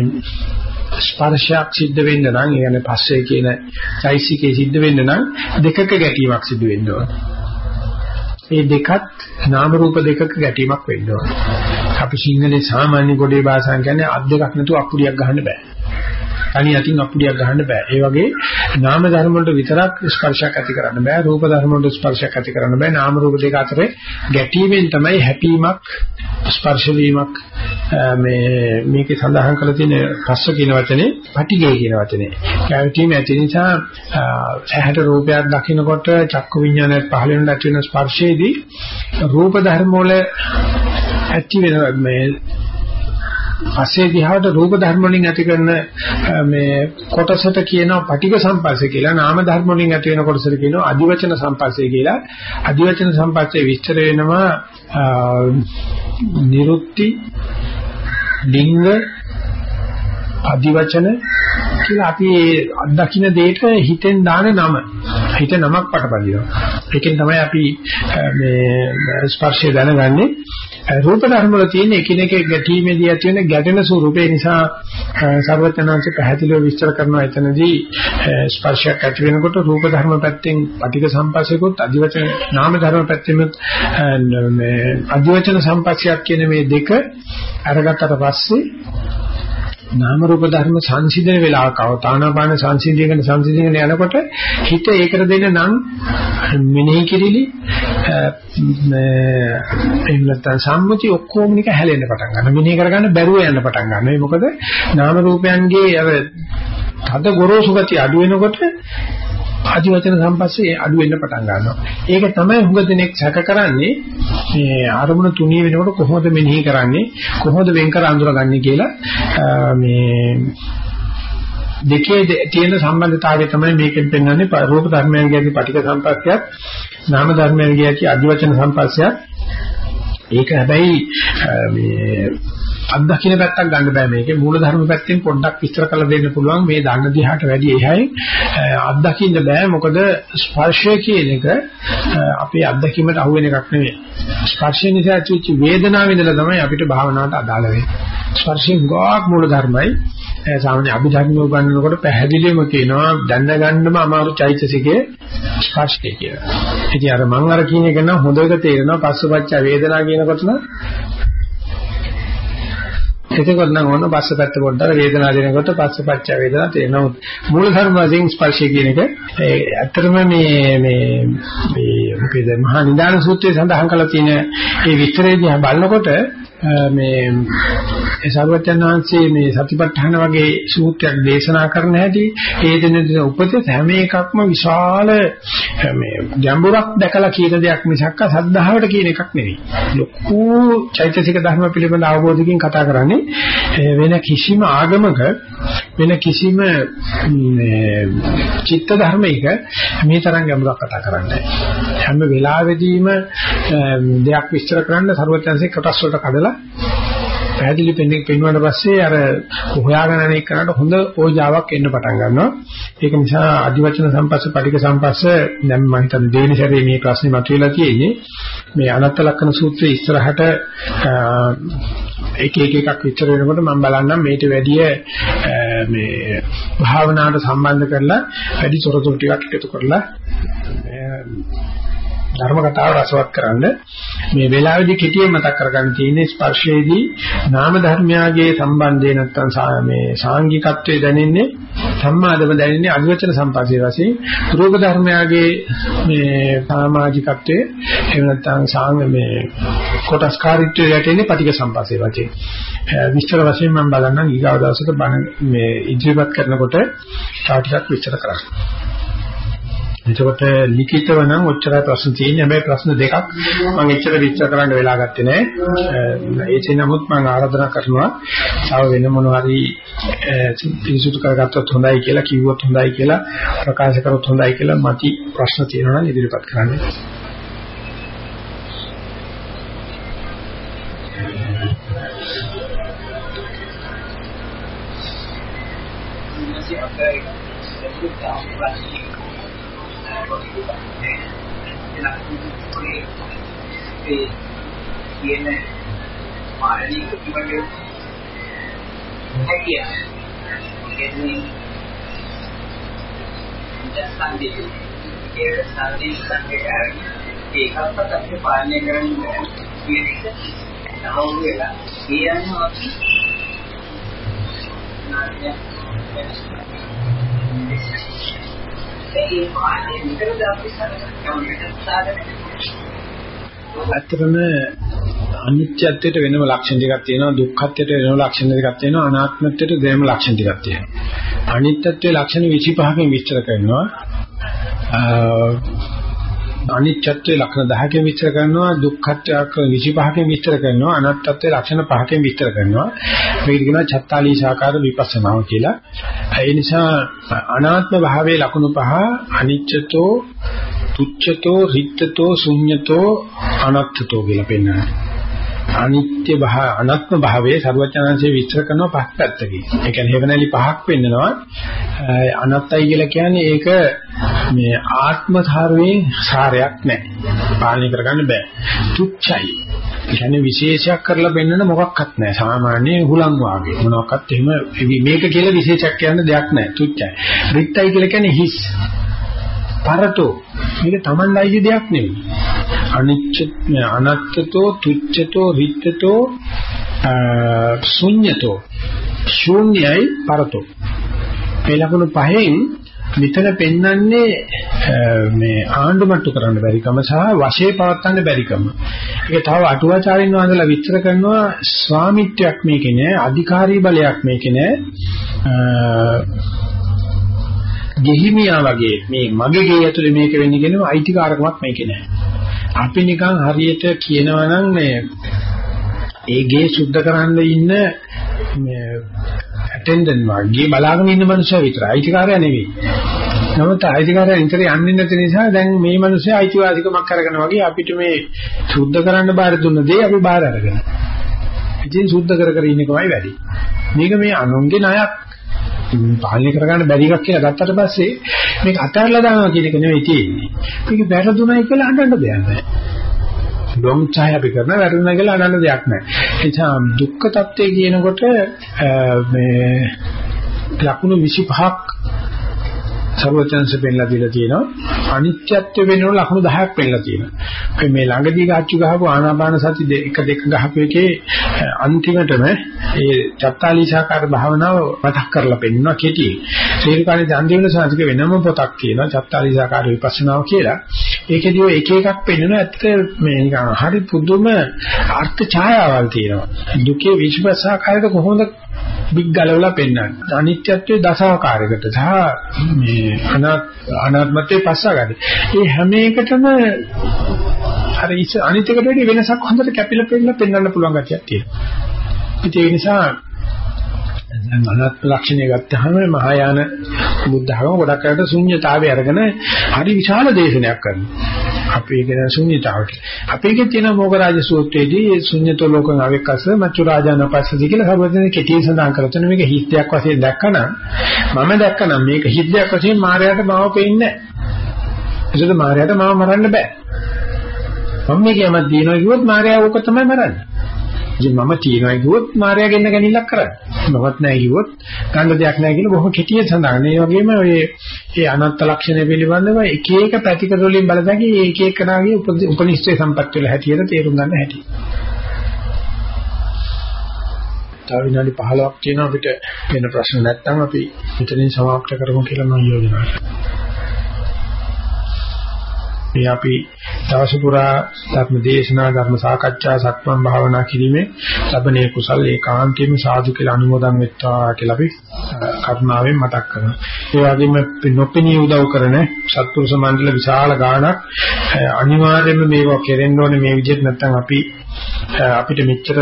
ස්පර්ශයක් සිද්ධ වෙන්න නම් ඒ කියන්නේ පස්සේ කියන චෛසිකේ සිද්ධ වෙන්න නම් දෙකක ගැටීමක් සිදු වෙන්න ඕන. මේ දෙකත් නාම රූප දෙකක ගැටීමක් වෙන්න ඕන. අපි සිංහලේ සාමාන්‍ය ගොඩේ භාෂාවෙන් කියන්නේ අත් දෙකක් නැතුව අකුඩියක් ගහන්න බෑ. තනි අතින් අකුඩියක් ගහන්න බෑ. ඒ වගේ නාම ධර්ම වලට විතරක් ස්පර්ශයක් ඇති කරන්න බෑ. රූප ධර්ම වලට ස්පර්ශයක් ඇති කරන්න බෑ. නාම රූප දෙක අතරේ ගැටීමෙන් තමයි හැපීමක් ස්පර්ශ වීමක් මේ මේකේ සඳහන් කරලා තියෙන රස්ස කියන වචනේ පටිගය කියන වචනේ. ගැටීම ඇති නිසා ඇහැට රූපයක් දකිනකොට චක්කු විඤ්ඤාණයට පහළ වෙන ඇති වෙන ස්පර්ශයේදී රූප ධර්ම වල ඇති වෙන මේ පස්සේ දිහාට රූප ධර්ම වලින් ඇති කරන මේ කොටසට කියනවා පටික සම්පස්සේ කියලා නාම ධර්ම වලින් ඇති වෙන කොටසට කියනවා අදිවචන සම්පස්සේ කියලා. අදිවචන සම්පස්සේ විස්තර වෙනවා නිරුක්ති ලිංග අදිවචන කියලා. අපි අත්දකින්න දෙයට හිතෙන් දාන නම හිත නමක් පටබදිනවා ඒකෙන් තමයි අපි මේ ස්පර්ශය දැනගන්නේ. රූප ධර්ම වල තියෙන එකිනෙක ගැටීමේදී ඇති වෙන ගැටෙන ස්වරූපේ නිසා සර්වඥාන්සේ පැහැදිලිව විස්තර කරනවා එතනදී. ස්පර්ශයක් ඇති වෙනකොට රූප ධර්ම පැත්තෙන් පටික සම්පස්සෙකුත් අදිවචන නාම ධර්ම පැත්තෙම මේ අදිවචන සම්පස්සයක් කියන මේ දෙක අරගත්තට පස්සේ නාම රූප ධර්ම සංසිඳන වෙලාවක අවතානාපාන සංසිඳීගෙන සංසිඳීගෙන යනකොට හිත ඒකට දෙන්න නම් මෙනෙහි කිරිලි එහෙම නැත්නම් සම්මුති ඔක්කොම නික හැලෙන්න පටන් ගන්නවා. මෙනෙහි කරගන්න බැරුව යන්න පටන් ගන්නවා. ඒ මොකද? නාම රූපයන්ගේ අර තද ගොරෝසු ගතිය අඩු වෙනකොට ආදි වචන සම්පස්සේ අඩු වෙන්න පටන් ගන්නවා. ඒක තමයි හුඟ දෙනෙක් සැක කරන්නේ මේ ආරමුණ තුනී වෙනකොට කොහොමද මෙනෙහි කරන්නේ කොහොමද වෙන් කර අඳුරගන්නේ කියලා මේ දෙකේ තියෙන සම්බන්ධතාවය තමයි මේකෙන් පෙන්වන්නේ රූප ධර්මයන්ගේ පටික සම්පස්සයත් නාම ධර්මයන්ගේ අධිවචන සම්පස්සයත් ඒක හැබැයි මේ අත්දකින්න පැත්තක් ගන්න බෑ. මේකේ මූල ධර්ම පැත්තෙන් පොඩ්ඩක් විස්තර කරලා දෙන්න පුළුවන්. මේ දන්න දිහාට වැඩි එහයි. අත්දකින්න බෑ. මොකද ස්පර්ශය කියන එක අපේ අත්දැකීමට අහු වෙන එකක් නෙවෙයි. ස්පර්ශය නිසා ඇතිවෙච්ච වේදනාව ඉඳලා තමයි අපිට භාවනාවට අදාළ වෙන්නේ. ස්පර්ශයෙන් ගොඩක් මූල ධර්මයි සාමාන්‍ය අභිධර්මය උගන්වනකොට පැහැදිලිවම කියනවා දැනගන්නම අමාරු චෛතසිකයේ ස්පර්ශය කියලා. ඉතින් අර මම අර කියන එක නම් හොඳට තේරෙනවා. පස්සපච්ච වේදනා කියනකොට නම් එතකොට නම් ඕන පස්ස පැත්ත පොඩ්ඩක් වේදනාව දෙනකොට පස්ස පච්ච වේදනා තේනවා මූල ධර්ම වශයෙන් ස්පර්ශය කියන එක ඇත්තටම මේ මේ මේ මොකද? මහා නිදාන සූත්‍රයේ සඳහන් කරලා තියෙන මේ විස්තරයේදී බලනකොට මේ ඒ සර්වඥාන් වහන්සේ මේ සතිපට්ඨාන වගේ සූත්‍රයක් දේශනා කරන හැටි ඒ දෙන උපදෙස් හැම එකක්ම විශාල මේ ගැඹුරක් දැකලා කියන දෙයක් මිසක්ක සද්ධාවට කියන එකක් නෙවෙයි. ලොකු චෛතසික ධර්ම පිළිබඳ අවබෝධයකින් කතා කරන්නේ වෙන කිසිම ආගමක වෙන කිසිම චිත්ත ධර්මයක මේ තරම් ගැඹුරක් කතා කරන්නේ හැම වෙලාවෙදීම දෙයක් විස්තර කරන්න සර්වඥාන්සේ කොටස් වලට කඩලා කරලා පැහැදිලි පෙන්නේ පෙන්වුවාට පස්සේ අර හොයාගෙන යන එකකට හොඳ ඕජාවක් එන්න පටන් ගන්නවා. ඒක නිසා අදිවචන සම්පස්ස පටික සම්පස්ස දැන් මම හිතන්නේ දෙවෙනි සැරේ මේ ප්‍රශ්නේ මතුවලා තියෙන්නේ. මේ අනත්ත ලක්ෂණ සූත්‍රයේ ඉස්සරහට එක එක එකක් විතර වෙනකොට මම බලන්නම් මේට වැඩිය මේ භාවනාවට සම්බන්ධ කරලා වැඩි තොරතුරු ටිකක් එකතු කරලා ධර්ම කතාව රසවත් කරන්න. මේ වෙලාවේදී කෙටියෙන් මතක් කරගන්න තියෙන්නේ ස්පර්ශයේදී නාම ධර්මයාගේ සම්බන්ධය නැත්තම් මේ සාංගිකත්වයේ දැනෙන්නේ සම්මාදම දැනෙන්නේ අනිවචන සම්පස්සේ වශයෙන් රූප ධර්මයාගේ මේ සමාජිකත්වයේ එහෙම නැත්තම් සාංග මේ කොටස්කාරීත්වයේ යටෙන්නේ පටික සම්පස්සේ වශයෙන්. විස්තර වශයෙන් මම බලන්නම්. ඊගාව දවසට බණ මේ ඉදිරිපත් කරනකොට තා ටිකක් විස්තර කරන්න. එතකොට ලිඛිතව නම් ඔච්චරයි ප්‍රශ්න තියෙන්නේ. හැබැයි ප්‍රශ්න දෙකක් මම එච්චර විස්තර කරන්න වෙලා ගත්තේ නැහැ. ඒකේ නමුත් මම ආරාධනා කරනවා තව වෙන මොනවා හරි පිළිසුතු කරගත්තොත් හොඳයි කියලා කිව්වොත් හොඳයි කියලා ප්‍රකාශ කරොත් හොඳයි කියලා මති ප්‍රශ්න තියෙනවා නම් ඉදිරිපත් කරන්න. අපේ ඒ කියන මානසික කිව්වගේ හැකිය. කියන්නේ ජස්සන්දී ඒක ඇත්තටම අනිත්‍යත්වයට වෙනම ලක්ෂණ ටිකක් තියෙනවා දුක්ඛත්වයට වෙනම ලක්ෂණ ටිකක් තියෙනවා අනාත්මත්වයට වෙනම ලක්ෂණ ටිකක් තියෙනවා. අනිත්‍යත්වයේ ලක්ෂණ 25කින් විස්තර කරනවා. අනිත්‍යත්වයේ ලක්ෂණ 10කින් විස්තර කරනවා දුක්ඛත්වයක් 25කින් විස්තර කරනවා අනාත්මත්වයේ ලක්ෂණ 5කින් විස්තර කරනවා මේක කියනවා චත්තාලීසාකාර විපස්සනාව කියලා ඒ නිසා අනාත්ම භාවයේ ලක්ෂණ පහ අනිච්චතෝ තුච්ඡතෝ රිත්තතෝ ශුඤ්ඤතෝ අනත්තතෝ කියලා පෙන්නනවා. අනිත්‍ය භාව අනාත්ම භාවයේ ਸਰවඥාන්සේ විස්තර කරනවා පහ පැත්තකින්. ඒ කියන්නේ හේවණලි පහක් පෙන්නනවා. අනත්තයි කියලා කියන්නේ ඒක මේ ආත්ම ධර්මයේ සාරයක් නැහැ. පාලනය කරගන්න බෑ. තුච්ඡයි. කියන්නේ විශේෂයක් කරලා පෙන්වන්න මොකක්වත් නැහැ. සාමාන්‍ය හුලං වාගේ. මොනවාක්වත් එහෙම මේක කියලා විශේෂයක් කියන්න දෙයක් නැහැ. තුච්ඡයි. රිත්තයි කියලා කියන්නේ හිස්. පරතෝ මේක Tamandයිගේ දෙයක් නෙවෙයි අනිච්ච අනත්තතෝ තුච්ඡතෝ රිත්තතෝ ශුඤ්ඤතෝ ශූන්‍යයි පරතෝ. මේ ලකුණු පහෙන් මෙතන පෙන්වන්නේ මේ ආණ්ඩුමට්ටු කරන්න බැරිකම සහ වශයේ පවත්වන්න බැරිකම. ඒක තව අටුවාචාරින් වහන්සේලා විස්තර කරනවා ස්වාමිත්වයක් මේකේ නෑ, අධිකාරී බලයක් මේකේ නෑ. ගෙහිමියා වගේ මේ මගේ ගේ ඇතුලේ මේක වෙන්නේ කියනවා අයිතිකාරකමක් මේකේ නෑ. අපි නිකන් හරියට කියනවා නම් මේ ඒ ගේ සුද්ධ කරන්න ඉන්න මේ ඇටෙන්ඩන්ට් වගේ බලාගෙන ඉන්න මනුස්සයා විතරයි අයිතිකාරයා නෙවෙයි. නමුත් අයිතිකාරයා ඉතර යන්නේ නැති නිසා දැන් මේ මනුස්සයා අයිතිවාසිකමක් කරගෙන වගේ අපිට මේ සුද්ධ කරන්න බාර දුන්න දේ අපි බාර අරගෙන. ඉතින් සුද්ධ කර කර ඉන්න එකමයි වැඩි. මේක මේ අනුන්ගේ ණයක් පාලනය කරගන්න බැරි එකක් කියලා ගත්තට පස්සේ මේක අතහැරලා දානවා කියන එක නෙවෙයි තියෙන්නේ. මේක වැරදුණයි කියලා අඬන්න දෙයක් නැහැ. ලොම් ඡාය අපි කරන වැරදුණා කියලා අඬන්න දෙයක් නැහැ. ඒ නිසා දුක්ඛ tattve කියනකොට මේ ලකුණු 25ක් සර්වචන්ස පෙන්ලා දීලා තියෙනවා අනිත්‍යත්ව වෙනකොට ලකුණු 10ක් පෙන්ලා තියෙනවා. අපි මේ ළඟදී ගාච්චු ගහපු ආනාපාන සති දෙක දෙක ගහපු එකේ අන්තිමටම ඒ චත්තාලීසාකාර භාවනාව මතක් කරලා පෙන්නනවා කෙටි. ශ්‍රීකාණේ දන්දිවල සාධක වෙනම පොතක් තියෙනවා චත්තාලීසාකාර විපස්සනාව කියලා. ඒකෙදී ඔය එක එකක් පෙන්වන ඇත්ත මේ නිකන් හරි පුදුම අර්ථ ඡායාවල් තියෙනවා. දුකේ විශ්වාසාකාරයට කොහොමද බිග් ගලවලා පෙන්වන්නේ. අනිත්‍යත්වයේ දසාකාරයකට සහ මේ අනාත්මත්වයේ පස්සාගන්නේ. මේ හැම එකටම අර ඉස් අනිත්‍යකට වැඩි වෙනසක් හොඳට කැපිලා පෙන්නලා පෙන්වන්න පුළුවන් ගැටියක් තියෙනවා. ඒ නිසා දැන් අනාත්ම ලක්ෂණය ගත්තාම මහායාන බුද්ධ ධර්ම ගොඩක් අයට ශුන්්‍යතාවය අරගෙන හරි විශාල දේශනයක් කරනවා. අපි කියන ශුන්‍යතාවට. අපේකේ තියෙන මොගරාජ සූත්‍රයේදී ශුන්‍යතෝ ලෝකං අවෙක්කස මච්චු රාජාන පස්සති කියලා සර්වඥ කෙටි සඳහන් කරලා තියෙන මේක හිත්යක් වශයෙන් දැක්කනම් මම දැක්කනම් මේක හිත්යක් වශයෙන් මායයට මාව පෙන්නේ නැහැ. ඒකද මායයට මාව මරන්න බෑ. මම මේක යමක් දිනනවා කිව්වොත් මායя ඕක තමයි මරන්නේ. ඉතින් මම තියනවා කිව්වොත් මායя ගෙන්න ගැනීමක් කරන්නේ. මමත් නැහැ කිව්වොත් ගන්න දෙයක් නැහැ කියලා බොහොම කෙටියෙන් සඳහන්. ඒ වගේම ඔය ඒ අනත්ත ලක්ෂණ පිළිබඳව එක එක පැතිකඩ වලින් බලදැකි ඒක එක්කනාගේ උපනිෂ්ඨේ සම්පත් වල හැටියට තේරුම් ගන්න හැටි. තව විනාඩි 15ක් තියෙනවා අපිට වෙන ප්‍රශ්න නැත්නම් අපි මෙතනින් සමාප්ත කරමු කියලා මම යෝජනා කරනවා. මේ අපි දවස පුරා ධර්ම දේශනා ධර්ම සාකච්ඡා සක්මන් භාවනා කිරීමේ ලැබෙනේ කුසල් ඒකාන්තයෙන්ම සාදු කියලා අනුමෝදන් වෙත්වා කියලා අපි කරුණාවෙන් මතක් කරනවා. ඒ වගේම නොපෙනී උදව් කරන සත්පුරුෂ මණ්ඩල විශාල ගාණක් අනිවාර්යයෙන්ම මේවා කෙරෙන්න ඕනේ මේ විදිහට නැත්නම් අපි අපිට මෙච්චර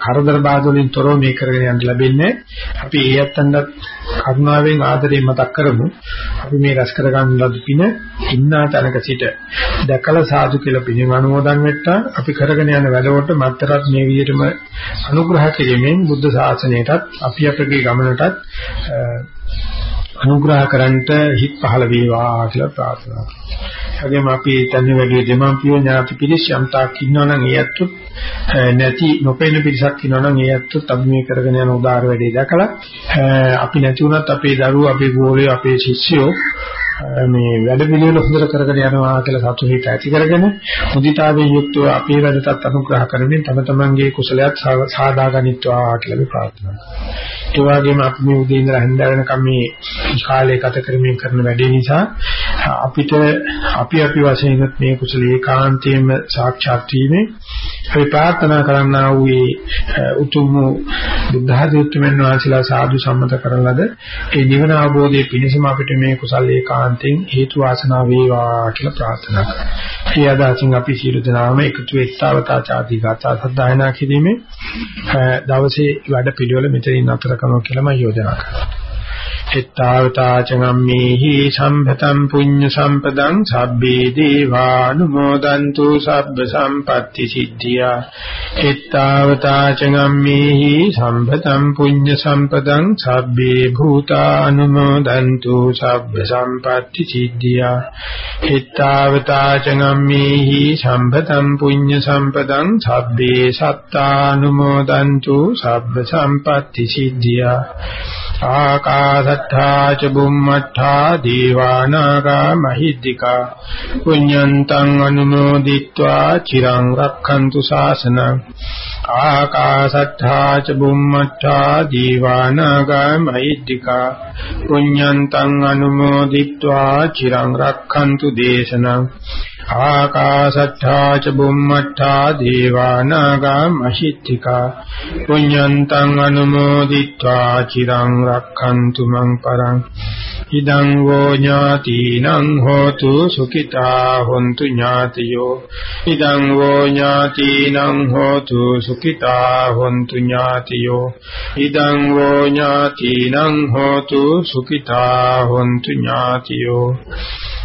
කරදර බාධා වලින් තොරව මේ කරගෙන යන්න ලැබෙන්නේ අපි ඒ යත්තන්ට කරුණාවෙන් ආදරයෙන් මතක් කරමු. අපි මේ රැස් කර ගන්න ලද පින ඉන්නා තැනක සිට දැකලා සාදු කියලා පිළිම අනුමෝදන් වෙත්තා. අපි කරගෙන යන වැඩවලට මත්තරත් මේ විදිහටම අනුග්‍රහ කිරීමෙන් බුද්ධ ශාසනයටත් අපි අපගේ ගමනටත් අනුග්‍රහ කරන්නට හිත් පහළ වේවා කියලා ප්‍රාර්ථනා කරනවා. එවැගේම අපි තන්නේ වැඩි දෙමාපියෝ ඥාති පිරිස් යම්තාක් ඉන්නවනම් ඒ ඇත්තොත් නැති නොපෙනෙන පිරිසක් ඉන්නවනම් ඒ ඇත්තොත් අපි මේ කරගෙන යන උදාාර වැඩේ දැකලා අපි නැති වුණත් අපේ දරුවෝ අපේ ගෝලයෝ අපේ ශිෂ්‍යයෝ මේ වැඩ පිළිවෙල හොඳට කරගෙන යනවා කියලා සතුටු හිත ඇති කරගෙන මුදිතාවෙන් යුක්තව අපේ වැඩටත් අනුග්‍රහ කරමින් තම තමන්ගේ කුසලයක් සාදා ගනිත්වා කියලා අපි ප්‍රාර්ථනා කරනවා. ඒ වගේම අපි මේ උදේ ඉඳලා හැන්ද වෙනකම් මේ කාලය ගත කරමින් කරන වැඩේ නිසා අපිට අපි අපි වශයෙන් මේ කුසල ඒකාන්තයෙන්ම සාක්ෂාත් වීමේ අපි ප්‍රාර්ථනා කරන්නා වූ උතුම් බුද්ධ ධර්මයෙන් වාසිලා සාදු සම්මත කරන ලද ඒ නිවන අවබෝධයේ පිණසම අපිට මේ කුසල ඒකාන්ත ඒකාන්තයෙන් හේතු වාසනා වේවා කියලා ප්‍රාර්ථනා කරනවා. ඒ අදහසින් අපි සියලු දෙනාම එකතු වෙත්තාවතා ചാති ගාථා සද්ධායනා කිරීමේ දවසේ වැඩ පිළිවෙල මෙතනින් අතර කරනවා කියලා මම යෝජනා කරනවා. එත්තාවතාචගම්මේහි සම්පතම් පුඤ්ඤ සම්පදං සබ්බේ දේවානුමෝදන්තු සබ්බ සම්පatti සිද්ධියා. එත්තාවතාචගම්මේහි සම්පතම් පුඤ්ඤ සම්පදං සබ්බේ භූතානුමෝදන්තු සබ්බ සම්පatti සිද්ධියා. එත්තාවතාචගම්මේහි සම්පතම් පුඤ්ඤ සම්පදං සබ්බේ සත්තානුමෝදන්තු සබ්බ සම්පatti සිද්ධියා. ආකාශ ආකාසත්තා ච බුම්මත්තා දීවානාගා මහිද්దికා පුඤ්ඤන්තං අනුමෝදිත්වා චිරං රක්ඛන්තු ශාසනං ආකාසත්තා ච බුම්මත්තා දීවානාගා මහිද්దికා පුඤ්ඤන්තං අනුමෝදිත්වා චිරං රක්ඛන්තු දේශනං ආකාශට්ඨා ච බුම්මට්ඨා දේවානාගා මහිත්‍තිකා පුඤ්ඤන්තං අනුමෝදිත්වා චිරං රක්ඛන්තු මං පරං ඉදං වෝ ඥාතිනං හෝතු සුඛිතා හොන්තු ඥාතියෝ ඉදං වෝ ඥාතිනං හෝතු සුඛිතා හොන්තු ඥාතියෝ ඉදං වෝ ඥාතිනං හෝතු සුඛිතා හොන්තු ඥාතියෝ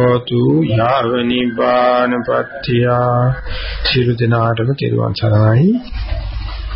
හෝතු යාව නිබ්බානපත්තිය සියලු දෙනාටම තෙරුවන් සරණයි.